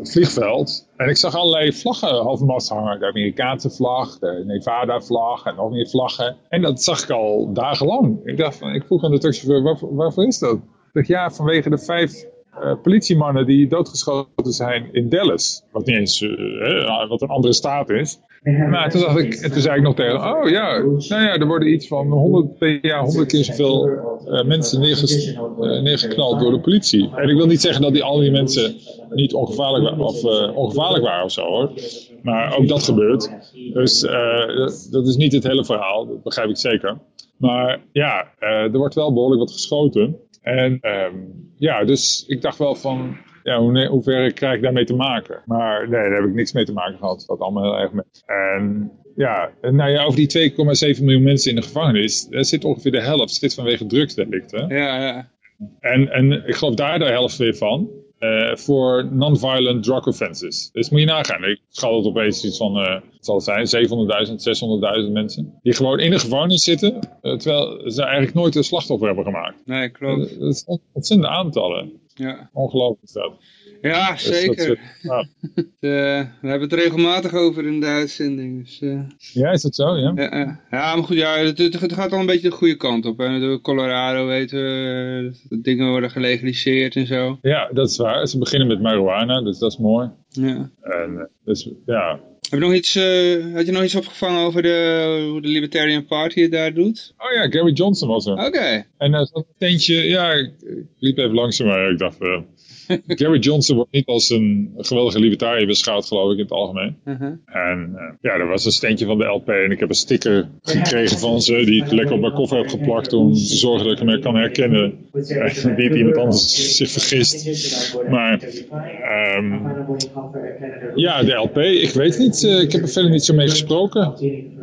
vliegveld. En ik zag allerlei vlaggen half mast hangen. De Amerikaanse vlag, de Nevada-vlag en nog meer vlaggen. En dat zag ik al dagenlang. Ik, dacht van, ik vroeg aan de taxichauffeur, waarvoor, waarvoor is dat? Ik dacht, ja, vanwege de vijf eh, politiemannen die doodgeschoten zijn in Dallas. Wat niet eens, eh, wat een andere staat is. Maar toen, dacht ik, toen zei ik nog tegen oh ja, nou ja, er worden iets van 100 per jaar, 100 keer zoveel eh, mensen eh, neergeknald door de politie. En ik wil niet zeggen dat die, al die mensen niet ongevaarlijk, of, eh, ongevaarlijk waren of zo hoor. Maar ook dat gebeurt. Dus dat- dat is niet het hele verhaal, dat begrijp ik zeker. Maar ja, er wordt wel behoorlijk wat geschoten. En ehm, ja, dus ik dacht wel van, ja, hoe, hoe ver krijg ik daarmee te maken? Maar nee, daar heb ik niks mee te maken gehad. Dat allemaal heel erg. En ja, nou ja, over die 2,7 miljoen mensen in de gevangenis, daar zit ongeveer de helft zit vanwege drugsdelicten. ja, ja. En, en ik geloof daar de helft weer van. eh, voor non-violent drug offenses. Dus moet je nagaan. Ik schat het opeens iets van, eh, zal het zijn, 700.000, 600.000 mensen. Die gewoon in de gevangenis zitten, eh, terwijl ze eigenlijk nooit een slachtoffer hebben gemaakt. Nee, klopt. Dat is on- ontzettende aantallen. Ja, Ongelooflijk dat. ja Dus dat zeker. soort- ja. Eh, we hebben het regelmatig over in de uitzending. Dus, eh, ja, is dat zo? Ja. ja, ja. ja, maar goed, ja, het, het gaat al een beetje de goede kant op. Hè. Colorado weten we eh, dat dingen worden gelegaliseerd en zo. ja, dat is waar. Ze beginnen met marijuana, dus dat is mooi. Ja. En, eh, dus ja. Heb je nog iets, eh, had je nog iets opgevangen over de, hoe de Libertarian Party het daar doet? Oh ja, Gary Johnson was er. Oké. En er zat een tentje, ja, ik, ik liep even langs maar ik dacht, eh, Gary Johnson wordt niet als een geweldige libertariër beschouwd, geloof ik, in het algemeen. Uh-huh. En eh, ja, er was een steentje van de LP en ik heb een sticker gekregen van ze, die ik lekker op mijn koffer heb geplakt om te zorgen dat ik hem kan herkennen. Uh, niet iemand anders zich vergist. Maar, ehm, ja, de LP, ik weet niet, eh, ik heb er verder niet zo mee gesproken.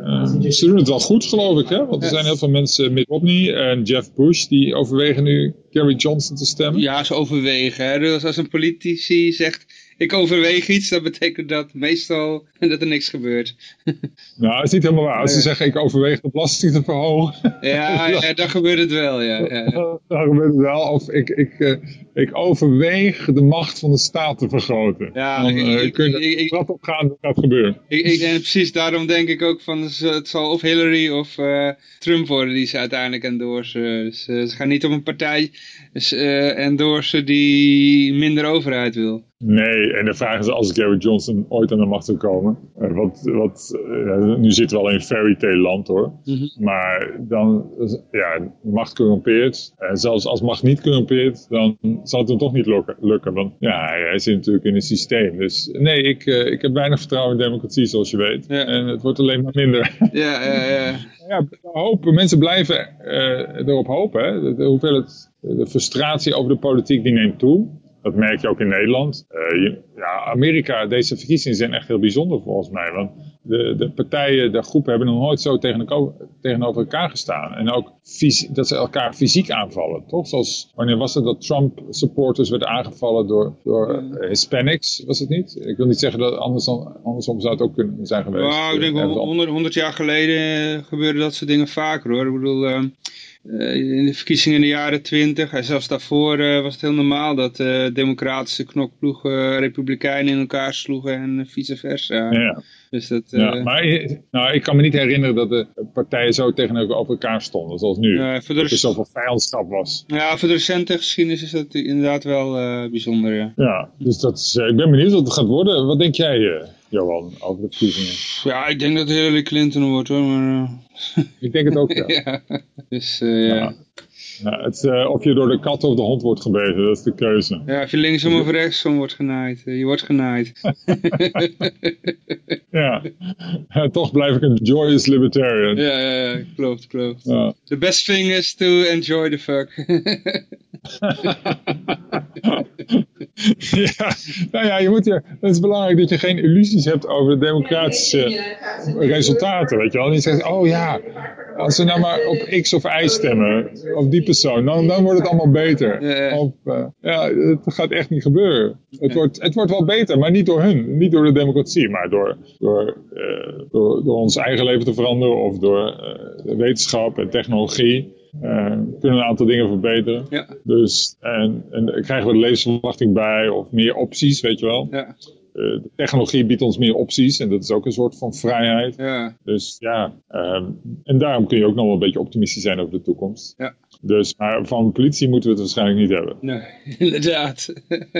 Ehm, ze doen het wel goed, geloof ik, hè? want er zijn heel veel mensen, Mitt Romney en Jeff Bush, die overwegen nu Gary Johnson te stemmen. Ja, ze overwegen. Hè? Dus als een politici zegt, ik overweeg iets, dan betekent dat meestal dat er niks gebeurt. Nou, dat is niet helemaal waar. Als ze zeggen, ik overweeg de belasting te verhogen, Ja, ja dan gebeurt het wel, ja. ja. dan gebeurt het wel. Of ik, ik, eh, ik overweeg de macht van de staat te vergroten. Ja, dan ik- eh, ik- kun je wat op gaan, dat gaat gebeuren. Ik, ik, en precies daarom denk ik ook van het zal of Hillary of eh, Trump worden die ze uiteindelijk endorsen. Dus ze gaan niet op een partij dus, endorsen die minder overheid wil. Nee, en de vraag is als Gary Johnson ooit aan de macht zou komen. eh, wat, wat, eh, nu zitten we al in fairy tale land hoor. Mhm. Maar dan, ja, macht corrumpeert. En zelfs als macht niet corrumpeert, dan zal het hem toch niet lukken. lukken want ja, hij, zit natuurlijk in een systeem. Dus nee, ik, eh, ik heb weinig vertrouwen in democratie zoals je weet. Ja. En het wordt alleen maar minder. Ja, ja, ja. Ja, hopen. Mensen blijven erop hopen. Hè. De, de hoeveelheid, de frustratie over de politiek die neemt toe. Dat merk je ook in Nederland. Eh, je- ja, Amerika, deze verkiezingen zijn echt heel bijzonder volgens mij. Want de, de partijen, de groepen hebben nog nooit zo tegen, tegenover elkaar gestaan. En ook dat ze elkaar fysiek aanvallen. Toch? Zoals, wanneer was het dat Trump supporters werden aangevallen door, door eh, Hispanics? Was het niet? Ik wil niet zeggen dat andersom, andersom zou het ook kunnen zijn geweest. Nou, ik denk Eh, wel 100, 100 jaar geleden eh, gebeurde dat soort dingen vaker hoor. Ik bedoel, eh, eh, in de verkiezingen in de jaren 20 en zelfs daarvoor eh, was het heel normaal dat eh, democratische knokploegen republikeinen in elkaar sloegen en vice versa. Ja. Dus dat, eh, Ja, maar eh, nou, ik kan me niet herinneren dat de partijen zo tegenover elkaar stonden zoals nu. Voor de dat er zoveel vijandschap was. ja, voor de recente geschiedenis is dat inderdaad wel eh, bijzonder. Ja. Ja, dus dat is, eh, ik ben benieuwd wat het gaat worden. Wat denk jij, eh, Johan, over de verkiezingen? ja, ik denk dat Hillary Clinton wordt hoor. Maar, Ik denk het ook, ja. eh, ja. Dus eh, ja. Ja. Het, is, eh, of je door de kat of de hond wordt gebeten, dat is de keuze. Ja, of je linksom of rechtsom wordt genaaid. Eh, Je wordt genaaid. Ja, Ja, toch blijf ik een joyous libertarian. ja, ja, ja, klopt, klopt. Ja. The best thing is to enjoy the fuck. ja, nou ja, je moet je, het is belangrijk dat je geen illusies hebt over de democratische resultaten, weet je wel. En je zegt, oh ja, als we nou maar op X of Y stemmen, op die persoon, dan, dan wordt het allemaal beter. Of, eh, ja, het gaat echt niet gebeuren. Het wordt, het wordt wel beter, maar niet door hun, niet door de democratie, maar door, door, eh, door, door ons eigen leven te veranderen of door eh, wetenschap en technologie. eh, kunnen we een aantal dingen verbeteren. Ja. Dus, en, en krijgen we de levensverwachting bij of meer opties, weet je wel. ja, de technologie biedt ons meer opties en dat is ook een soort van vrijheid. ja, Dus ja, ehm, en daarom kun je ook nog wel een beetje optimistisch zijn over de toekomst. Ja. Dus, maar van politie moeten we het waarschijnlijk niet hebben. nee, inderdaad.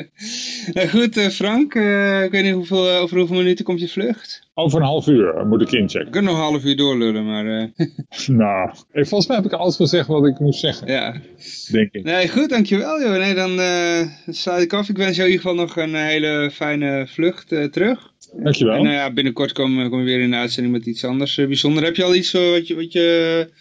nou goed, eh, Frank, eh, ik weet niet hoeveel, eh, over hoeveel minuten komt je vlucht? Over een half uur moet ik inchecken. kunnen nog een half uur doorlullen, maar Nou, volgens mij heb ik alles gezegd wat ik moest zeggen, ja. denk ik. Nee, goed, dankjewel joh. Nee, dan sluit ik af. Ik wens jou in ieder geval nog een hele fijne vlucht terug. Dankjewel. En nou ja, binnenkort kom, kom je weer in de uitzending met iets anders uh, bijzonder. Heb je al iets uh, wat je, wat je uh,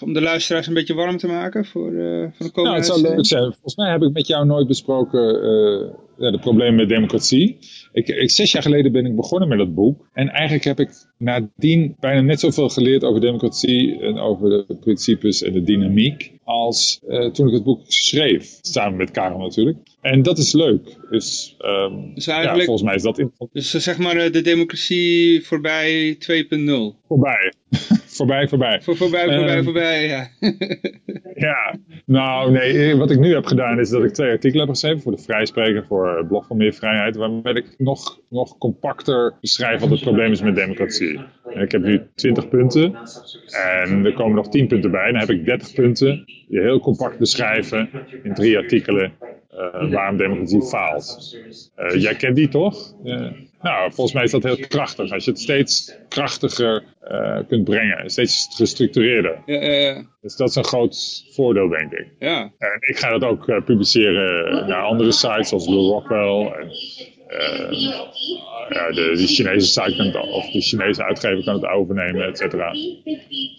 om de luisteraars een beetje warm te maken voor, uh, voor de komende Nou, het zou leuk zijn. Volgens mij heb ik met jou nooit besproken uh, ja, de problemen met democratie. Ik, ik, zes jaar geleden ben ik begonnen met dat boek. En eigenlijk heb ik nadien bijna net zoveel geleerd over democratie en over de principes en de dynamiek. Als uh, toen ik het boek schreef. Samen met Karel natuurlijk. En dat is leuk. Dus, um, dus eigenlijk, ja, volgens mij is dat interessant. Dus zeg maar uh, de democratie voorbij 2.0. Voorbij. voorbij, voorbij. Voor, voorbij, voorbij, um, voorbij, ja. ja, nou nee, wat ik nu heb gedaan is dat ik twee artikelen heb geschreven voor de Vrijspreker, voor Blog van Meer Vrijheid, waarmee ik nog, nog compacter beschrijf wat het probleem is met democratie. Ik heb nu 20 punten en er komen nog 10 punten bij. Dan heb ik 30 punten die heel compact beschrijven in drie artikelen uh, waarom democratie faalt. Uh, jij kent die toch? Nou, volgens mij is dat heel krachtig. Als je het steeds krachtiger uh, kunt brengen, steeds gestructureerder. Ja, ja, ja. Dus dat is een groot voordeel, denk ik. Ja. En ik ga dat ook publiceren naar andere sites, zoals Blue Rockwell. En, ja, de, de Chinese site kan het, of de Chinese uitgever kan het overnemen, et cetera.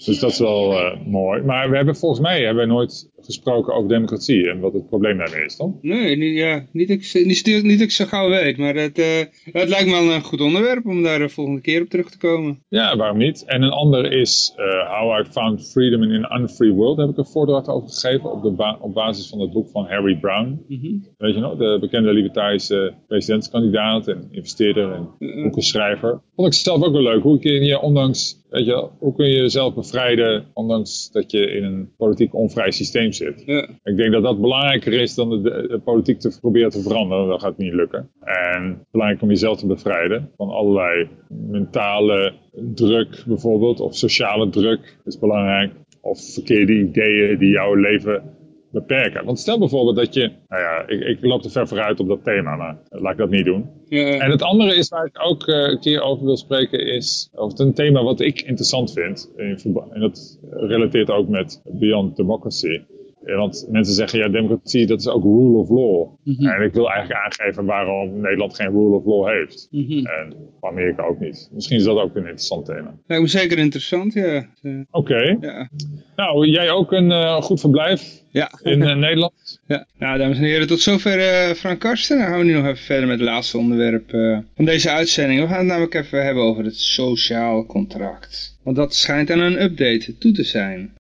Dus dat is wel mooi. Maar we hebben volgens mij hebben we nooit gesproken over democratie en wat het probleem daarmee is, toch? Nee, niet, ja, niet, ik, niet, ik zo gauw weet, maar het, uh, het lijkt me wel een goed onderwerp om daar de volgende keer op terug te komen. Ja, waarom niet? En een ander is uh, How I Found Freedom in an Unfree World. Daar heb ik een voordracht over gegeven op, de ba op basis van het boek van Harry Brown. Mhm. Mm -hmm. Weet je nog, de bekende libertarische presidentskandidaat en investeerder en Mhm. boekenschrijver. Vond ik zelf ook wel leuk. Hoe kun je ondanks Weet je, hoe kun je jezelf bevrijden, ondanks dat je in een politiek onvrij systeem zit? Ja. Ik denk dat dat belangrijker is dan de, de, de politiek te proberen te veranderen. Dat gaat niet lukken. En belangrijk om jezelf te bevrijden van allerlei mentale druk bijvoorbeeld, of sociale druk is belangrijk. Of verkeerde ideeën die jouw leven beperken. Want stel bijvoorbeeld dat je, nou ja, ik, ik loop te ver vooruit op dat thema, maar laat ik dat niet doen. Ja. En het andere is waar ik ook uh, een keer over wil spreken is, of een thema wat ik interessant vind, in en dat relateert ook met Beyond Democracy. Want mensen zeggen, ja, democratie, dat is ook rule of law. Mhm. Mm -hmm. En ik wil eigenlijk aangeven waarom Nederland geen rule of law heeft. Mm -hmm. En Amerika ook niet. Misschien is dat ook een interessant thema. Lijkt me zeker interessant, ja. Oké. Okay. Ja. Nou, jij ook een uh, goed verblijf ja. in uh, Nederland. Ja. Nou, dames en heren, tot zover uh, Frank Karsten. Dan gaan we nu nog even verder met het laatste onderwerp van deze uitzending. We gaan het namelijk even hebben over het sociaal contract. Want dat schijnt aan een update toe te zijn.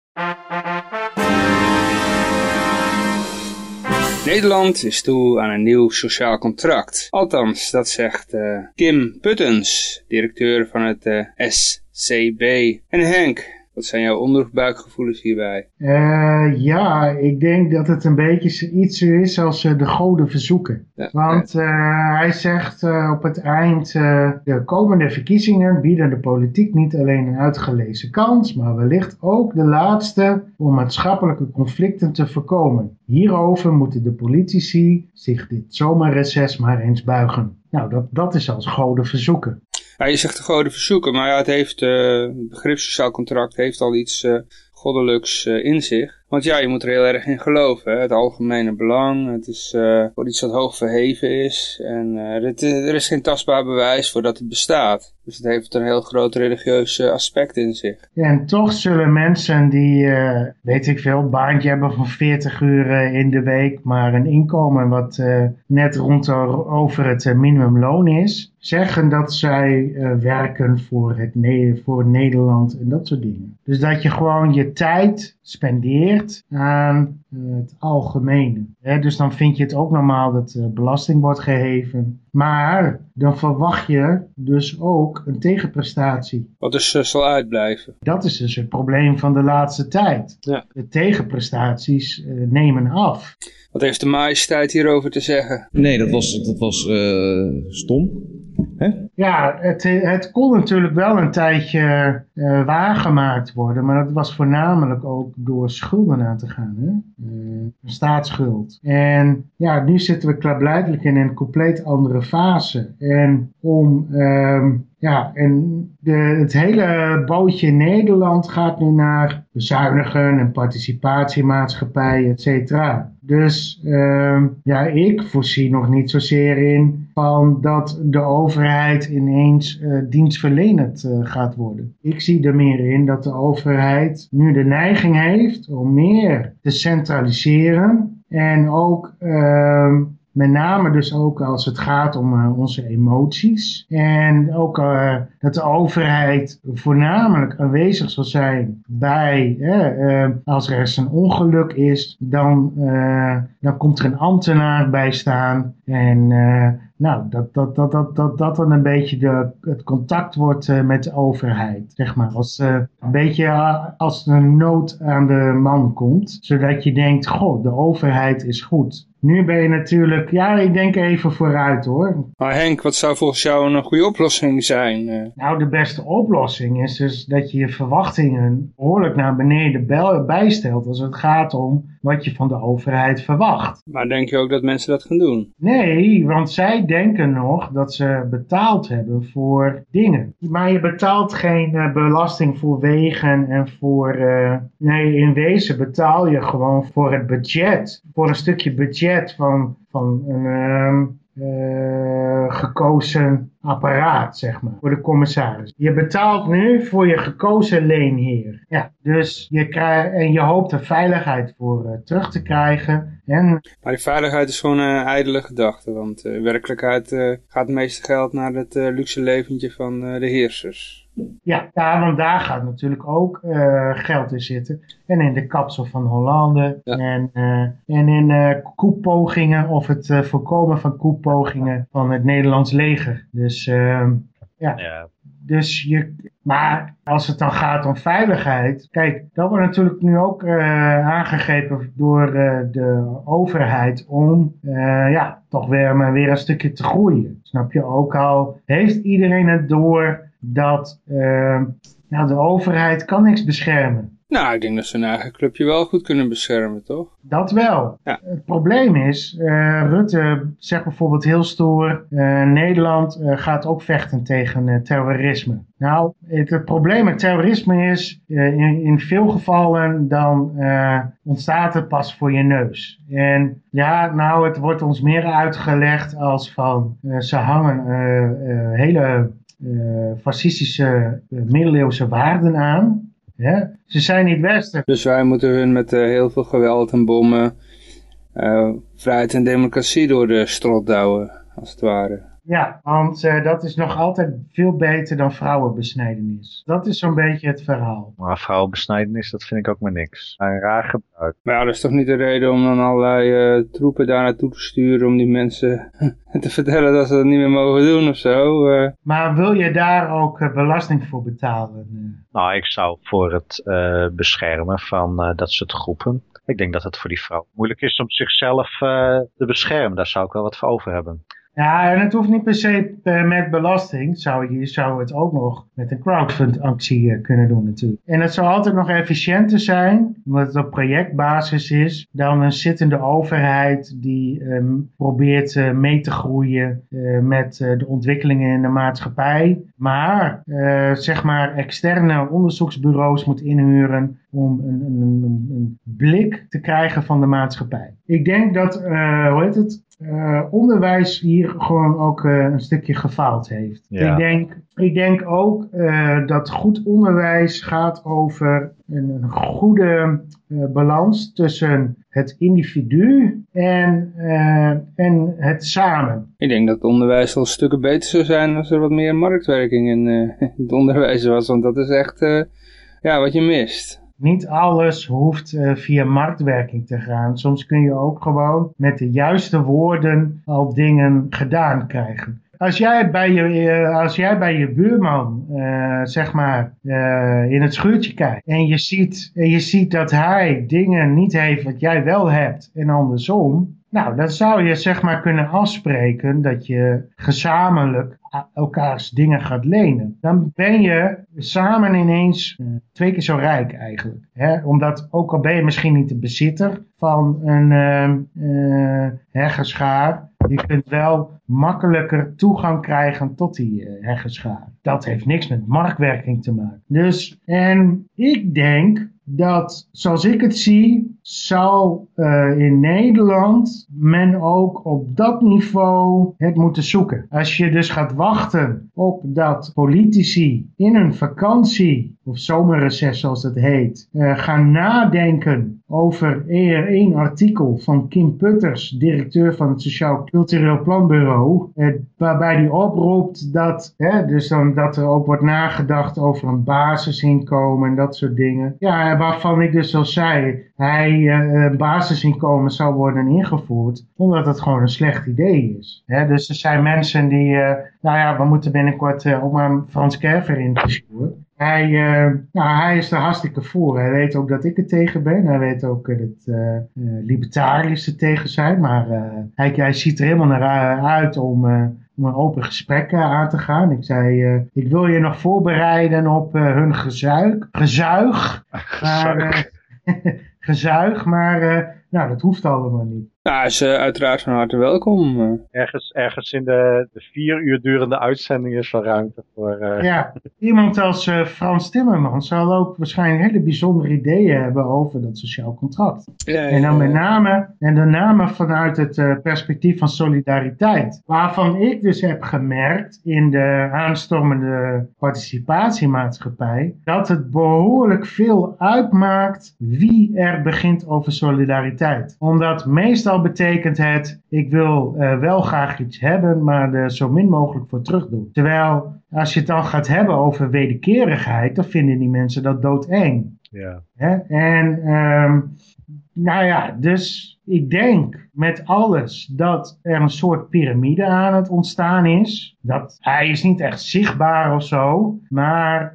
Nederland is toe aan een nieuw sociaal contract. Althans, dat zegt uh, Kim Puttens, directeur van het uh, SCB. En Henk, wat zijn jouw onderbuikgevoelens hierbij? Uh, ja, ik denk dat het een beetje iets is als uh, de goden verzoeken. Ja, Want uh, hij zegt op het eind, de komende verkiezingen bieden de politiek niet alleen een uitgelezen kans, maar wellicht ook de laatste om maatschappelijke conflicten te voorkomen. Hierover moeten de politici zich dit zomerreces maar eens buigen. Nou, dat, dat is als goden verzoeken. Ja, je zegt de goden verzoeken, maar ja, het heeft, uh, het begrip sociaal contract heeft al iets uh, goddelijks uh, in zich. Want ja, je moet er heel erg in geloven. Het algemene belang. Het is uh, voor iets wat hoog verheven is. En uh, het, er is geen tastbaar bewijs voor dat het bestaat. Dus het heeft een heel groot religieus aspect in zich. Ja, en toch zullen mensen die, weet ik veel, een baantje hebben van 40 uur in de week, maar een inkomen wat net rond over het minimumloon is, zeggen dat zij werken voor, het voor Nederland en dat soort dingen. Dus dat je gewoon je tijd spendeert aan het algemene. dus dan vind je het ook normaal dat belasting wordt geheven. Maar dan verwacht je dus ook een tegenprestatie. Wat dus uh, zal uitblijven. Dat is dus het probleem van de laatste tijd. Ja. De tegenprestaties uh, nemen af. Wat heeft de majesteit hierover te zeggen? Nee, dat was, dat was uh, stom. Ja, het, het kon natuurlijk wel een tijdje uh, waargemaakt worden, maar dat was voornamelijk ook door schulden aan te gaan. Hè? Uh, staatsschuld. En ja, nu zitten we klaarblijkelijk in een compleet andere fase. En om um, ja, en de, het hele bootje Nederland gaat nu naar bezuinigen en participatiemaatschappij, et cetera. Dus uh, ja, ik voorzie nog niet zozeer in van dat de overheid ineens uh, dienstverlenend uh, gaat worden. Ik zie er meer in dat de overheid nu de neiging heeft om meer te centraliseren en ook uh, met name dus ook als het gaat om uh, onze emoties. En ook uh, dat de overheid voornamelijk aanwezig zal zijn bij, uh, als er eens een ongeluk is, dan, dan komt er een ambtenaar bij staan. En nou, dat dat, dat, dat, dat, dat dan een beetje de, het contact wordt met de overheid. Zeg maar, als, een beetje als er een nood aan de man komt. Zodat je denkt, goh, de overheid is goed. Nu ben je natuurlijk, ja, ik denk even vooruit hoor. Maar Henk, wat zou volgens jou een goede oplossing zijn? Nou, de beste oplossing is dus dat je je verwachtingen behoorlijk naar beneden bijstelt als het gaat om wat je van de overheid verwacht. Maar denk je ook dat mensen dat gaan doen? Nee, want zij denken nog dat ze betaald hebben voor dingen. Maar je betaalt geen uh, belasting voor wegen en voor... Uh, nee, in wezen betaal je gewoon voor het budget. Voor een stukje budget van, van een... Uh, uh, gekozen apparaat, zeg maar, voor de commissaris. Je betaalt nu voor je gekozen leenheer. Ja, dus je krijgt, en je hoopt er veiligheid voor uh, terug te krijgen. En... Maar die veiligheid is gewoon een ijdele gedachte, want in werkelijkheid gaat het meeste geld naar het luxe leventje van de heersers. Ja, ja, want daar gaat natuurlijk ook uh, geld in zitten. En in de kapsel van Hollande. Ja. En, uh, en in uh, koepogingen of het voorkomen van koepogingen van het Nederlands leger. Dus ehm, ja. ja. Dus je, maar als het dan gaat om veiligheid. Kijk, dat wordt natuurlijk nu ook aangegrepen door de overheid om ja, toch weer, maar weer een stukje te groeien. Snap je ook al? Heeft iedereen het door dat uh, nou, de overheid kan niks beschermen. Nou, ik denk dat ze hun eigen clubje wel goed kunnen beschermen, toch? Dat wel. Ja. Het probleem is, uh, Rutte zegt bijvoorbeeld heel stoer, uh, Nederland uh, gaat ook vechten tegen terrorisme. Nou, het, het, probleem met terrorisme is, in, in, veel gevallen dan ontstaat het pas voor je neus. En ja, nou, het wordt ons meer uitgelegd als van, ze hangen hele fascistische uh, middeleeuwse waarden aan. Hè? Ze zijn niet western. Dus wij moeten hun met uh, heel veel geweld en bommen vrijheid en democratie door de strot douwen, als het ware. Ja, want uh, dat is nog altijd veel beter dan vrouwenbesnijdenis. Dat is zo'n beetje het verhaal. Maar vrouwenbesnijdenis, dat vind ik ook maar niks. Een raar gebruik. Maar ja, dat is toch niet de reden om dan allerlei uh, troepen daar naartoe te sturen om die mensen te vertellen dat ze dat niet meer mogen doen of zo. Uh. Maar wil je daar ook belasting voor betalen? Nou, ik zou voor het beschermen van dat soort groepen. Ik denk dat het voor die vrouw moeilijk is om zichzelf te beschermen. Daar zou ik wel wat voor over hebben. Ja, en het hoeft niet per se uh, met belasting. Zou je zou het ook nog met een crowdfund-actie uh, kunnen doen natuurlijk. En het zou altijd nog efficiënter zijn, omdat het op projectbasis is, dan een zittende overheid die um, probeert uh, mee te groeien met de ontwikkelingen in de maatschappij. Maar zeg maar externe onderzoeksbureaus moet inhuren om een, een, een, een blik te krijgen van de maatschappij. Ik denk dat, uh, hoe heet het, uh, onderwijs hier gewoon ook uh, een stukje gefaald heeft. Ja. Ik, denk, ik denk ook uh, dat goed onderwijs gaat over een, een goede balans tussen het individu en, en het samen. Ik denk dat het onderwijs wel stukken beter zou zijn als er wat meer marktwerking in, in het onderwijs was. Want dat is echt ja, wat je mist. Niet alles hoeft uh, via marktwerking te gaan. Soms kun je ook gewoon met de juiste woorden al dingen gedaan krijgen. Als jij bij je, uh, als jij bij je buurman, uh, zeg maar, in het schuurtje kijkt en je, ziet, en je ziet dat hij dingen niet heeft wat jij wel hebt en andersom, nou, dan zou je zeg maar kunnen afspreken dat je gezamenlijk elkaars dingen gaat lenen. Dan ben je samen ineens uh, twee keer zo rijk eigenlijk. Hè? Omdat ook al ben je misschien niet de bezitter van een uh, uh, heggenschaar, je kunt wel makkelijker toegang krijgen tot die uh. Dat heeft niks met marktwerking te maken. Dus, en ik denk dat, zoals ik het zie, zal uh, in Nederland men ook op dat niveau het moeten zoeken. Als je dus gaat wachten op dat politici in een vakantie, of zomerreces zoals het heet, uh, gaan nadenken over één artikel van Kim Putters, directeur van het Sociaal Cultureel Planbureau, waarbij die oproept dat, dus dan, dat er ook wordt nagedacht over een basisinkomen en dat soort dingen. Ja, waarvan ik dus al zei, hij uh, basisinkomen zou worden ingevoerd, omdat het gewoon een slecht idee is. Dus er zijn mensen die, uh, nou ja, we moeten binnenkort uh, ook maar Frans Kerver interviewen. Hij, nou, hij is er hartstikke voor. Hij weet ook dat ik er tegen ben. Hij weet ook dat libertariërs er tegen zijn. Maar hij, hij ziet er helemaal naar uit om, om een open gesprek aan te gaan. Ik zei, uh, ik wil je nog voorbereiden op uh, hun gezuig. Gezuig. Maar, uh, gezuig, maar nou, dat hoeft allemaal niet. Nou, is uiteraard van harte welkom. Ergens, ergens in de, de vier uur durende uitzending is er ruimte voor... Uh... Ja, iemand als uh, Frans Timmermans zal ook waarschijnlijk hele bijzondere ideeën hebben over dat sociaal contract. Ja, ja, en dan met name, en de name vanuit het uh, perspectief van solidariteit. Waarvan ik dus heb gemerkt in de aanstormende participatiemaatschappij, dat het behoorlijk veel uitmaakt wie er begint over solidariteit. Omdat meestal betekent het, ik wil uh, wel graag iets hebben, maar er zo min mogelijk voor terug doen. Terwijl, als je het dan gaat hebben over wederkerigheid, dan vinden die mensen dat doodeng. Ja. Hè? En, um, nou ja, dus ik denk met alles dat er een soort piramide aan het ontstaan is. Dat, hij is niet echt zichtbaar of zo, maar,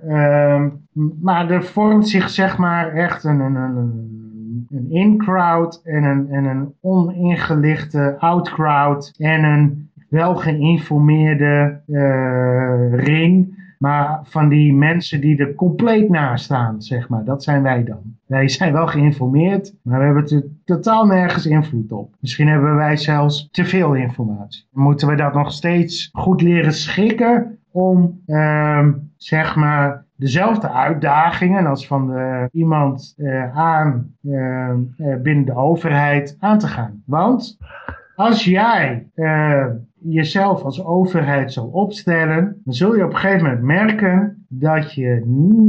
um, maar er vormt zich zeg maar echt een, een, een een in-crowd en een, en een oningelichte out-crowd en een wel geïnformeerde uh, ring. Maar van die mensen die er compleet naast staan, zeg maar, dat zijn wij dan. Wij zijn wel geïnformeerd, maar we hebben er totaal nergens invloed op. Misschien hebben wij zelfs te veel informatie. Moeten we dat nog steeds goed leren schikken om, uh, zeg maar, dezelfde uitdagingen als van de, iemand uh, aan uh, binnen de overheid aan te gaan. Want als jij jezelf als overheid zal opstellen, dan zul je op een gegeven moment merken dat je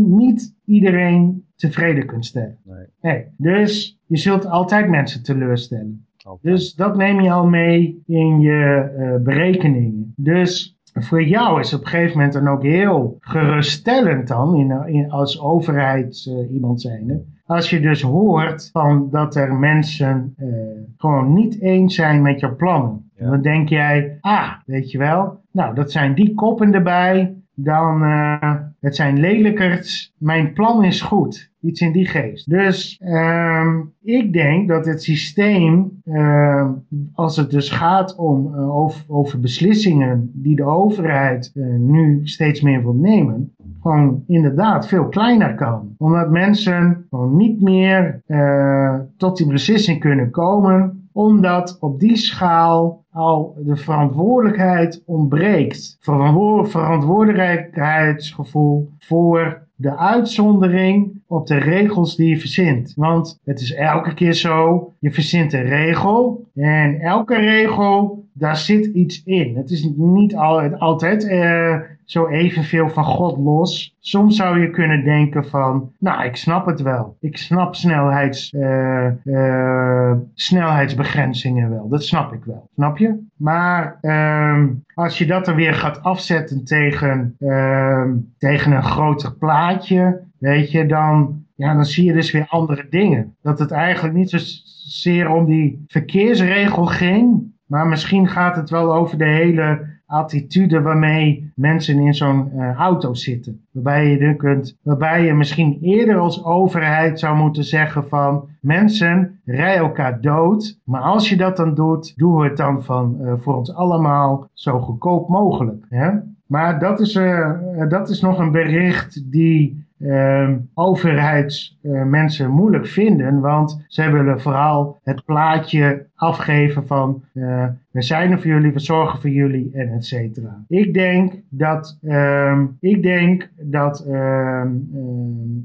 niet iedereen tevreden kunt stellen. Nee. Dus je zult altijd mensen teleurstellen. Dus dat neem je al mee in je berekeningen. Dus voor jou is op een gegeven moment dan ook heel geruststellend dan, in, in, als overheid uh, iemand zijnde. Als je dus hoort van dat er mensen uh, gewoon niet eens zijn met jouw plannen. Ja. Dan denk jij, ah, weet je wel, nou dat zijn die koppen erbij. Dan, uh, het zijn lelijkers. Mijn plan is goed. Iets in die geest. Dus um, ik denk dat het systeem, uh, als het dus gaat om uh, over, beslissingen die de overheid uh, nu steeds meer wil nemen, gewoon inderdaad veel kleiner kan. Omdat mensen gewoon niet meer tot die beslissing kunnen komen, omdat op die schaal al de verantwoordelijkheid ontbreekt. Verantwoordelijkheidsgevoel voor de uitzondering op de regels die je verzint. Want het is elke keer zo, je verzint een regel en elke regel, daar zit iets in. Het is niet al, altijd uh, zo evenveel van God los. Soms zou je kunnen denken van, nou ik snap het wel. Ik snap snelheids, uh, uh, snelheidsbegrenzingen wel. Dat snap ik wel. Snap je? Maar uh, als je dat er weer gaat afzetten tegen, ehm, tegen een groter plaatje, weet je, dan, ja, dan zie je dus weer andere dingen. Dat het eigenlijk niet zozeer om die verkeersregel ging, maar misschien gaat het wel over de hele attitude waarmee mensen in zo'n uh, auto zitten. Waarbij je, kunt, waarbij je misschien eerder als overheid zou moeten zeggen van mensen, rij elkaar dood. Maar als je dat dan doet, doen we het dan van uh, voor ons allemaal zo goedkoop mogelijk. Hè? Maar dat is, uh, dat is nog een bericht die uh, overheidsmensen uh, moeilijk vinden. Want zij willen vooral het plaatje afgeven van uh, we zijn er voor jullie, we zorgen voor jullie en et cetera. Ik denk dat, um, ik denk dat, um,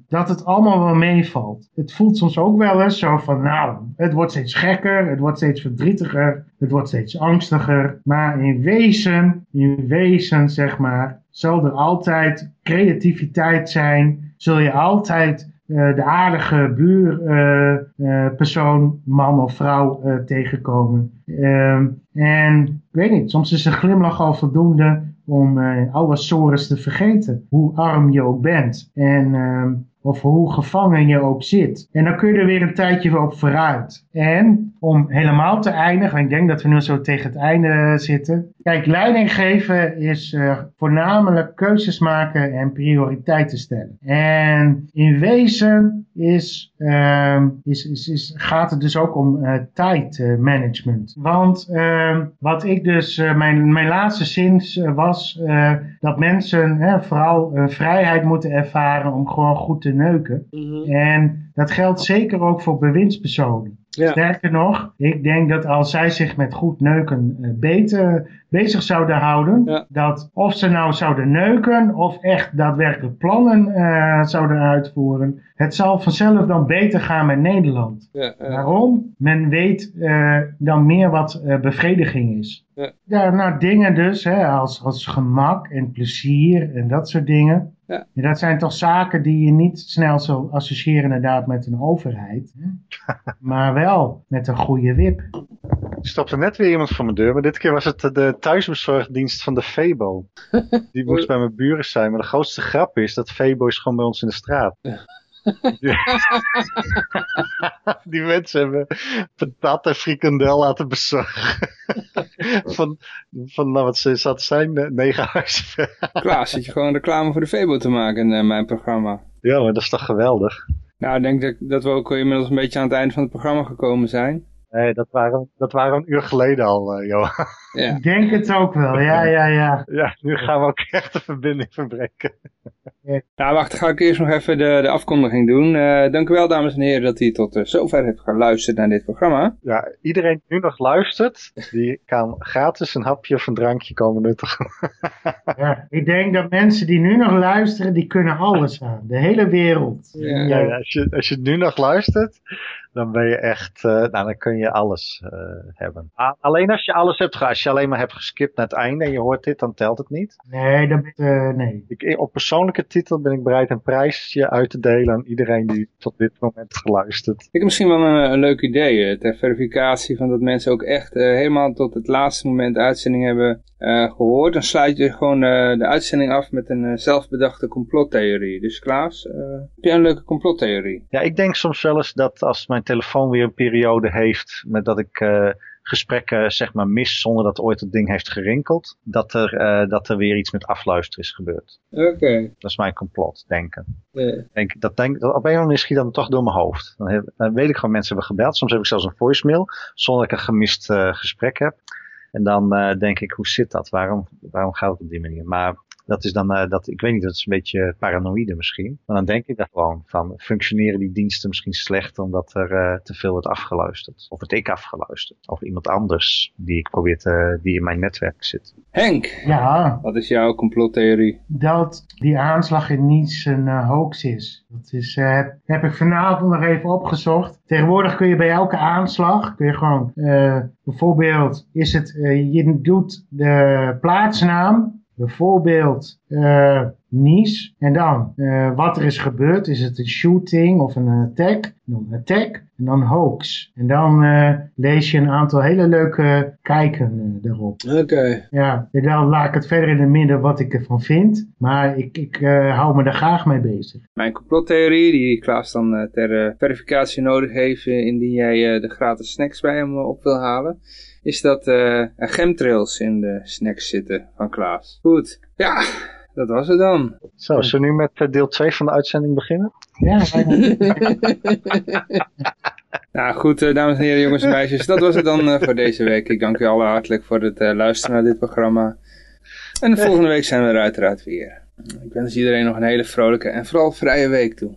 dat het allemaal wel meevalt. Het voelt soms ook wel eens zo van nou, het wordt steeds gekker, het wordt steeds verdrietiger, het wordt steeds angstiger. Maar in wezen, in wezen zeg maar, zal er altijd creativiteit zijn, zul je altijd uh, de aardige buurpersoon, uh, uh, man of vrouw tegenkomen. Ehm, en ik weet niet, soms is een glimlach al voldoende om alle sores te vergeten, hoe arm je ook bent. En ehm, of hoe gevangen je ook zit. En dan kun je er weer een tijdje op vooruit. En om helemaal te eindigen, ik denk dat we nu zo tegen het einde zitten. Kijk, leiding geven is uh, voornamelijk keuzes maken en prioriteiten stellen. En in wezen is, uh, is, is, is, gaat het dus ook om uh, tijdmanagement. Want ehm, wat ik dus, mijn, mijn laatste zin was dat mensen vooral vrijheid moeten ervaren om gewoon goed te neuken. Mm -hmm. En dat geldt zeker ook voor bewindspersonen. Ja. Sterker nog, ik denk dat als zij zich met goed neuken uh, beter bezig zouden houden, ja. dat of ze nou zouden neuken of echt daadwerkelijk plannen uh, zouden uitvoeren, het zal vanzelf dan beter gaan met Nederland. Ja, Waarom? Men weet uh, dan meer wat bevrediging is. Ja. nou dingen dus, hè, als, als gemak en plezier en dat soort dingen. Ja. Dat zijn toch zaken die je niet snel zo associëren inderdaad met een overheid. Hè? maar wel met een goede wip. Er stopte net weer iemand voor mijn deur, maar dit keer was het de thuisbezorgdienst van de Febo. Die moest bij mijn buren zijn, maar de grootste grap is dat Febo is gewoon bij ons in de straat. Die, die mensen hebben patat en frikandel laten bezorgen. van, van nou wat ze zat zijn, negen huizen. Klaas, zit je gewoon reclame voor de Febo te maken in uh, mijn programma. Ja, maar dat is toch geweldig. Nou, ik denk dat, dat we ook inmiddels een beetje aan het einde van het programma gekomen zijn. Nee, dat waren, dat waren een uur geleden al, uh, Johan. Ja. Ik denk het ook wel, ja, ja, ja. Ja, nu gaan we ook echt de verbinding verbreken. Nou, wacht, ga ik eerst nog even de, de afkondiging doen. Uh, dank u wel, dames en heren, dat u tot uh, zover heeft geluisterd naar dit programma. Ja, iedereen die nu nog luistert, die kan gratis een hapje of een drankje komen nuttigen. ja, ik denk dat mensen die nu nog luisteren, die kunnen alles aan. De hele wereld. Ja, ja als, je, als je nu nog luistert, dan ben je echt, uh, nou dan kun je alles uh, hebben. A alleen als je alles hebt, als je alleen maar hebt geskipt naar het einde en je hoort dit, dan telt het niet. Nee, dat, uh, nee. Ik, op persoonlijke titel ben ik bereid een prijsje uit te delen aan iedereen die tot dit moment geluisterd. Ik heb misschien wel een, een leuk idee, ter verificatie van dat mensen ook echt helemaal tot het laatste moment uitzending hebben gehoord. Dan sluit je gewoon de uitzending af met een zelfbedachte complottheorie. Dus Klaas, heb jij een leuke complottheorie? Ja, ik denk soms wel eens dat als mijn telefoon weer een periode heeft met dat ik uh, gesprekken zeg maar mis zonder dat ooit het ding heeft gerinkeld, dat er, uh, dat er weer iets met afluisteren is gebeurd. Oké. Okay. Dat is mijn complot, denken. Yeah. Denk, dat denk, dat op een of andere manier schiet dat toch door mijn hoofd. Dan, heb, dan weet ik gewoon mensen hebben gebeld. Soms heb ik zelfs een voicemail zonder dat ik een gemist uh, gesprek heb. En dan denk ik, hoe zit dat? Waarom, waarom gaat het op die manier? Maar dat is dan, eh, dat, ik weet niet, dat is een beetje paranoïde misschien. Maar dan denk ik daar gewoon van, functioneren die diensten misschien slecht omdat er eh, te veel wordt afgeluisterd? Of word ik afgeluisterd? Of iemand anders die ik probeer te, die in mijn netwerk zit? Henk, Ja, wat is jouw complottheorie? dat die aanslag in Nice een eh, hoax is. Dat is, eh, heb, heb ik vanavond nog even opgezocht. Tegenwoordig kun je bij elke aanslag, kun je gewoon, eh, bijvoorbeeld is het, je doet de plaatsnaam, bijvoorbeeld eh Nice, en dan eh, wat er is gebeurd, is het een shooting of een attack, dan attack en dan hoax. En dan eh, lees je een aantal hele leuke kijken eh, erop. Oké. Ja, en dan laat ik het verder in het midden wat ik ervan vind. Maar ik, ik eh, hou me daar graag mee bezig. Mijn complottheorie, die Klaas dan ter verificatie nodig heeft indien jij eh, de gratis snacks bij hem op wil halen, is dat eh, er chemtrails in de snacks zitten van Klaas. Goed, ja, dat was het dan. Zo, zullen we nu met eh, deel 2 van de uitzending beginnen? Ja, Nou goed, eh, dames en heren, jongens en meisjes, dat was het dan eh, voor deze week. Ik dank u allen hartelijk voor het eh, luisteren naar dit programma. En volgende week zijn we er uiteraard weer. Ik wens iedereen nog een hele vrolijke en vooral vrije week toe.